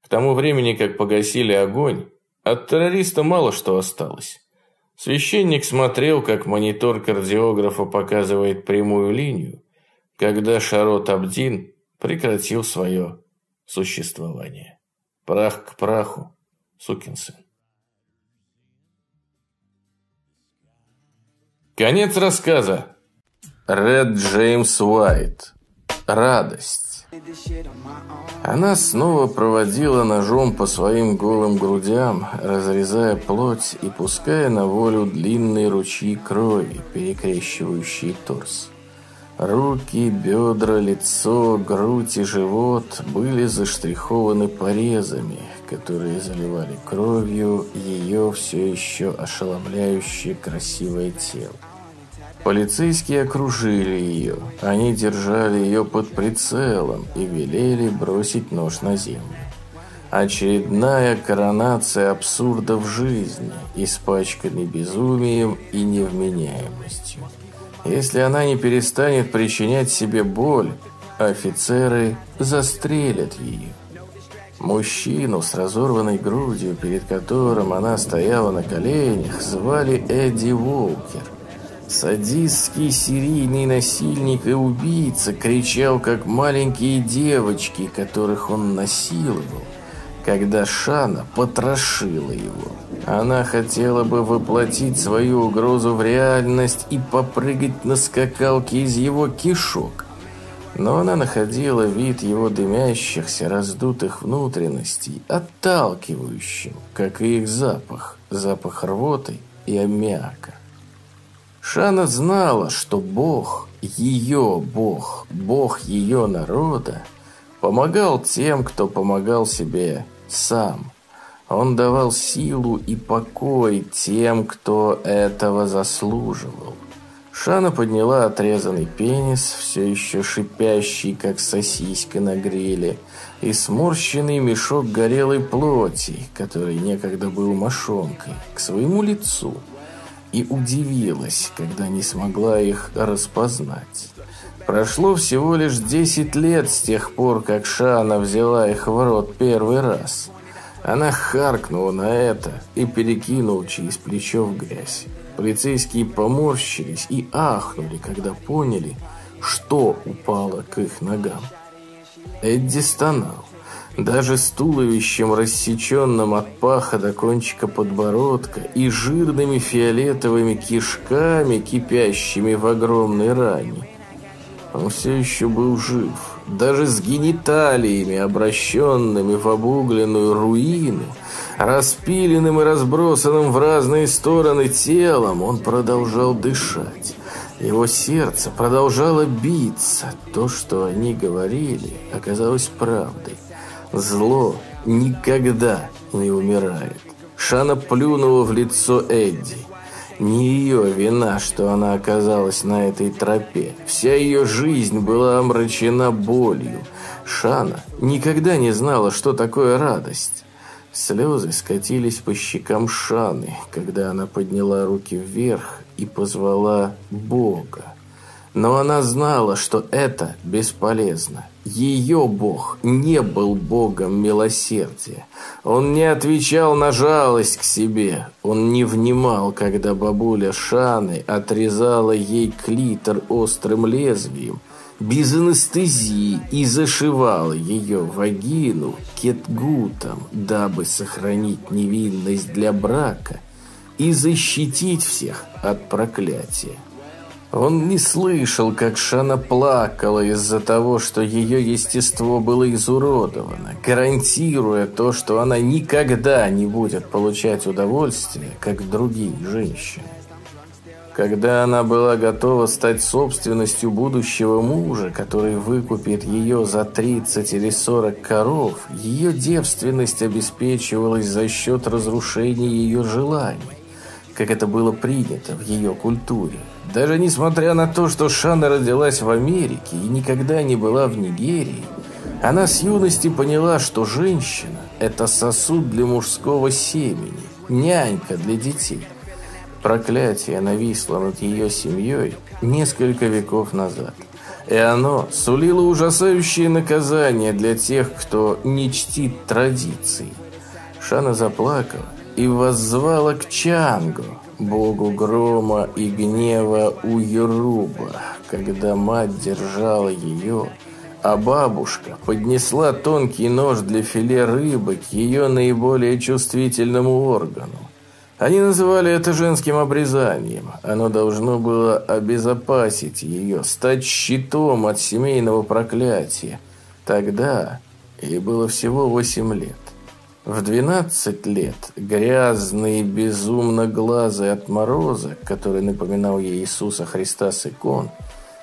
К тому времени, как погасили огонь, от террориста мало что осталось. Священник смотрел, как монитор кардиографа показывает прямую линию, когда Шарот Абдин прекратил свое существование. Прах к праху, сукин сын. Конец рассказа. Ред Джеймс Уайт. Радость. Она снова проводила ножом по своим голым грудям, разрезая плоть и пуская на волю длинные ручьи крови, перекрещивающие торс. Руки, бедра, лицо, грудь и живот были заштрихованы порезами, которые заливали кровью ее все еще ошеломляющее красивое тело. Полицейские окружили ее. Они держали ее под прицелом и велели бросить нож на землю. Очередная коронация абсурда в жизни, испачканный безумием и невменяемостью. Если она не перестанет причинять себе боль, офицеры застрелят ее. Мужчину с разорванной грудью, перед которым она стояла на коленях, звали Эдди Уолкер. Садистский серийный насильник и убийца кричал, как маленькие девочки, которых он насиловал когда Шана потрошила его. Она хотела бы воплотить свою угрозу в реальность и попрыгать на скакалке из его кишок. Но она находила вид его дымящихся, раздутых внутренностей отталкивающим, как и их запах, запах рвоты и аммиака. Шана знала, что Бог, ее Бог, Бог ее народа, помогал тем, кто помогал себе сам. Он давал силу и покой тем, кто этого заслуживал. Шана подняла отрезанный пенис, все еще шипящий, как сосиска на гриле, и сморщенный мешок горелой плоти, который некогда был мошонкой, к своему лицу, и удивилась, когда не смогла их распознать. Прошло всего лишь 10 лет с тех пор, как Шана взяла их в рот первый раз. Она харкнула на это и перекинула через плечо в грязь. Полицейские поморщились и ахнули, когда поняли, что упало к их ногам. Эдди стонал. Даже с туловищем, рассеченным от паха до кончика подбородка и жирными фиолетовыми кишками, кипящими в огромной ране, он все еще был жив. Даже с гениталиями, обращенными в обугленную руину, распиленным и разбросанным в разные стороны телом, он продолжал дышать. Его сердце продолжало биться. То, что они говорили, оказалось правдой. Зло никогда не умирает. Шана плюнула в лицо Эдди. Не ее вина, что она оказалась на этой тропе. Вся ее жизнь была омрачена болью. Шана никогда не знала, что такое радость. Слезы скатились по щекам Шаны, когда она подняла руки вверх и позвала Бога. Но она знала, что это бесполезно. Ее Бог не был Богом милосердия. Он не отвечал на жалость к себе. Он не внимал, когда бабуля Шаны отрезала ей клитор острым лезвием, без анестезии и зашивала ее вагину кетгутом, дабы сохранить невинность для брака и защитить всех от проклятия. Он не слышал, как Шана плакала из-за того, что ее естество было изуродовано, гарантируя то, что она никогда не будет получать удовольствие, как другие женщины. Когда она была готова стать собственностью будущего мужа, который выкупит ее за 30 или 40 коров, ее девственность обеспечивалась за счет разрушения ее желаний, как это было принято в ее культуре. Даже несмотря на то, что Шана родилась в Америке и никогда не была в Нигерии, она с юности поняла, что женщина – это сосуд для мужского семени, нянька для детей. Проклятие нависло над ее семьей несколько веков назад. И оно сулило ужасающее наказание для тех, кто не чтит традиции. Шана заплакала и воззвала к Чангу, богу грома и гнева у Юруба, когда мать держала ее, а бабушка поднесла тонкий нож для филе рыбы к ее наиболее чувствительному органу. Они называли это женским обрезанием. Оно должно было обезопасить ее, стать щитом от семейного проклятия. Тогда ей было всего восемь лет. В 12 лет грязный, безумно глазый отморозок, который напоминал ей Иисуса Христа с икон,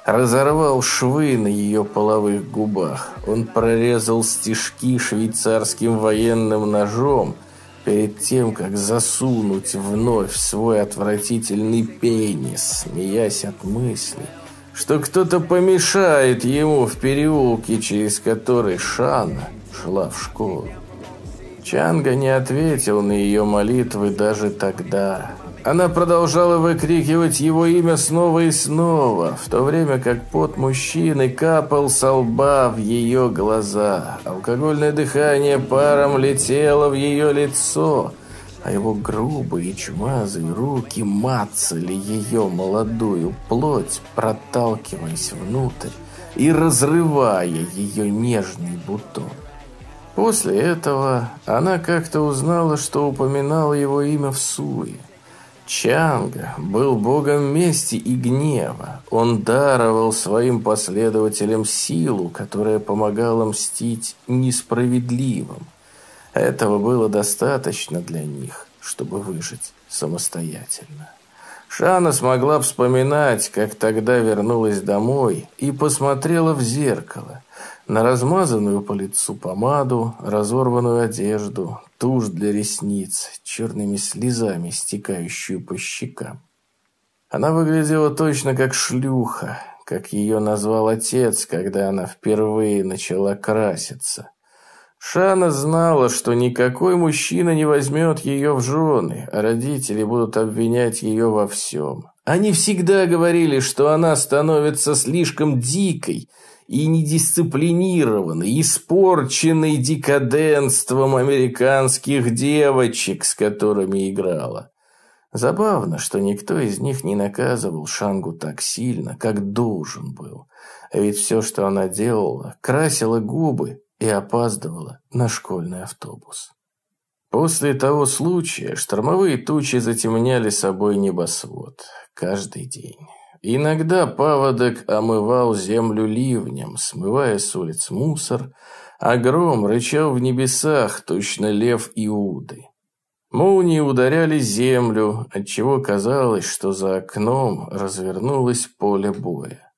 разорвал швы на ее половых губах. Он прорезал стежки швейцарским военным ножом перед тем, как засунуть вновь свой отвратительный пенис, смеясь от мысли, что кто-то помешает ему в переулке, через который Шана шла в школу. Чанга не ответил на ее молитвы даже тогда. Она продолжала выкрикивать его имя снова и снова, в то время как пот мужчины капал со лба в ее глаза. Алкогольное дыхание паром летело в ее лицо, а его грубые чумазые руки мацали ее молодую плоть, проталкиваясь внутрь и разрывая ее нежный бутон. После этого она как-то узнала, что упоминал его имя в суе. Чанга был богом мести и гнева. Он даровал своим последователям силу, которая помогала мстить несправедливым. Этого было достаточно для них, чтобы выжить самостоятельно. Шана смогла вспоминать, как тогда вернулась домой и посмотрела в зеркало – на размазанную по лицу помаду, разорванную одежду, тушь для ресниц, черными слезами, стекающую по щекам. Она выглядела точно как шлюха, как ее назвал отец, когда она впервые начала краситься. Шана знала, что никакой мужчина не возьмет ее в жены, а родители будут обвинять ее во всем. Они всегда говорили, что она становится слишком дикой – и недисциплинированный, испорченный декаденством американских девочек, с которыми играла. Забавно, что никто из них не наказывал Шангу так сильно, как должен был. А ведь все, что она делала, красила губы и опаздывала на школьный автобус. После того случая штормовые тучи затемняли собой небосвод каждый день. Иногда паводок омывал землю ливнем, смывая с улиц мусор, а гром рычал в небесах, точно лев Иуды. Молнии ударяли землю, отчего казалось, что за окном развернулось поле боя.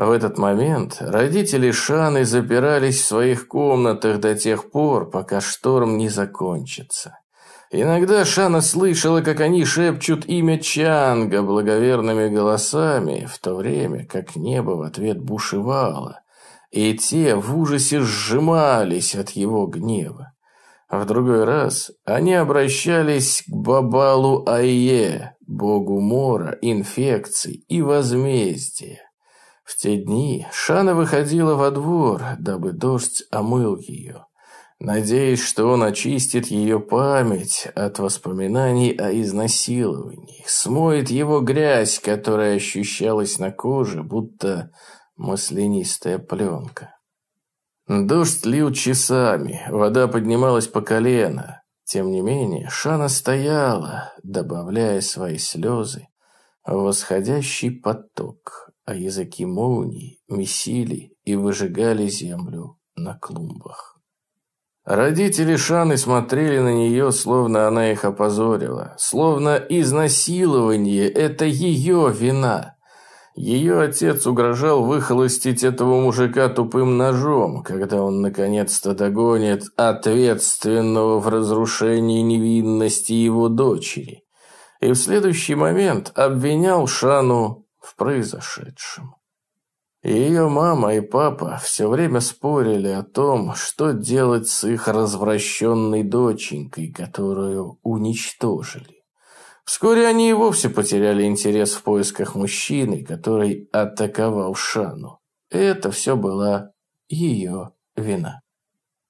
В этот момент родители Шаны запирались в своих комнатах до тех пор, пока шторм не закончится. Иногда Шана слышала, как они шепчут имя Чанга благоверными голосами, в то время как небо в ответ бушевало, и те в ужасе сжимались от его гнева. В другой раз они обращались к Бабалу Айе, богу мора, инфекций и возмездия. В те дни Шана выходила во двор, дабы дождь омыл ее надеясь, что он очистит ее память от воспоминаний о изнасиловании, смоет его грязь, которая ощущалась на коже, будто маслянистая пленка. Дождь лил часами, вода поднималась по колено. Тем не менее, Шана стояла, добавляя свои слезы в восходящий поток, а языки молний месили и выжигали землю на клумбах. Родители Шаны смотрели на нее, словно она их опозорила, словно изнасилование – это ее вина. Ее отец угрожал выхолостить этого мужика тупым ножом, когда он наконец-то догонит ответственного в разрушении невинности его дочери. И в следующий момент обвинял Шану в произошедшем. Ее мама и папа все время спорили о том, что делать с их развращенной доченькой, которую уничтожили. Вскоре они и вовсе потеряли интерес в поисках мужчины, который атаковал Шану. Это все была ее вина.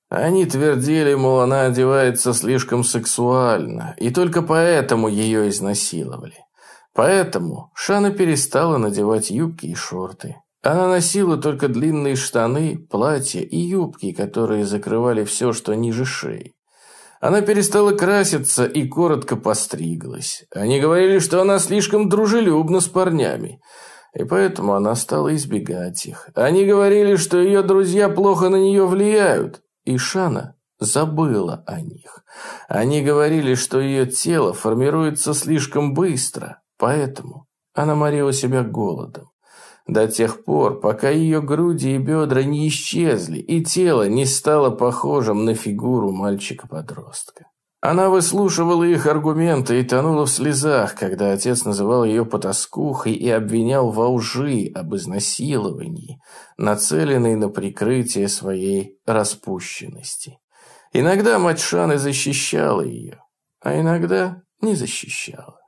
Они твердили, мол, она одевается слишком сексуально, и только поэтому ее изнасиловали. Поэтому Шана перестала надевать юбки и шорты. Она носила только длинные штаны, платья и юбки, которые закрывали все, что ниже шеи. Она перестала краситься и коротко постриглась. Они говорили, что она слишком дружелюбна с парнями. и поэтому она стала избегать их. Они говорили, что ее друзья плохо на нее влияют, и Шана забыла о них. Они говорили, что ее тело формируется слишком быстро, поэтому она морила себя голодом. До тех пор, пока ее груди и бедра не исчезли, и тело не стало похожим на фигуру мальчика-подростка. Она выслушивала их аргументы и тонула в слезах, когда отец называл ее потаскухой и обвинял во лжи об изнасиловании, нацеленной на прикрытие своей распущенности. Иногда мать Шаны защищала ее, а иногда не защищала.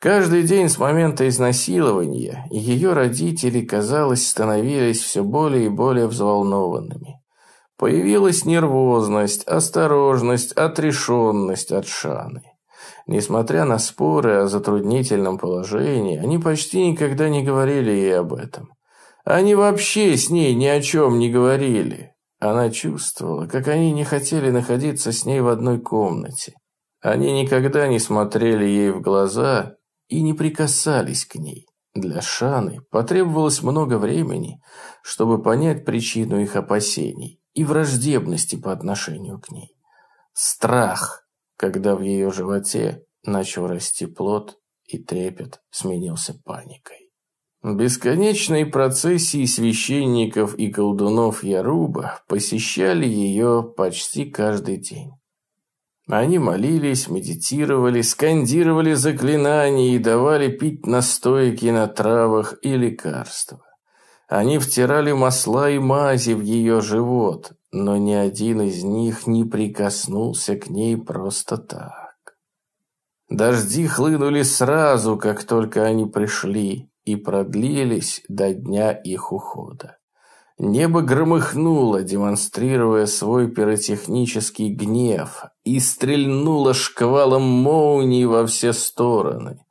Каждый день с момента изнасилования ее родители, казалось, становились все более и более взволнованными. Появилась нервозность, осторожность, отрешенность от Шаны. Несмотря на споры о затруднительном положении, они почти никогда не говорили ей об этом. Они вообще с ней ни о чем не говорили. Она чувствовала, как они не хотели находиться с ней в одной комнате. Они никогда не смотрели ей в глаза и не прикасались к ней. Для Шаны потребовалось много времени, чтобы понять причину их опасений и враждебности по отношению к ней. Страх, когда в ее животе начал расти плод, и трепет сменился паникой. Бесконечные процессии священников и колдунов Яруба посещали ее почти каждый день. Они молились, медитировали, скандировали заклинания и давали пить настойки на травах и лекарства. Они втирали масла и мази в ее живот, но ни один из них не прикоснулся к ней просто так. Дожди хлынули сразу, как только они пришли, и продлились до дня их ухода. Небо громыхнуло, демонстрируя свой пиротехнический гнев, и стрельнуло шквалом молний во все стороны.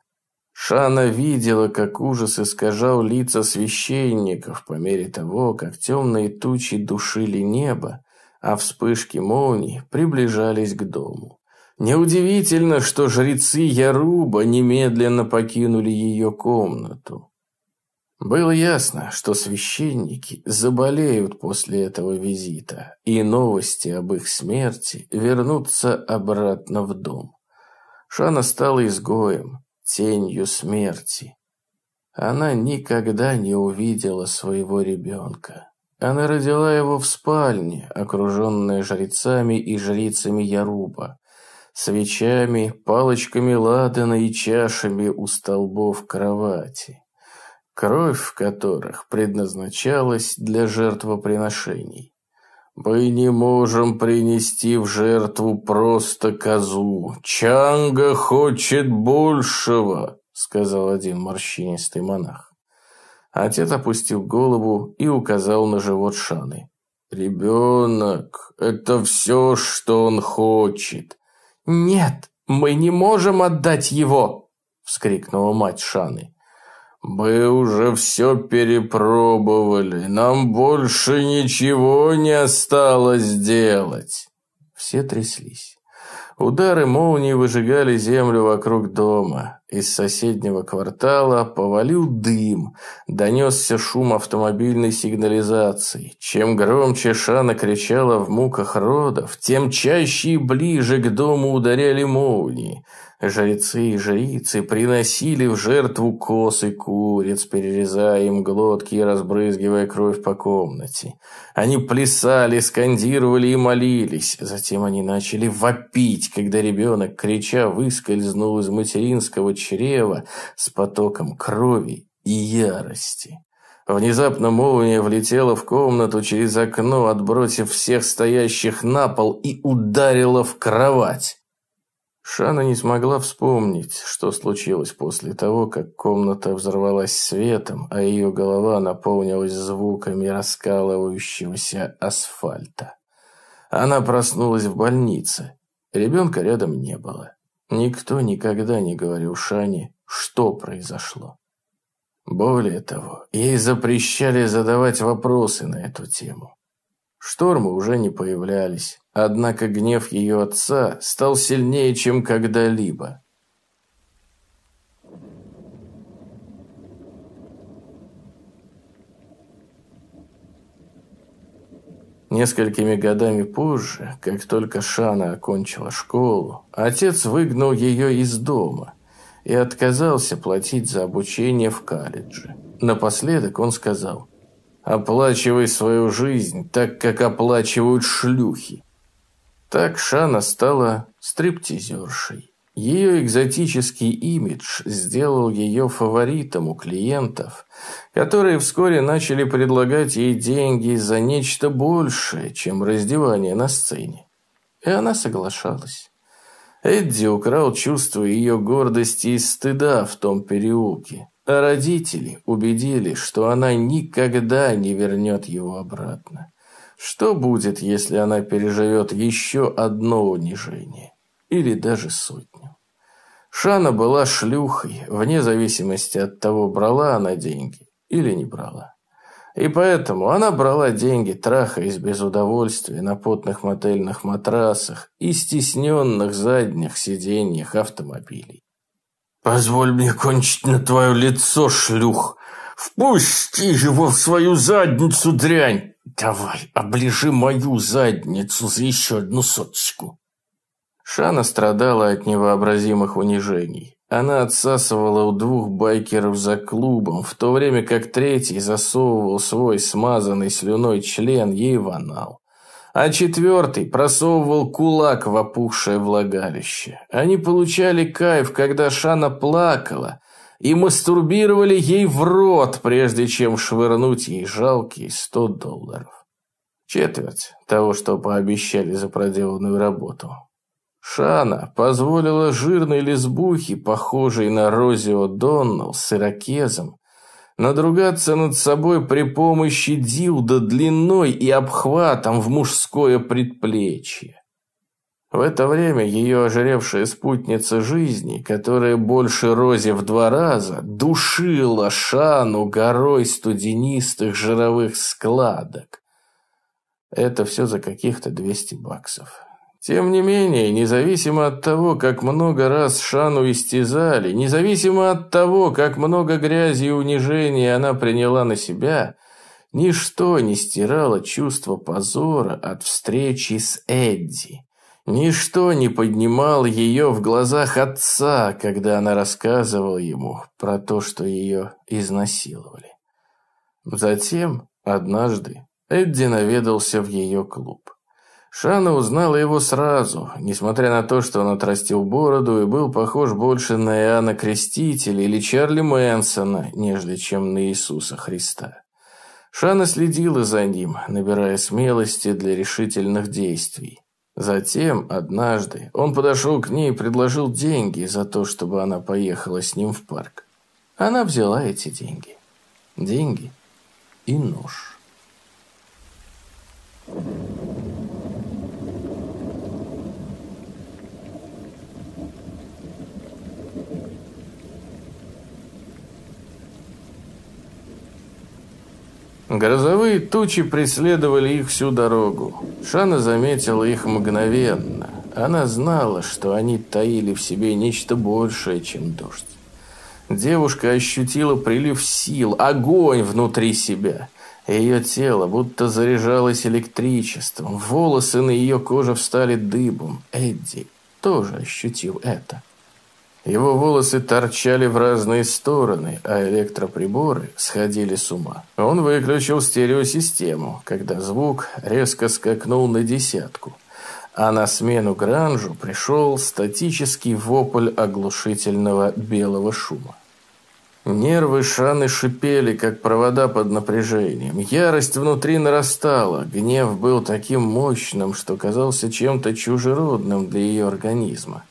Шана видела, как ужас искажал лица священников по мере того, как темные тучи душили небо, а вспышки молний приближались к дому. Неудивительно, что жрецы Яруба немедленно покинули ее комнату. Было ясно, что священники заболеют после этого визита, и новости об их смерти вернутся обратно в дом. Шана стала изгоем, тенью смерти. Она никогда не увидела своего ребенка. Она родила его в спальне, окруженная жрецами и жрицами Яруба, свечами, палочками ладана и чашами у столбов кровати, кровь в которых предназначалась для жертвоприношений. «Мы не можем принести в жертву просто козу. Чанга хочет большего», — сказал один морщинистый монах. Отец опустил голову и указал на живот Шаны. «Ребенок, это все, что он хочет». «Нет, мы не можем отдать его!» — вскрикнула мать Шаны. «Мы уже все перепробовали, нам больше ничего не осталось делать». Все тряслись. Удары молнии выжигали землю вокруг дома. Из соседнего квартала повалил дым, донесся шум автомобильной сигнализации. Чем громче Шана кричала в муках родов, тем чаще и ближе к дому ударяли молнии. Жрецы и жрицы приносили в жертву коз и куриц, перерезая им глотки и разбрызгивая кровь по комнате. Они плясали, скандировали и молились. Затем они начали вопить, когда ребенок, крича, выскользнул из материнского чрева с потоком крови и ярости. Внезапно молния влетела в комнату через окно, отбросив всех стоящих на пол и ударила в кровать. Шана не смогла вспомнить, что случилось после того, как комната взорвалась светом, а ее голова наполнилась звуками раскалывающегося асфальта. Она проснулась в больнице. Ребенка рядом не было. Никто никогда не говорил Шане, что произошло. Более того, ей запрещали задавать вопросы на эту тему. Штормы уже не появлялись, Однако гнев ее отца стал сильнее, чем когда-либо. Несколькими годами позже, как только Шана окончила школу, отец выгнал ее из дома и отказался платить за обучение в колледже. Напоследок он сказал, «Оплачивай свою жизнь так, как оплачивают шлюхи». Так Шана стала стриптизершей. Ее экзотический имидж сделал ее фаворитом у клиентов, которые вскоре начали предлагать ей деньги за нечто большее, чем раздевание на сцене. И она соглашалась. Эдди украл чувство ее гордости и стыда в том переулке, а родители убедили, что она никогда не вернет его обратно. Что будет, если она переживет еще одно унижение? Или даже сотню? Шана была шлюхой, вне зависимости от того, брала она деньги или не брала. И поэтому она брала деньги, трахаясь без удовольствия на потных мотельных матрасах и стесненных задних сиденьях автомобилей. «Позволь мне кончить на твое лицо, шлюх! Впусти его в свою задницу, дрянь! Давай, оближи мою задницу за еще одну соточку!» Шана страдала от невообразимых унижений. Она отсасывала у двух байкеров за клубом, в то время как третий засовывал свой смазанный слюной член ей в анал. А четвертый просовывал кулак в опухшее влагалище. Они получали кайф, когда Шана плакала, и мастурбировали ей в рот, прежде чем швырнуть ей жалкие сто долларов. Четверть того, что пообещали за проделанную работу. Шана позволила жирной лесбухе, похожей на Розио Доннелл с ирокезом, надругаться над собой при помощи дилда длиной и обхватом в мужское предплечье. В это время ее ожиревшая спутница жизни, которая больше Рози в два раза, душила Шану горой студенистых жировых складок. Это все за каких-то 200 баксов. Тем не менее, независимо от того, как много раз Шану истязали, независимо от того, как много грязи и унижения она приняла на себя, ничто не стирало чувство позора от встречи с Эдди. Ничто не поднимало ее в глазах отца, когда она рассказывала ему про то, что ее изнасиловали. Затем, однажды, Эдди наведался в ее клуб. Шана узнала его сразу, несмотря на то, что он отрастил бороду и был похож больше на Иоанна Крестителя или Чарли Мэнсона, нежели чем на Иисуса Христа. Шана следила за ним, набирая смелости для решительных действий. Затем, однажды, он подошел к ней и предложил деньги за то, чтобы она поехала с ним в парк. Она взяла эти деньги. Деньги и нож. Thank you. Грозовые тучи преследовали их всю дорогу. Шана заметила их мгновенно. Она знала, что они таили в себе нечто большее, чем дождь. Девушка ощутила прилив сил, огонь внутри себя. Ее тело будто заряжалось электричеством. Волосы на ее коже встали дыбом. Эдди тоже ощутил это. Его волосы торчали в разные стороны, а электроприборы сходили с ума. Он выключил стереосистему, когда звук резко скакнул на десятку. А на смену гранжу пришел статический вопль оглушительного белого шума. Нервы Шаны шипели, как провода под напряжением. Ярость внутри нарастала. Гнев был таким мощным, что казался чем-то чужеродным для ее организма.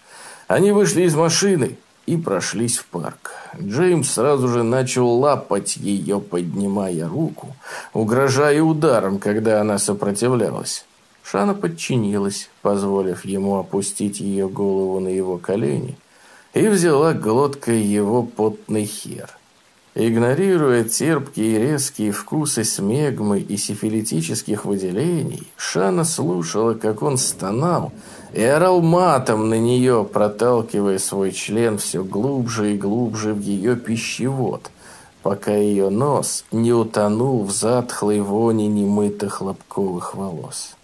Они вышли из машины и прошлись в парк. Джеймс сразу же начал лапать ее, поднимая руку, угрожая ударом, когда она сопротивлялась. Шана подчинилась, позволив ему опустить ее голову на его колени, и взяла глоткой его потный хер. Игнорируя терпкие и резкие вкусы смегмы и сифилитических выделений, Шана слушала, как он стонал, и орал матом на нее, проталкивая свой член все глубже и глубже в ее пищевод, пока ее нос не утонул в затхлой вони немытых лобковых волос.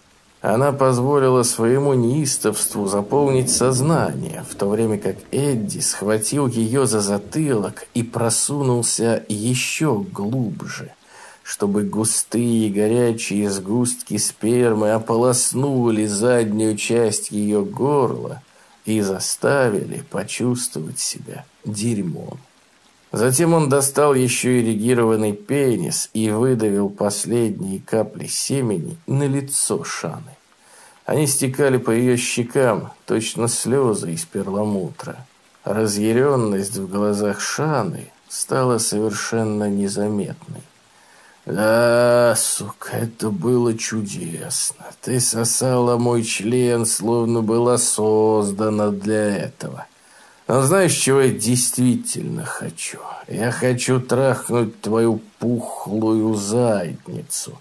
Она позволила своему неистовству заполнить сознание, в то время как Эдди схватил ее за затылок и просунулся еще глубже, чтобы густые горячие сгустки спермы ополоснули заднюю часть ее горла и заставили почувствовать себя дерьмом. Затем он достал еще ирригированный пенис и выдавил последние капли семени на лицо Шаны. Они стекали по ее щекам, точно слезы из перламутра. Разъяренность в глазах Шаны стала совершенно незаметной. «Да, сука, это было чудесно. Ты сосала мой член, словно была создана для этого. Но знаешь, чего я действительно хочу? Я хочу трахнуть твою пухлую задницу.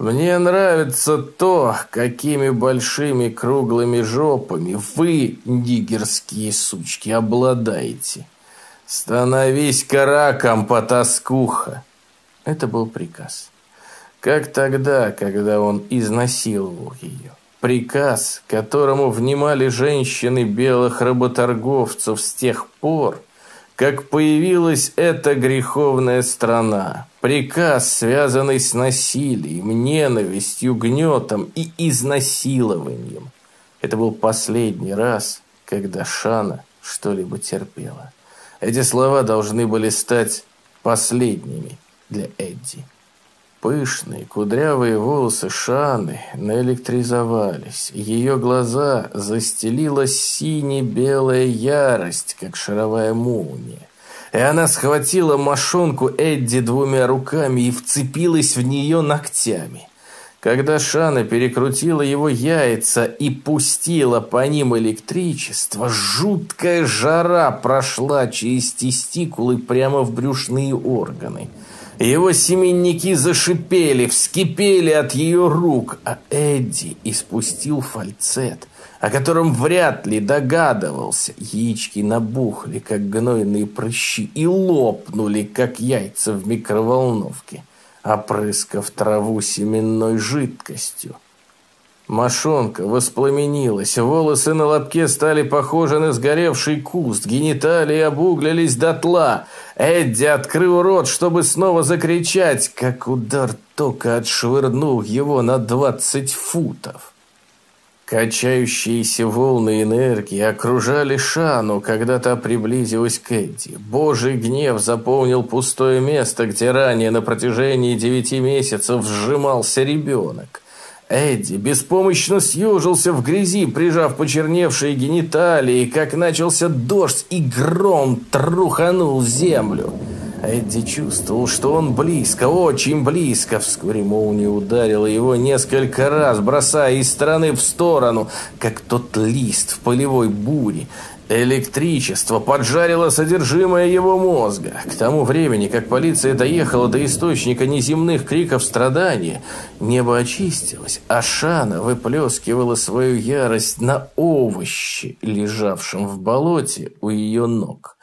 Мне нравится то, какими большими круглыми жопами вы, нигерские сучки, обладаете. Становись караком, потаскуха. Это был приказ. Как тогда, когда он изнасиловал ее. Приказ, которому внимали женщины белых работорговцев с тех пор, как появилась эта греховная страна. Приказ, связанный с насилием, ненавистью, гнетом и изнасилованием. Это был последний раз, когда Шана что-либо терпела. Эти слова должны были стать последними для Эдди. Пышные, кудрявые волосы Шаны наэлектризовались. Ее глаза застелила сине-белая ярость, как шаровая молния. И она схватила мошонку Эдди двумя руками и вцепилась в нее ногтями. Когда Шана перекрутила его яйца и пустила по ним электричество, жуткая жара прошла через тестикулы прямо в брюшные органы – его семенники зашипели, вскипели от ее рук, а Эдди испустил фальцет, о котором вряд ли догадывался. Яички набухли, как гнойные прыщи, и лопнули, как яйца в микроволновке, опрыскав траву семенной жидкостью. Мошонка воспламенилась, волосы на лобке стали похожи на сгоревший куст, гениталии обуглились дотла. Эдди открыл рот, чтобы снова закричать, как удар тока отшвырнул его на двадцать футов. Качающиеся волны энергии окружали Шану, когда та приблизилась к Эдди. Божий гнев заполнил пустое место, где ранее на протяжении девяти месяцев сжимался ребенок. Эдди беспомощно съежился в грязи, прижав почерневшие гениталии, как начался дождь и гром труханул землю. Эдди чувствовал, что он близко, очень близко. Вскоре молния ударила его несколько раз, бросая из стороны в сторону, как тот лист в полевой буре. Электричество поджарило содержимое его мозга. К тому времени, как полиция доехала до источника неземных криков страдания, небо очистилось, а Шана выплескивала свою ярость на овощи, лежавшем в болоте у ее ног.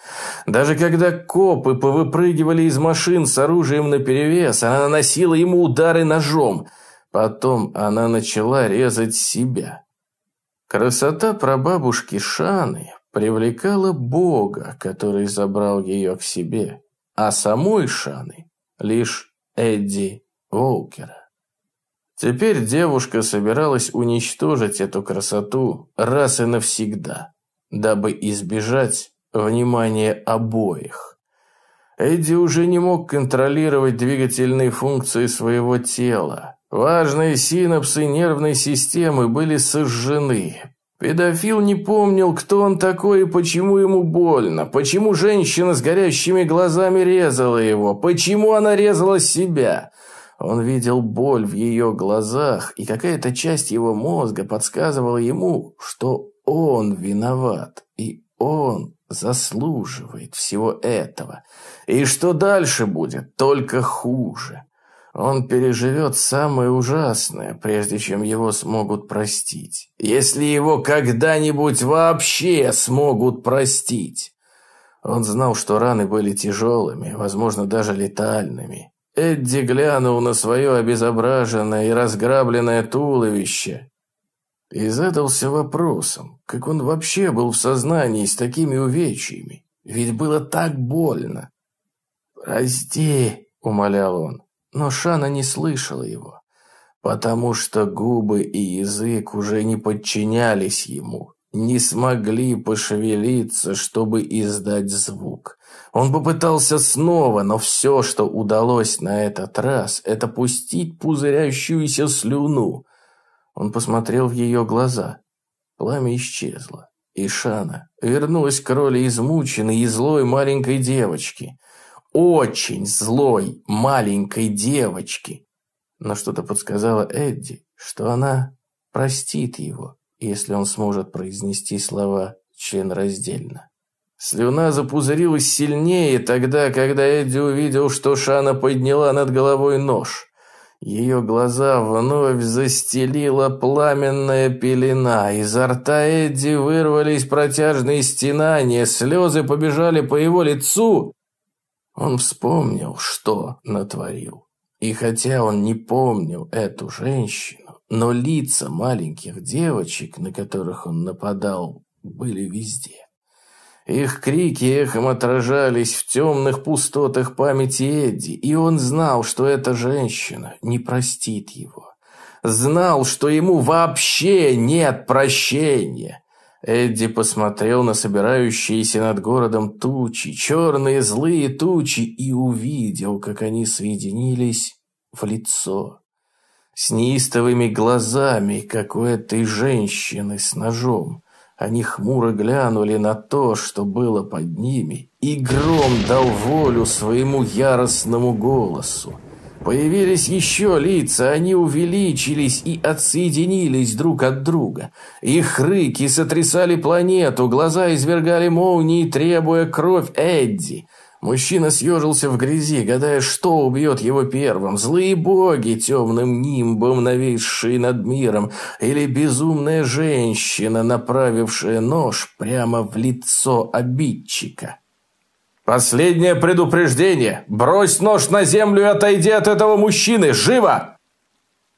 Даже когда копы повыпрыгивали из машин с оружием наперевес, она наносила ему удары ножом. Потом она начала резать себя. Красота прабабушки Шаны привлекала Бога, который забрал ее к себе, а самой Шаны лишь Эдди Волкера. Теперь девушка собиралась уничтожить эту красоту раз и навсегда, дабы избежать внимания обоих. Эдди уже не мог контролировать двигательные функции своего тела. Важные синапсы нервной системы были сожжены, Педофил не помнил, кто он такой и почему ему больно, почему женщина с горящими глазами резала его, почему она резала себя. Он видел боль в ее глазах, и какая-то часть его мозга подсказывала ему, что он виноват, и он заслуживает всего этого, и что дальше будет только хуже. Он переживет самое ужасное, прежде чем его смогут простить. Если его когда-нибудь вообще смогут простить. Он знал, что раны были тяжелыми, возможно, даже летальными. Эдди глянул на свое обезображенное и разграбленное туловище и задался вопросом, как он вообще был в сознании с такими увечьями. Ведь было так больно. «Прости», — умолял он, но Шана не слышала его, потому что губы и язык уже не подчинялись ему, не смогли пошевелиться, чтобы издать звук. Он попытался снова, но все, что удалось на этот раз, это пустить пузырящуюся слюну. Он посмотрел в ее глаза. Пламя исчезло. И Шана вернулась к роли измученной и злой маленькой девочки. Очень злой маленькой девочки. Но что-то подсказало Эдди, что она простит его если он сможет произнести слова членраздельно. Слюна запузырилась сильнее тогда, когда Эдди увидел, что Шана подняла над головой нож. Ее глаза вновь застелила пламенная пелена. Изо рта Эдди вырвались протяжные стенания, слезы побежали по его лицу. Он вспомнил, что натворил. И хотя он не помнил эту женщину, но лица маленьких девочек, на которых он нападал, были везде. Их крики эхом отражались в темных пустотах памяти Эдди, и он знал, что эта женщина не простит его. Знал, что ему вообще нет прощения. Эдди посмотрел на собирающиеся над городом тучи, черные злые тучи, и увидел, как они соединились в лицо с неистовыми глазами, как у этой женщины с ножом. Они хмуро глянули на то, что было под ними, и гром дал волю своему яростному голосу. Появились еще лица, они увеличились и отсоединились друг от друга. Их рыки сотрясали планету, глаза извергали молнии, требуя кровь Эдди. Мужчина съежился в грязи, гадая, что убьет его первым. Злые боги, темным нимбом нависшие над миром, или безумная женщина, направившая нож прямо в лицо обидчика. «Последнее предупреждение! Брось нож на землю и отойди от этого мужчины! Живо!»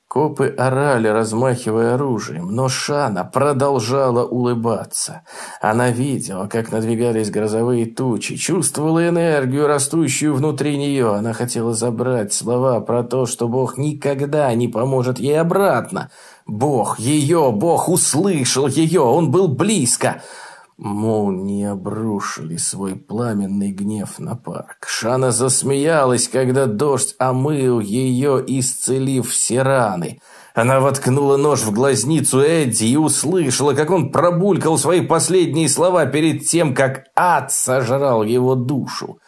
Копы орали, размахивая оружием, но Шана продолжала улыбаться. Она видела, как надвигались грозовые тучи, чувствовала энергию, растущую внутри нее. Она хотела забрать слова про то, что Бог никогда не поможет ей обратно. Бог, ее, Бог услышал ее, он был близко. Молнии обрушили свой пламенный гнев на парк. Шана засмеялась, когда дождь омыл ее, исцелив все раны. Она воткнула нож в глазницу Эдди и услышала, как он пробулькал свои последние слова перед тем, как ад сожрал его душу.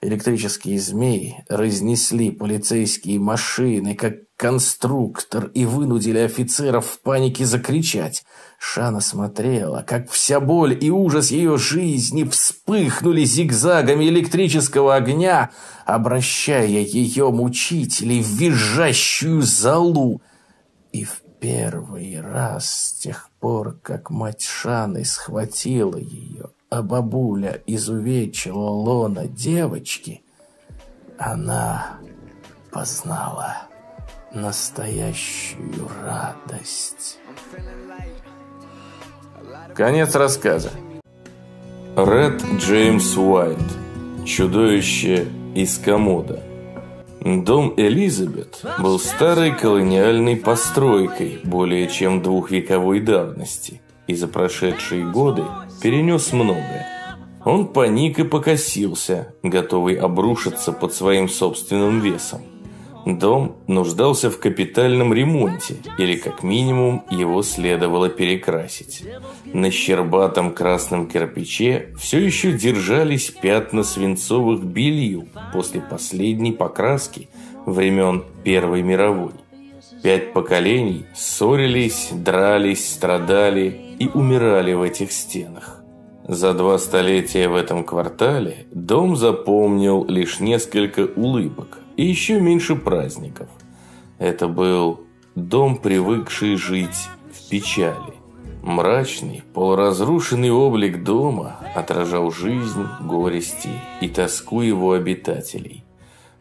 Электрические змеи разнесли полицейские машины, как конструктор, и вынудили офицеров в панике закричать. Шана смотрела, как вся боль и ужас ее жизни вспыхнули зигзагами электрического огня, обращая ее мучителей в визжащую залу. И в первый раз с тех пор, как мать Шаны схватила ее, а бабуля изувечила лона девочки, она познала настоящую радость. Конец рассказа. Ред Джеймс Уайт. Чудовище из комода. Дом Элизабет был старой колониальной постройкой более чем двухвековой давности и за прошедшие годы перенес многое. Он паник и покосился, готовый обрушиться под своим собственным весом. Дом нуждался в капитальном ремонте, или как минимум его следовало перекрасить. На щербатом красном кирпиче все еще держались пятна свинцовых белил после последней покраски времен Первой мировой. Пять поколений ссорились, дрались, страдали и умирали в этих стенах. За два столетия в этом квартале дом запомнил лишь несколько улыбок, и еще меньше праздников. Это был дом, привыкший жить в печали. Мрачный, полуразрушенный облик дома отражал жизнь, горести и тоску его обитателей.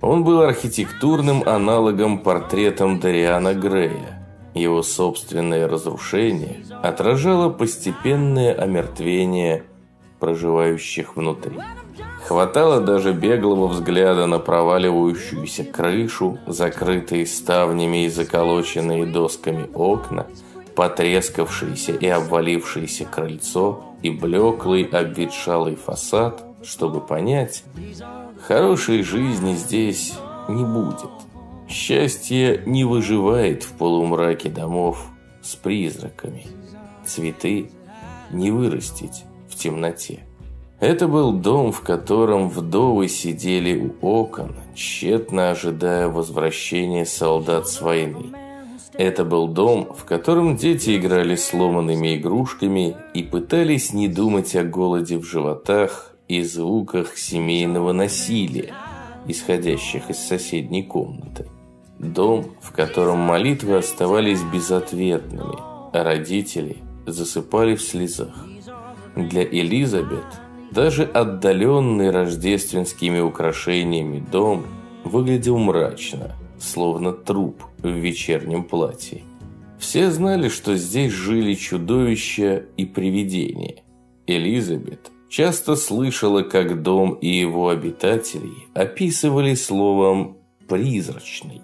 Он был архитектурным аналогом портретом Дариана Грея. Его собственное разрушение отражало постепенное омертвение проживающих внутри. Хватало даже беглого взгляда на проваливающуюся крышу, закрытые ставнями и заколоченные досками окна – потрескавшееся и обвалившееся крыльцо и блеклый обветшалый фасад, чтобы понять, хорошей жизни здесь не будет. Счастье не выживает в полумраке домов с призраками. Цветы не вырастить в темноте. Это был дом, в котором вдовы сидели у окон, тщетно ожидая возвращения солдат с войны. Это был дом, в котором дети играли сломанными игрушками и пытались не думать о голоде в животах и звуках семейного насилия, исходящих из соседней комнаты. Дом, в котором молитвы оставались безответными, а родители засыпали в слезах. Для Элизабет даже отдаленный рождественскими украшениями дом выглядел мрачно – словно труп в вечернем платье. Все знали, что здесь жили чудовища и привидения. Элизабет часто слышала, как дом и его обитателей описывали словом «призрачный».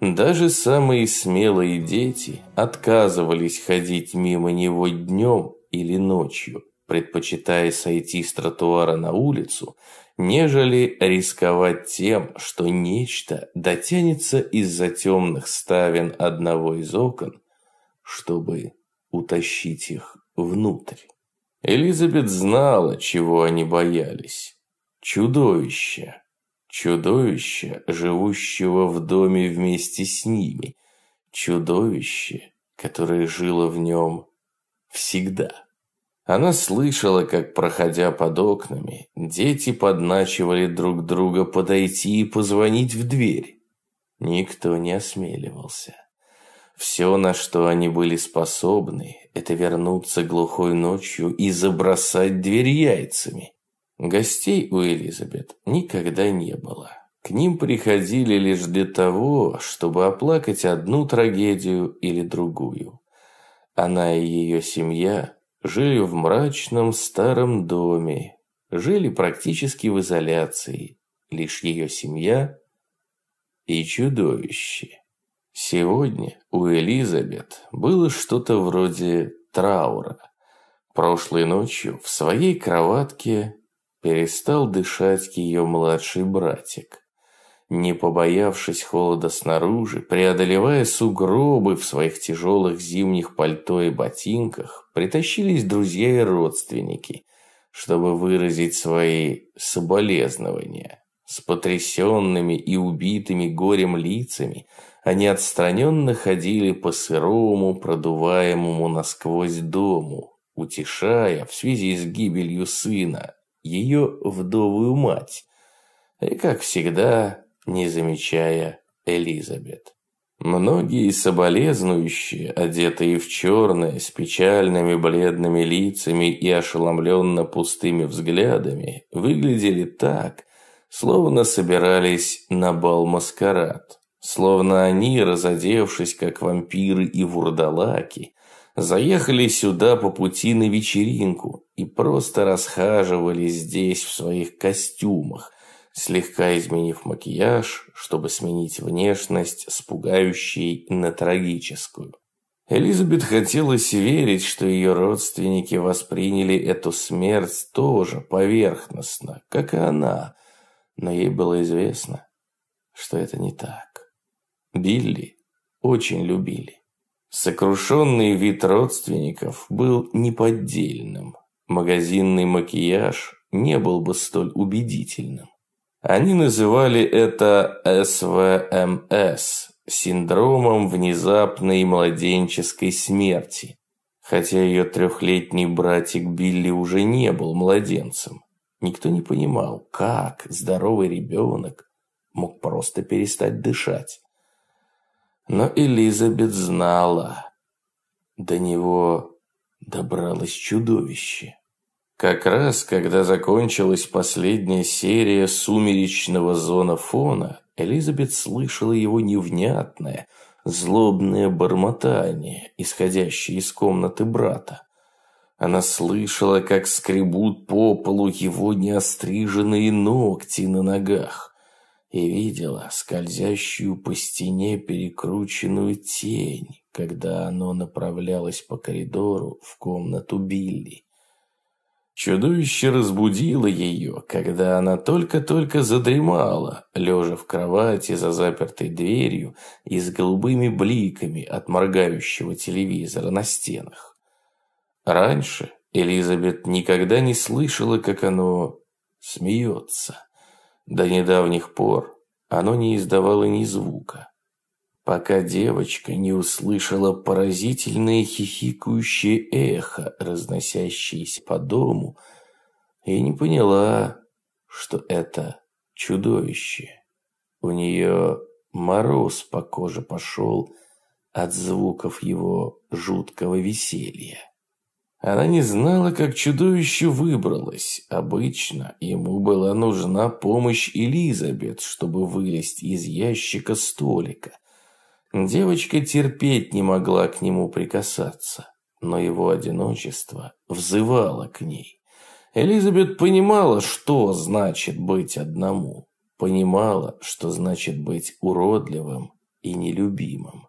Даже самые смелые дети отказывались ходить мимо него днем или ночью, предпочитая сойти с тротуара на улицу нежели рисковать тем, что нечто дотянется из-за темных ставен одного из окон, чтобы утащить их внутрь. Элизабет знала, чего они боялись. Чудовище. Чудовище, живущего в доме вместе с ними. Чудовище, которое жило в нем всегда. Она слышала, как, проходя под окнами, дети подначивали друг друга подойти и позвонить в дверь. Никто не осмеливался. Все, на что они были способны, это вернуться глухой ночью и забросать дверь яйцами. Гостей у Элизабет никогда не было. К ним приходили лишь для того, чтобы оплакать одну трагедию или другую. Она и ее семья жили в мрачном старом доме, жили практически в изоляции, лишь ее семья и чудовище. Сегодня у Элизабет было что-то вроде траура. Прошлой ночью в своей кроватке перестал дышать ее младший братик не побоявшись холода снаружи, преодолевая сугробы в своих тяжелых зимних пальто и ботинках, притащились друзья и родственники, чтобы выразить свои соболезнования. С потрясенными и убитыми горем лицами они отстраненно ходили по сырому, продуваемому насквозь дому, утешая в связи с гибелью сына ее вдовую мать. И, как всегда, не замечая Элизабет. Многие соболезнующие, одетые в черное, с печальными бледными лицами и ошеломленно пустыми взглядами, выглядели так, словно собирались на бал-маскарад. Словно они, разодевшись как вампиры и вурдалаки, заехали сюда по пути на вечеринку и просто расхаживали здесь в своих костюмах, слегка изменив макияж, чтобы сменить внешность с пугающей на трагическую. Элизабет хотелось верить, что ее родственники восприняли эту смерть тоже поверхностно, как и она, но ей было известно, что это не так. Билли очень любили. Сокрушенный вид родственников был неподдельным. Магазинный макияж не был бы столь убедительным. Они называли это СВМС – синдромом внезапной младенческой смерти. Хотя ее трехлетний братик Билли уже не был младенцем. Никто не понимал, как здоровый ребенок мог просто перестать дышать. Но Элизабет знала, до него добралось чудовище. Как раз, когда закончилась последняя серия «Сумеречного зона фона», Элизабет слышала его невнятное, злобное бормотание, исходящее из комнаты брата. Она слышала, как скребут по полу его неостриженные ногти на ногах и видела скользящую по стене перекрученную тень, когда оно направлялось по коридору в комнату Билли. Чудовище разбудило ее, когда она только-только задремала, лежа в кровати за запертой дверью и с голубыми бликами от моргающего телевизора на стенах. Раньше Элизабет никогда не слышала, как оно смеется. До недавних пор оно не издавало ни звука пока девочка не услышала поразительное хихикающее эхо, разносящееся по дому, и не поняла, что это чудовище. У нее мороз по коже пошел от звуков его жуткого веселья. Она не знала, как чудовище выбралось. Обычно ему была нужна помощь Элизабет, чтобы вылезть из ящика столика – Девочка терпеть не могла к нему прикасаться, но его одиночество взывало к ней. Элизабет понимала, что значит быть одному. Понимала, что значит быть уродливым и нелюбимым.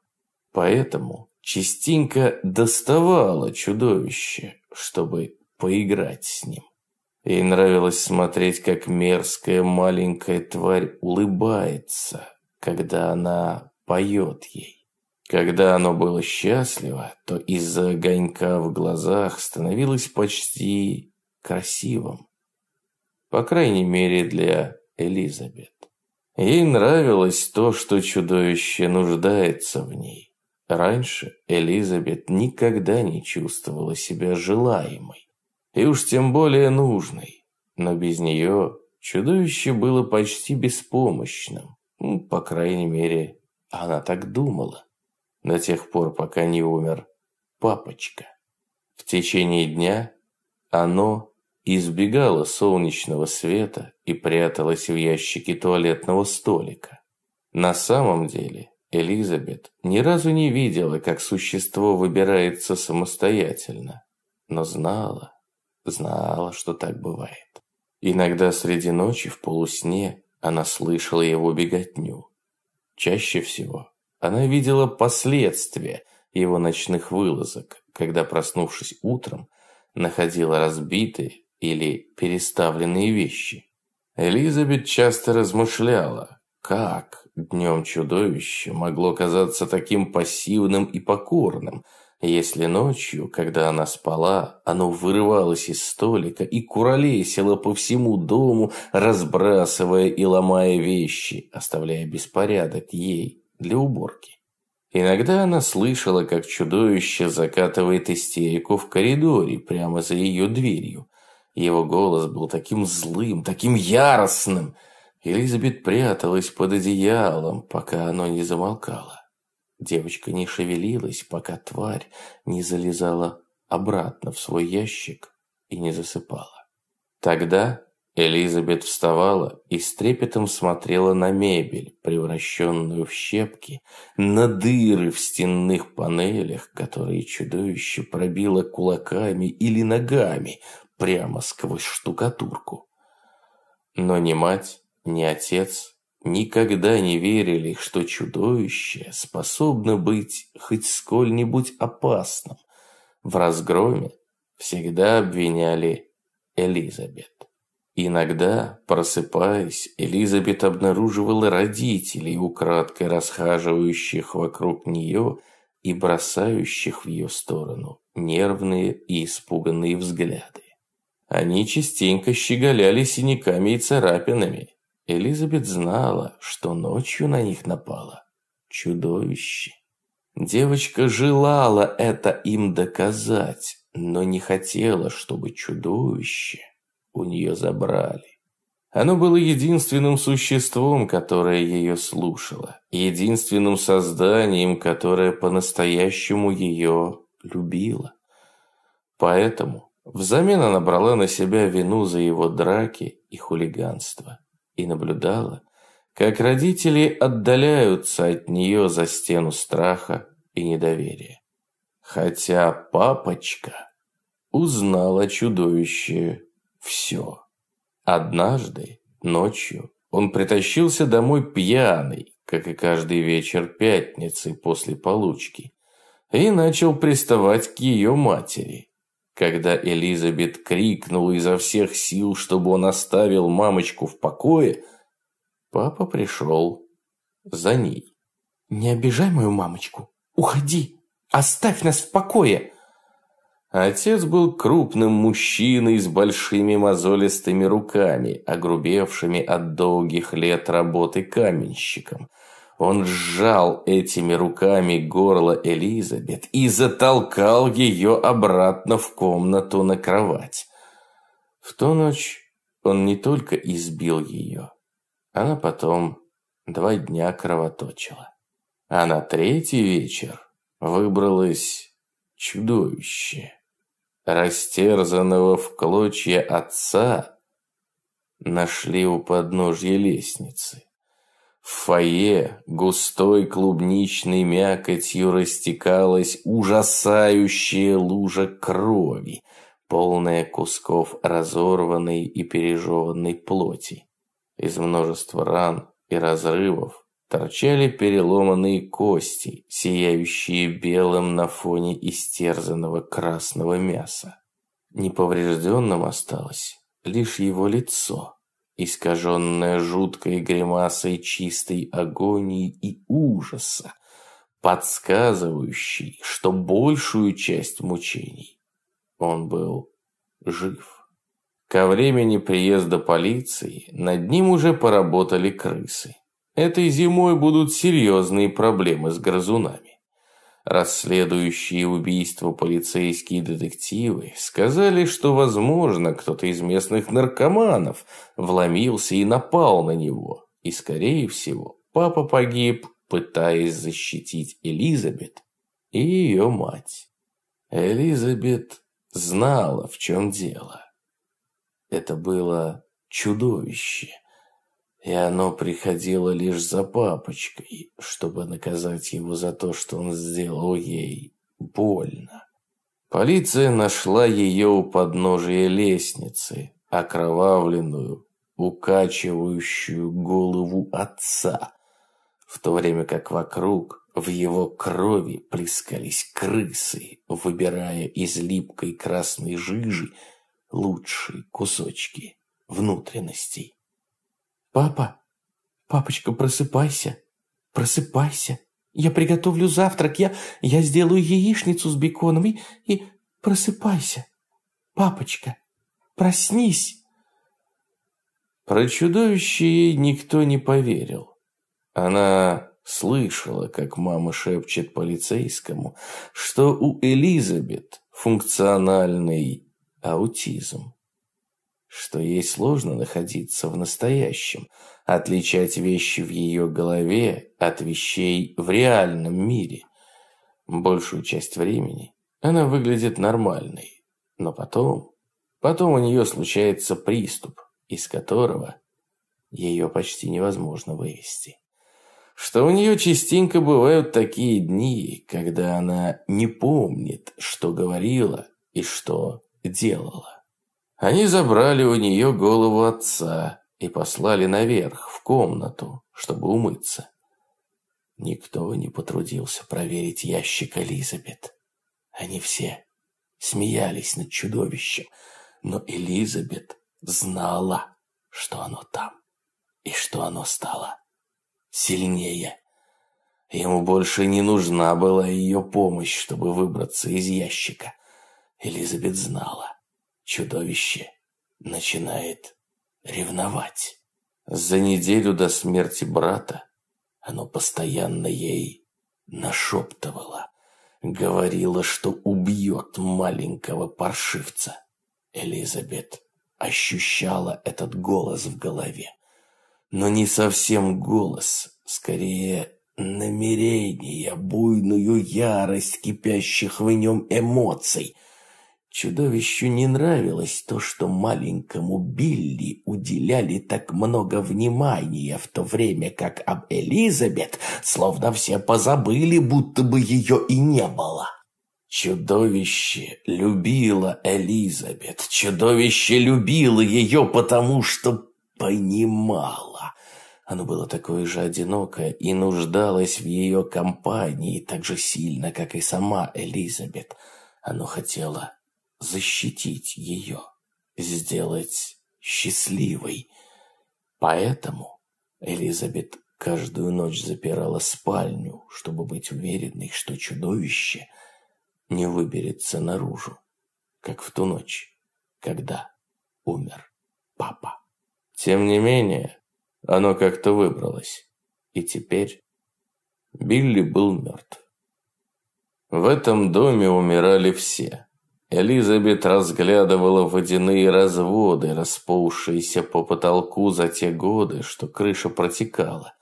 Поэтому частенько доставала чудовище, чтобы поиграть с ним. Ей нравилось смотреть, как мерзкая маленькая тварь улыбается, когда она поет ей. Когда оно было счастливо, то из-за огонька в глазах становилось почти красивым. По крайней мере, для Элизабет. Ей нравилось то, что чудовище нуждается в ней. Раньше Элизабет никогда не чувствовала себя желаемой. И уж тем более нужной. Но без нее чудовище было почти беспомощным. Ну, по крайней мере, она так думала. До тех пор, пока не умер папочка. В течение дня оно избегало солнечного света и пряталось в ящике туалетного столика. На самом деле Элизабет ни разу не видела, как существо выбирается самостоятельно, но знала, знала, что так бывает. Иногда среди ночи в полусне она слышала его беготню. Чаще всего она видела последствия его ночных вылазок, когда, проснувшись утром, находила разбитые или переставленные вещи. Элизабет часто размышляла, как днем чудовище могло казаться таким пассивным и покорным, если ночью, когда она спала, оно вырывалось из столика и куролесило по всему дому, разбрасывая и ломая вещи, оставляя беспорядок ей для уборки. Иногда она слышала, как чудовище закатывает истерику в коридоре прямо за ее дверью. Его голос был таким злым, таким яростным. Элизабет пряталась под одеялом, пока оно не замолкало. Девочка не шевелилась, пока тварь не залезала обратно в свой ящик и не засыпала. Тогда Элизабет вставала и с трепетом смотрела на мебель, превращенную в щепки, на дыры в стенных панелях, которые чудовище пробило кулаками или ногами прямо сквозь штукатурку. Но ни мать, ни отец никогда не верили, что чудовище способно быть хоть сколь-нибудь опасным. В разгроме всегда обвиняли Элизабет. Иногда, просыпаясь, Элизабет обнаруживала родителей, украдкой расхаживающих вокруг нее и бросающих в ее сторону нервные и испуганные взгляды. Они частенько щеголяли синяками и царапинами, Элизабет знала, что ночью на них напало чудовище. Девочка желала это им доказать, но не хотела, чтобы чудовище у нее забрали. Оно было единственным существом, которое ее слушало, единственным созданием, которое по-настоящему ее любило. Поэтому взамен она брала на себя вину за его драки и хулиганство и наблюдала, как родители отдаляются от нее за стену страха и недоверия. Хотя папочка узнал о чудовище все. Однажды, ночью, он притащился домой пьяный, как и каждый вечер пятницы после получки, и начал приставать к ее матери. Когда Элизабет крикнула изо всех сил, чтобы он оставил мамочку в покое, папа пришел за ней. «Не обижай мою мамочку! Уходи! Оставь нас в покое!» Отец был крупным мужчиной с большими мозолистыми руками, огрубевшими от долгих лет работы каменщиком. Он сжал этими руками горло Элизабет и затолкал ее обратно в комнату на кровать. В ту ночь он не только избил ее, она потом два дня кровоточила. А на третий вечер выбралось чудовище растерзанного в клочья отца, нашли у подножья лестницы. В фойе густой клубничной мякотью растекалась ужасающая лужа крови, полная кусков разорванной и пережеванной плоти. Из множества ран и разрывов торчали переломанные кости, сияющие белым на фоне истерзанного красного мяса. Неповрежденным осталось лишь его лицо, искаженное жуткой гримасой чистой агонии и ужаса, подсказывающий, что большую часть мучений он был жив. Ко времени приезда полиции над ним уже поработали крысы. Этой зимой будут серьезные проблемы с грызунами. Расследующие убийство полицейские детективы сказали, что, возможно, кто-то из местных наркоманов вломился и напал на него. И, скорее всего, папа погиб, пытаясь защитить Элизабет и ее мать. Элизабет знала, в чем дело. Это было чудовище и оно приходило лишь за папочкой, чтобы наказать его за то, что он сделал ей больно. Полиция нашла ее у подножия лестницы, окровавленную, укачивающую голову отца, в то время как вокруг в его крови плескались крысы, выбирая из липкой красной жижи лучшие кусочки внутренностей. «Папа, папочка, просыпайся, просыпайся. Я приготовлю завтрак, я, я сделаю яичницу с беконом и, и просыпайся. Папочка, проснись!» Про чудовище никто не поверил. Она слышала, как мама шепчет полицейскому, что у Элизабет функциональный аутизм что ей сложно находиться в настоящем, отличать вещи в ее голове от вещей в реальном мире. Большую часть времени она выглядит нормальной, но потом, потом у нее случается приступ, из которого ее почти невозможно вывести. Что у нее частенько бывают такие дни, когда она не помнит, что говорила и что делала. Они забрали у нее голову отца и послали наверх, в комнату, чтобы умыться. Никто не потрудился проверить ящик Элизабет. Они все смеялись над чудовищем, но Элизабет знала, что оно там, и что оно стало сильнее. Ему больше не нужна была ее помощь, чтобы выбраться из ящика. Элизабет знала, чудовище начинает ревновать. За неделю до смерти брата оно постоянно ей нашептывало, говорило, что убьет маленького паршивца. Элизабет ощущала этот голос в голове, но не совсем голос, скорее намерение, буйную ярость кипящих в нем эмоций – Чудовищу не нравилось то, что маленькому Билли уделяли так много внимания, в то время как об Элизабет словно все позабыли, будто бы ее и не было. Чудовище любило Элизабет, чудовище любило ее, потому что понимало. Оно было такое же одинокое и нуждалось в ее компании так же сильно, как и сама Элизабет. Оно хотело защитить ее, сделать счастливой. Поэтому Элизабет каждую ночь запирала спальню, чтобы быть уверенной, что чудовище не выберется наружу, как в ту ночь, когда умер папа. Тем не менее, оно как-то выбралось, и теперь Билли был мертв. В этом доме умирали все. Элизабет разглядывала водяные разводы, расползшиеся по потолку за те годы, что крыша протекала,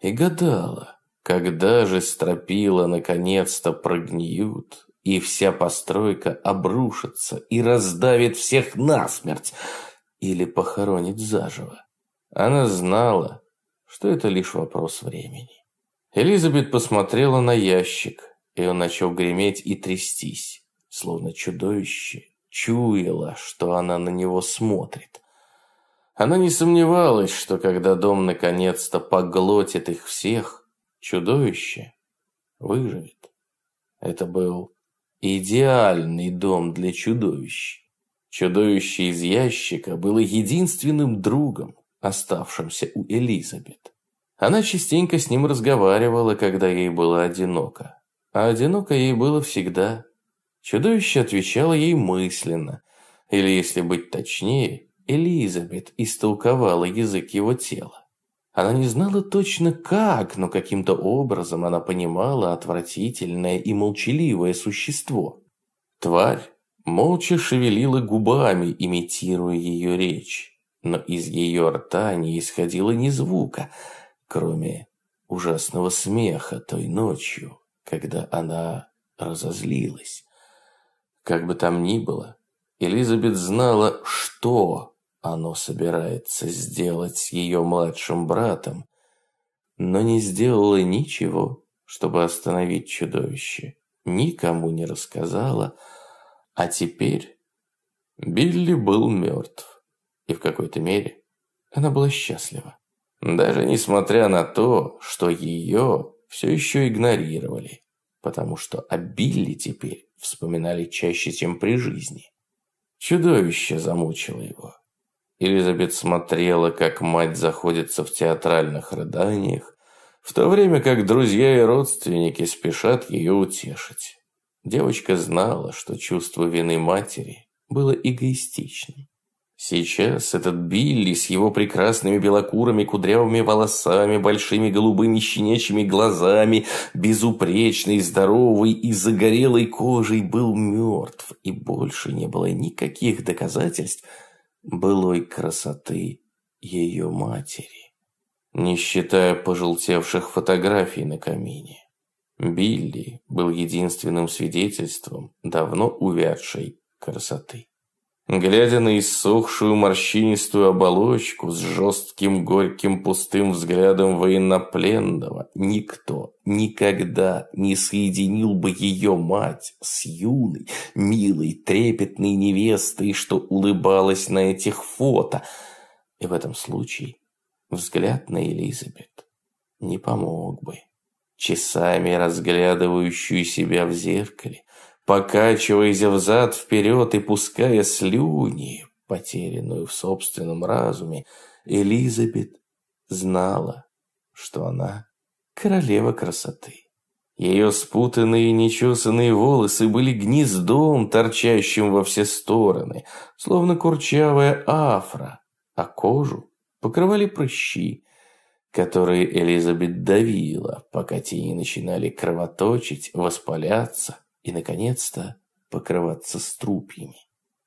и гадала, когда же стропила наконец-то прогниют, и вся постройка обрушится и раздавит всех насмерть или похоронит заживо. Она знала, что это лишь вопрос времени. Элизабет посмотрела на ящик, и он начал греметь и трястись словно чудовище, чуяла, что она на него смотрит. Она не сомневалась, что когда дом наконец-то поглотит их всех, чудовище выживет. Это был идеальный дом для чудовищ. Чудовище из ящика было единственным другом, оставшимся у Элизабет. Она частенько с ним разговаривала, когда ей было одиноко. А одиноко ей было всегда. Чудовище отвечало ей мысленно, или, если быть точнее, Элизабет истолковала язык его тела. Она не знала точно как, но каким-то образом она понимала отвратительное и молчаливое существо. Тварь молча шевелила губами, имитируя ее речь, но из ее рта не исходило ни звука, кроме ужасного смеха той ночью, когда она разозлилась. Как бы там ни было, Элизабет знала, что оно собирается сделать с ее младшим братом, но не сделала ничего, чтобы остановить чудовище. Никому не рассказала, а теперь Билли был мертв, и в какой-то мере она была счастлива. Даже несмотря на то, что ее все еще игнорировали, потому что о Билли теперь вспоминали чаще, чем при жизни. Чудовище замучило его. Элизабет смотрела, как мать заходится в театральных рыданиях, в то время как друзья и родственники спешат ее утешить. Девочка знала, что чувство вины матери было эгоистичным. Сейчас этот Билли с его прекрасными белокурыми кудрявыми волосами, большими голубыми щенячьими глазами, безупречной, здоровой и загорелой кожей был мертв, и больше не было никаких доказательств былой красоты ее матери, не считая пожелтевших фотографий на камине. Билли был единственным свидетельством давно увядшей красоты. Глядя на иссохшую морщинистую оболочку с жестким горьким пустым взглядом военнопленного, никто никогда не соединил бы ее мать с юной, милой, трепетной невестой, что улыбалась на этих фото. И в этом случае взгляд на Элизабет не помог бы. Часами разглядывающую себя в зеркале, покачиваясь взад-вперед и пуская слюни, потерянную в собственном разуме, Элизабет знала, что она королева красоты. Ее спутанные нечесанные волосы были гнездом, торчащим во все стороны, словно курчавая афра, а кожу покрывали прыщи, которые Элизабет давила, пока те не начинали кровоточить, воспаляться и, наконец-то, покрываться струпьями.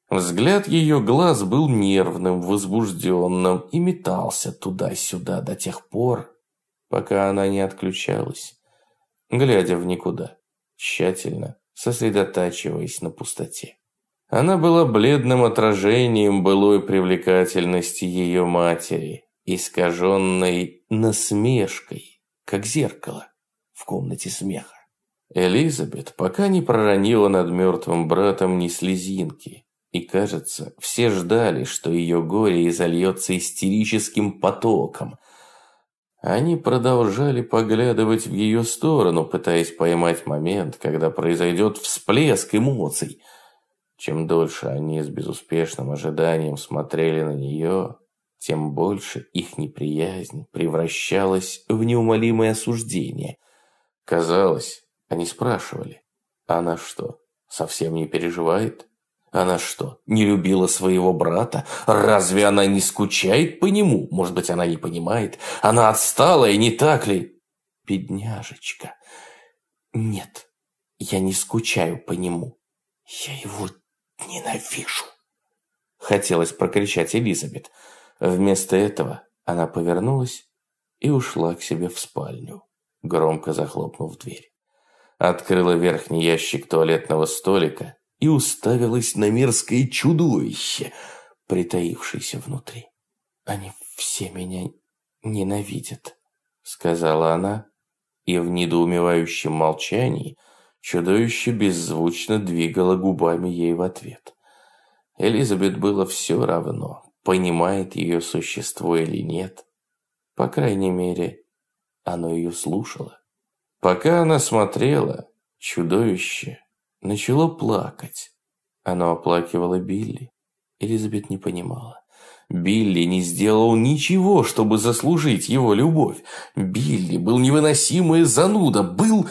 Взгляд ее глаз был нервным, возбужденным и метался туда-сюда до тех пор, пока она не отключалась, глядя в никуда, тщательно сосредотачиваясь на пустоте. Она была бледным отражением былой привлекательности ее матери, искаженной насмешкой, как зеркало в комнате смеха. Элизабет пока не проронила над мертвым братом ни слезинки, и, кажется, все ждали, что ее горе изольется истерическим потоком. Они продолжали поглядывать в ее сторону, пытаясь поймать момент, когда произойдет всплеск эмоций. Чем дольше они с безуспешным ожиданием смотрели на нее, тем больше их неприязнь превращалась в неумолимое осуждение. Казалось, они спрашивали, она что, совсем не переживает? Она что, не любила своего брата? Разве она не скучает по нему? Может быть, она не понимает? Она отстала, и не так ли? Бедняжечка. Нет, я не скучаю по нему. Я его ненавижу. Хотелось прокричать Элизабет. Вместо этого она повернулась и ушла к себе в спальню, громко захлопнув дверь. Открыла верхний ящик туалетного столика и уставилась на мерзкое чудовище, притаившееся внутри. «Они все меня ненавидят», — сказала она, и в недоумевающем молчании чудовище беззвучно двигало губами ей в ответ. Элизабет было все равно, понимает ее существо или нет. По крайней мере, оно ее слушало. Пока она смотрела, чудовище начало плакать. Оно оплакивало Билли. Элизабет не понимала. Билли не сделал ничего, чтобы заслужить его любовь. Билли был невыносимая зануда, был...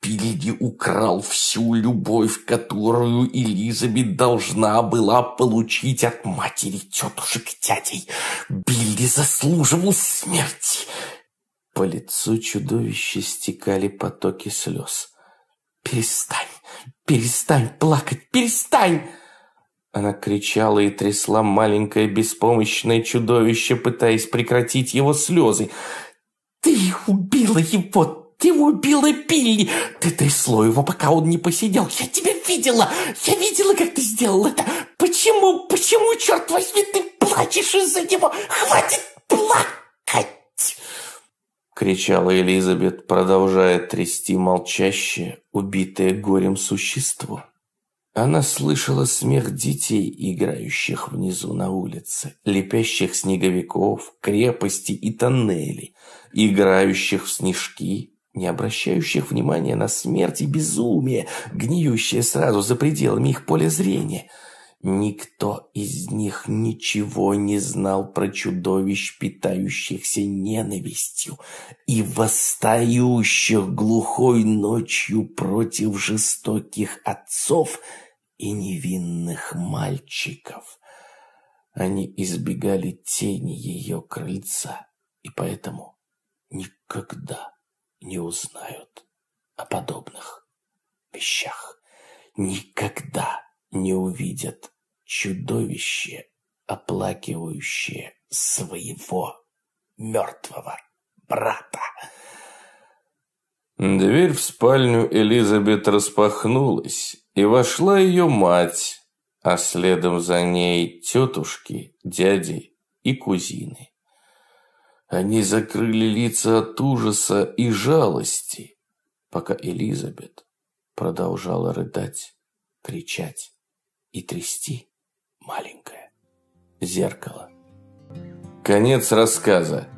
Билли украл всю любовь, которую Элизабет должна была получить от матери, тетушек, дядей. Билли заслуживал смерти. По лицу чудовища стекали потоки слез. «Перестань! Перестань плакать! Перестань!» Она кричала и трясла маленькое беспомощное чудовище, пытаясь прекратить его слезы. «Ты убила его! Ты убила Билли! Ты трясло его, пока он не посидел! Я тебя видела! Я видела, как ты сделал это! Почему, почему, черт возьми, ты плачешь из-за него? Хватит плакать!» Кричала Элизабет, продолжая трясти молчащее, убитое горем существо. Она слышала смех детей, играющих внизу на улице, лепящих снеговиков, крепости и тоннели, играющих в снежки, не обращающих внимания на смерть и безумие, гниющее сразу за пределами их поля зрения – Никто из них ничего не знал про чудовищ, питающихся ненавистью и восстающих глухой ночью против жестоких отцов и невинных мальчиков. Они избегали тени ее крыльца и поэтому никогда не узнают о подобных вещах. Никогда не увидят чудовище, оплакивающее своего мертвого брата. Дверь в спальню Элизабет распахнулась, и вошла ее мать, а следом за ней тетушки, дяди и кузины. Они закрыли лица от ужаса и жалости, пока Элизабет продолжала рыдать, кричать и трясти маленькое зеркало. Конец рассказа.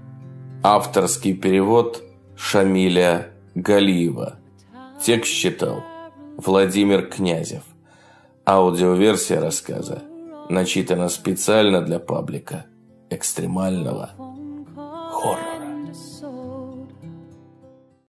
Авторский перевод Шамиля Галиева. Текст читал Владимир Князев. Аудиоверсия рассказа начитана специально для паблика экстремального хоррора.